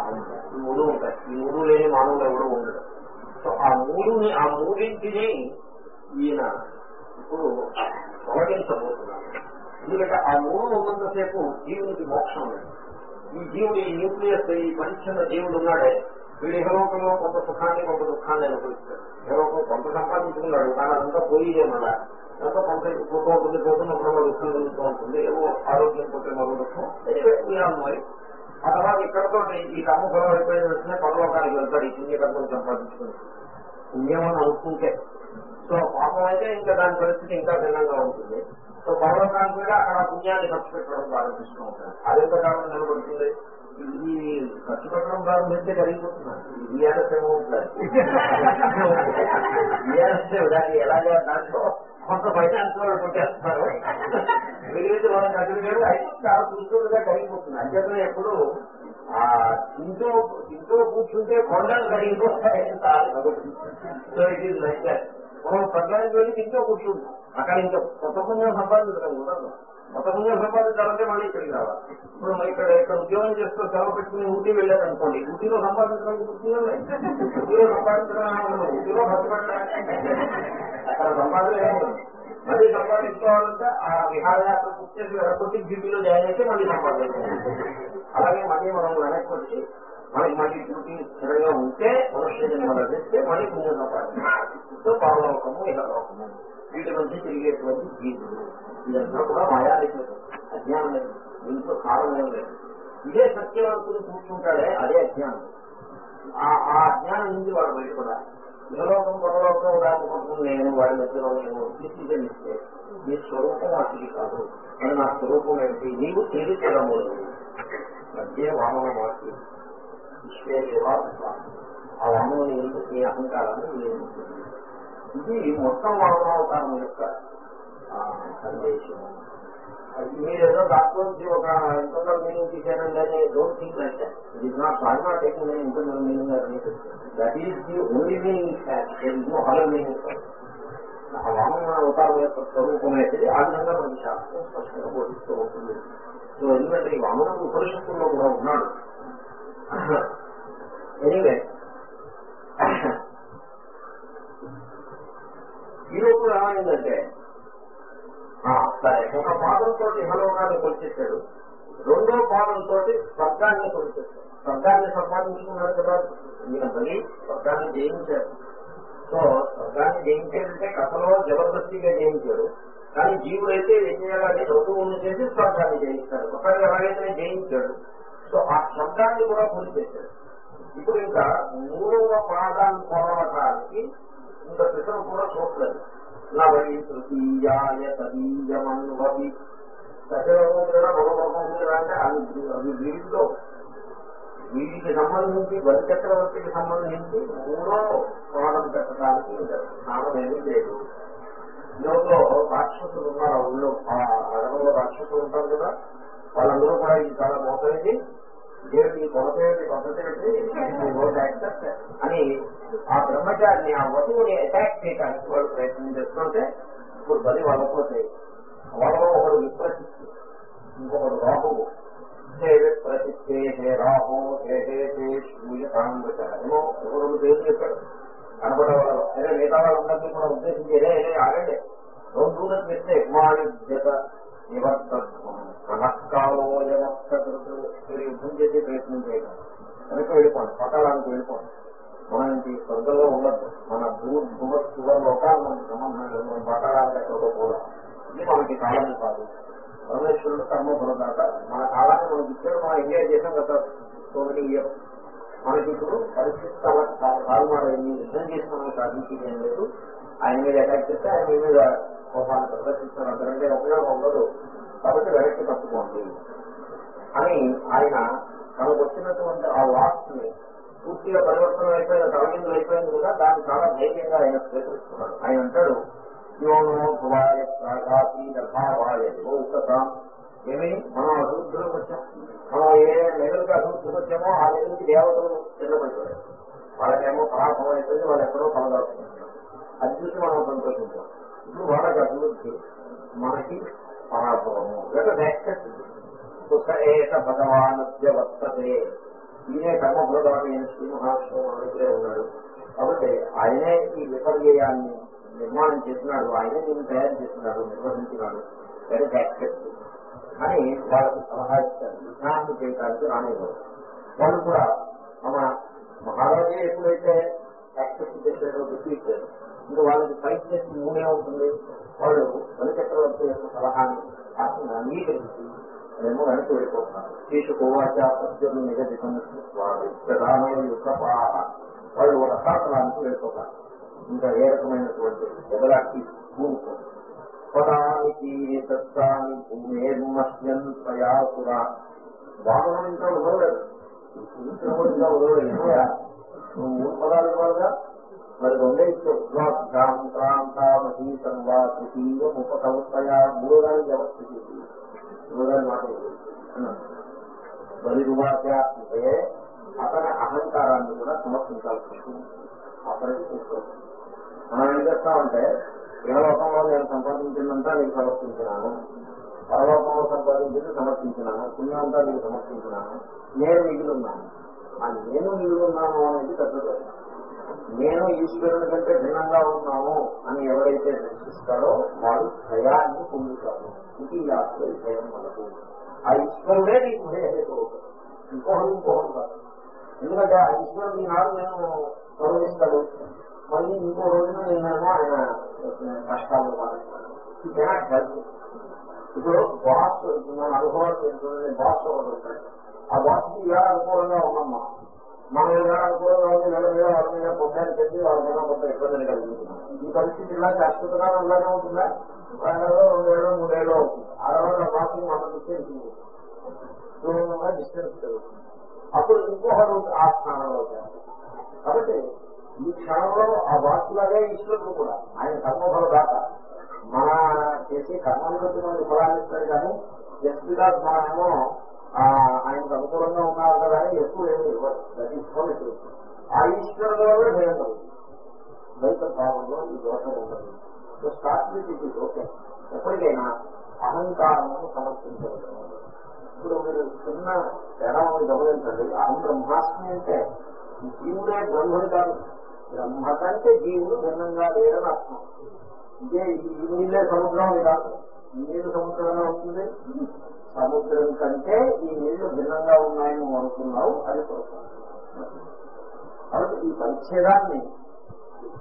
ఈ మూడు ఉంటాయి. ఈ మూడు లేని మానవులు ఎవరు ఉండడు సో ఆ మూడుని ఆ మూడింటిని ఈయన ఇప్పుడు తొలగించబోతున్నారు. ఎందుకంటే ఆ మూడు ఉన్నంతసేపు జీవునికి మోక్షం లేదు. ఈ జీవుడు ఈ న్యూక్లియస్ ఈ పరిచ్ఛిన్న జీవుడు ఉన్నాడే. వీడు ఇహలోకంలో కొంత సుఖాన్ని కొంత దుఃఖాన్ని అనుభవిస్తాడు. ఇహలోకం కొంత సంపాదించుకున్నాడు కానీ అదంతా పోయిదే మళ్ళా. ఎంతో కొంత పోతూ ఉంటుంది పోతున్నప్పుడు దుఃఖం కలుగుతూ ఉంటుంది. ఏవో ఆరోగ్యం పోతే మరో దుఃఖం. మరి ఆ తర్వాత ఇక్కడతో ఈ కర్మఫలం అయిపోయిన వెంటనే పరలోకానికి వెళ్తాడు ఈ పుణ్యకర్మలు సంపాదించుకుని. పుణ్యం అని అనుకుంటే. సో పాపం అయితే ఇంకా దాని పరిస్థితి ఇంకా భిన్నంగా ఉంటుంది. సో పరలోకానికి కూడా అక్కడ పుణ్యాన్ని ఖర్చు పెట్టడం ప్రారంభిస్తూ ఉంటారు అదెంత కాలం నిలబడుతుంది? ఈ ఖర్చు పెట్టడం ప్రారంభిస్తే కరిగిపోతున్నాను విఆర్ఎస్ ఏమో విఆర్ఎస్ దాన్ని ఎలాగా దాంట్లో కొంత బయట వాళ్ళు కొట్టేస్తారు మిగిలింది వాళ్ళకి అక్కడ అయితే చాలా చూస్తుండగా కరిగిపోతుంది. అంచేతనే ఎప్పుడు ఆ ఇంట్లో ఇంట్లో కూర్చుంటే కొండలు కరిగిపోతాయి సో ఇట్ ఈస్ లైక్ మనం పట్టణానికి వెళ్ళి ఇంట్లో కూర్చుంటాం. అక్కడ ఇంకా కొత్త పుణ్యం సంపాదించడం ఉండదు కొత్త పుణ్యం సంపాదించాలంటే మళ్ళీ ఇక్కడికి రావాలి. ఇప్పుడు ఇక్కడ ఇక్కడ ఉద్యోగం చేస్తూ సెలవు పెట్టుకుని ఊటీ వెళ్ళారు అనుకోండి ఊటీలో సంపాదించడానికి పుణ్యం ఊటీలో సంపాదించడం ఊటీలో ఖర్చు పెట్టడానికి అక్కడ సంపాదన మళ్ళీ సంపాదించుకోవాలంటే ఆ విహారయాత్ర పూర్తి చేసి వెనకొచ్చి డ్యూటీలో జాయిన్ అయితే మళ్ళీ సంపాదించాలి. అలాగే మళ్ళీ మనం వెనక్కి వచ్చి మనకి మళ్ళీ డ్యూటీ స్థిరంగా ఉంటే మనుష్య జన్మలు తెస్తే మళ్ళీ పుణ్యం సంపాదించాలి సో పరలోకము ఇహలోకము. వీటి మధ్య తిరిగేటువంటి జీవులు ఇదంతా కూడా మాయాలిక అజ్ఞానం లేదు. దీంట్లో కారణం లేదు. ఇదే సత్యం అనుకుని కూర్చుంటాడే అదే అజ్ఞానం. ఆ అజ్ఞానం నుంచి వాడు బయటపడాలి. ఇహలోకం పొరలోకం దాని నేను వాడి మధ్యలో నేను తీసిస్తే నీ స్వరూపం అసలు కాదు. అని నా స్వరూపం ఏంటి నీవు తెలియచడము మధ్య వామన మార్పు విశ్వేశ్వర ఆ వామనుని ఎందుకు నీ అహంకారాన్ని నేను ఇది మొత్తం వామనావతారం యొక్క ఆ, సందేశం. మీరేదో దాంట్లోంచి ఒక ఇంటర్నల్ మీనింగ్ తీసారండి అని డోంట్ థింక్ అంటే that it not I not taking internal meaning అని that is the only meaning no other meaning ఆ వామన అవతారం యొక్క స్వరూపం అయితే ఆ విధంగా మనకి శాస్త్రం స్పష్టంగా బోధిస్తూ ఉంటుంది. సో ఎందుకంటే ఈ వామన ఉపనిషత్తుల్లో కూడా ఉన్నాడు. ఎనీవే ఈ లోపల ఏమైందంటే సరే ఒక పాదంతో ఇహలోకాన్ని కొలిచేశాడు. రెండో పాదంతో స్వర్గాన్ని కొలిచేశాడు. స్వర్గాన్ని సంపాదించుకున్నాడు కదా. ఈయన స్వర్గాన్ని జయించారు సో స్వర్గాన్ని జయించాడంటే కథలో జబర్దస్తిగా జయించాడు. కానీ జీవుడైతే ఏం చేయాలని ఋతువులను చేసి స్వర్గాన్ని జయిస్తాడు. ఒకటి ఎలాగైతే జయించాడు సో ఆ స్వర్గాన్ని కూడా పూర్తి చేశాడు ఇప్పుడు ఇంకా మూడవ పాదాన్ని కొనవటానికి ఇంకా పితరు కూడా చూడలేదు. నా వై తృతీయాయ తదీయమన్వవి దశలోకం కూడా మగలోకం కూడా అంటే అవి అవి వీటిలో వీటికి సంబంధించి బలి చక్రవర్తికి సంబంధించి మూడో పాదం పెట్టడానికి నామేమీ లేదు. ఇందులో రాక్షసులు ఉన్నారు ఆ ఊళ్ళో ఆ అడవిలో రాక్షసులు ఉంటారు కదా. వాళ్ళందరూ కూడా ఇది చాలా మోసైంది దేవుడి కొనసేటి పద్ధతి యాక్సెప్ట్ అని ఆ బ్రహ్మచారిని ఆ వస్తువుని అటాక్ చేయడానికి వాళ్ళు ప్రయత్నం చేస్తుంటే ఇప్పుడు బలి వాళ్ళపోతే వాళ్ళలో ఒకడు విప్రసిద్ధి ఇంకొకడు రాహువు హే విప్రసిద్ధే హే రాహు హే హే హే శ్రూయతాంబేమో ఎవరు పేరు చెప్పాడు. కనబడేవాళ్ళు అదే మిగతా వాళ్ళందరినీ కూడా ఉద్దేశించి రే రే ఆగండి. రెండు దూరం పెడితే జత నివర్తత్వం. మనస్కాలోయమస్తృతులు మీరు యుద్ధం చేసే ప్రయత్నం చేయడం వెనక వెళ్ళిపోండి పటాలానికి వెళ్ళిపోండి. మనం ఇంక ఈ స్వర్గంలో ఉండదు మన భూ భూమ శివ లోకాలు మనకి సంబంధం లేదు. మనం పటాలానికి ఎక్కడో కూడా ఇది మనకి కాలం కాదు. పరమేశ్వరుడు కర్మఫలదాత మన కాలాన్ని మనకి ఇచ్చాడు మనం ఎంజాయ్ చేసాం గత సో మెనీ ఇయర్. మనకి ఇప్పుడు పరిస్థితి కాలమాడైంది యుద్ధం చేసి మనం సాధించేది ఏం లేదు. ఆయన మీద అటాక్ చేస్తే ఆయన మీద కోపాన్ని ప్రదర్శిస్తారు. అంతకంటే ఉపయోగం ఉండదు. కాబట్టి వెనక్కి తప్పుకోండి. అని ఆయన తనకు వచ్చినటువంటి ఆ వాక్ పూర్తిగా పరివర్తన అయిపోయిన తలకిందులు అయిపోయింది కూడా దాన్ని చాలా ధైర్యంగా ఆయన స్వీకరిస్తున్నాడు. ఆయన అంటాడు ఏమి? మనం అభివృద్ధిలోకి వచ్చాం? మనం ఏ లెవెల్కి అభివృద్ధికి వచ్చామో ఆ లెవెల్కి దేవతలు చెల్లబడిపోయారు వాళ్ళకేమో పరాభవం అయిపోయింది వాళ్ళు ఎక్కడో కలదాచుకుంటున్నారు అది మనం సంతోషించాం ఇప్పుడు వాళ్ళకి అభివృద్ధి మనకి పరాభవము. ఏక భగవానుద్య వర్తతే. ఈయనే కర్మఫలదాటి శ్రీ మహావిష్ణువు ఉన్నాడు. కాబట్టి ఆయనే ఈ విపర్యయాన్ని నిర్మాణం చేసినాడు ఆయనే దీన్ని తయారు చేసినాడు నిర్వహించినాడు. వెరీ యాక్సెప్ట్ అని వాళ్ళకి సలహా ఇస్తారు విజ్ఞానం చేయడానికి రానివ్వరు. వాళ్ళు కూడా మన మహారాజే ఎప్పుడైతే యాక్సెప్ట్ చేశాడో రిపీట్ ఇంకా వాళ్ళకి ఫైట్ చేసి మూడే ఉంటుంది వాళ్ళు బలిచక్రవర్తి యొక్క సలహాన్ని కాకుండా అంగీకరించి మేము వెనక్కి వెళ్ళిపోతున్నాం తీసుకువాచ సత్యులు నిగదితం ప్రధాన యొక్క వాళ్ళు రసాతలానికి వెళ్ళిపోతారు. ఇంకా ఏ రకమైనటువంటి ఎదలాకి కూరుకోరు. పదానికి తత్వాన్ని భూమేర్మస్యన్ వామనం ఇంకా వదలలేదు. ఇంకా వదలలేదు? ఏమయ్యా నువ్వు మరి రెండే ఇచ్చావు సర్వా తృతీయ ఉపకవస్తయ మూడో దానికి మాట బలిరువాచ అంటే అతని అహంకారాన్ని కూడా సమర్పించాల్సి వస్తుంది అతనికి తీసుకోవచ్చు మనం ఏం చేస్తామంటే ఇహలోకంలో నేను సంపాదించిందంతా నేను సమర్పించినాను పరలోకంలో సంపాదించింది సమర్పించినాను పుణ్యమంతా అంతా సమర్పించినాను నేను మిగిలిన్నాను. ఆ నేను మిగిలిన్నాను అనేది పెద్ద దోషం నేను ఈశ్వరుని కంటే భిన్నంగా ఉన్నాను అని ఎవరైతే దర్శిస్తాడో వాడు భయాన్ని పొందుతాడు ఇది ఈ భయం మనకు. ఆ ఈశ్వరుడే నీకు భయహేతు ఇంకోహం ఇంకోహం కాదు. ఎందుకంటే ఆ ఈశ్వరుడు ఈనాడు నేను గౌరవిస్తాడు. మళ్ళీ ఇంకో రోజున నేనేమో ఆయన కష్టాలు పాటిస్తాను ఇప్పుడు బాస్ మన అనుభవాలు బాస్ ఒకటి ఉంటాడు ఆ బాస్కి ఇలా అనుకూలంగా ఉన్నామ్మా మనం మనం ఏదైనా నెల మీద వాళ్ళ మీద పొద్దాన్ని పెట్టి వాళ్ళ మీద కొంత ఇబ్బందిని కలిగిస్తున్నాం ఈ పరిస్థితి ఇలా శాశ్వతంగా ఇలాగే ఉంటుందా నెలలో రెండేళ్ళు మూడేళ్ళు అవుతుంది ఆ రోజు బాస్కి మనం డిస్టెన్స్ దూరంగా డిస్టెన్స్ పెరుగుతుంది అప్పుడు ఇంకొకరు ఆ స్థానంలో కాబట్టి ఈ క్షణంలో ఆ వాసులాగే ఈశ్వరుడు కూడా ఆయన కర్మఫల దాత మన చేసే కర్మలు బట్టి మనకి ఫలాన్ని ఇస్తారు కానీ జస్ట్ బికాస్ మనమేమో ఆయనకు అనుకూలంగా ఉన్నారు కదా అని ఎక్కువ ఏమి ఇవ్వదు దట్ ఈస్ పాలిటివ్ ఆ ఈశ్వరులో భయం కలుగుతుంది. ద్వైత భావంలో ఈ దోషం ఉండదు. So start with it is okay ఎప్పటికైనా అహంకారము సమర్పించవచ్చు ఇప్పుడు మీరు చిన్న తేడా గమనించండి. అహం బ్రహ్మాస్మి అంటే జీవుడే బ్రహ్మడు కాదు. బ్రహ్మ కంటే జీవుడు భిన్నంగా లేడని అర్థం. ఇదే ఈ నీళ్ళే సముద్రం కాదు. ఈ నీళ్ళు సముద్రంలో ఉంటుంది. సముద్రం కంటే ఈ నీళ్ళు భిన్నంగా ఉన్నాయని అనుకున్నావు అది కాబట్టి ఈ పరిచ్ఛేదాన్ని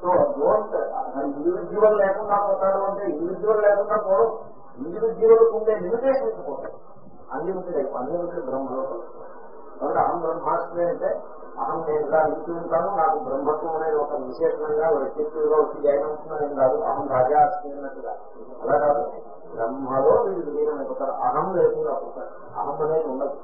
సో డోంట్ ఇండివిజువల్ లేకుండా పోతాడు అంటే ఇండివిజువల్ లేకుండా పోవడం ఇండివిజువల్ ఉండే లిమిటేషన్స్ పోతాయి. అన్లిమిటెడ్ అన్లిమిటెడ్ బ్రహ్మలో కాబట్టి అహం బ్రహ్మాస్మి అంటే అహం నేను ఇలా నిలిచి ఉంటాను నాకు బ్రహ్మత్వం అనేది ఒక విశేషంగా వ్యక్తిత్వంగా వచ్చి జాయిన్ అవుతున్నాను కాదు అహం రాజా అస్మి అన్నట్టుగా. అలా కాదు. బ్రహ్మలో వీళ్ళు లీనమైపోతారు అహం లేకుండా పోతారు అహం అనేది ఉండదు.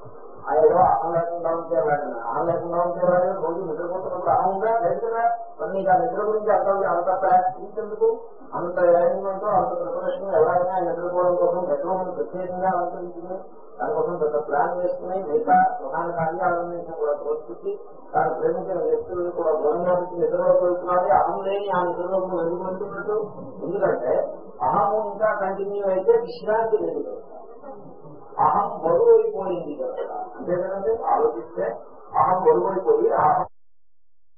ఏదో అహం లేకుండా ఉంటే వాడిని అహం లేకుండా ఉంటే వాడిని రోజు నిద్రపోతున్నప్పుడు అహం ఉందా లేదుగా మరి నీకు ఆ నిద్ర గురించి అర్థం అంత ప్రాక్టీస్ ఎందుకు అంత అరేంజ్మెంట్ అంత ప్రిపరేషన్ ఎవరైనా నిద్రపోవడం కోసం బెడ్రూమ్ ప్రత్యేకంగా అనుసరించింది దానికోసం పెద్ద ప్లాన్ చేసుకుని మిగతా ప్రధాన కార్యాలన్నింటినీ కూడా తోడ్పుచ్చి తాను ప్రేమించిన వ్యక్తులను కూడా దూరంగా పెట్టి నిద్రలోకి వెళ్తున్నది అహం లేని ఆ నిద్రలోకి ఎందుకు వెళ్తున్నట్టు ఎందుకంటే అహము ఇంకా కంటిన్యూ అయితే విశ్రాంతి లేదు. అహం బరువు అయిపోయింది కదా అంతే కదండి ఆలోచిస్తే అహం బరువు అయిపోయి అహం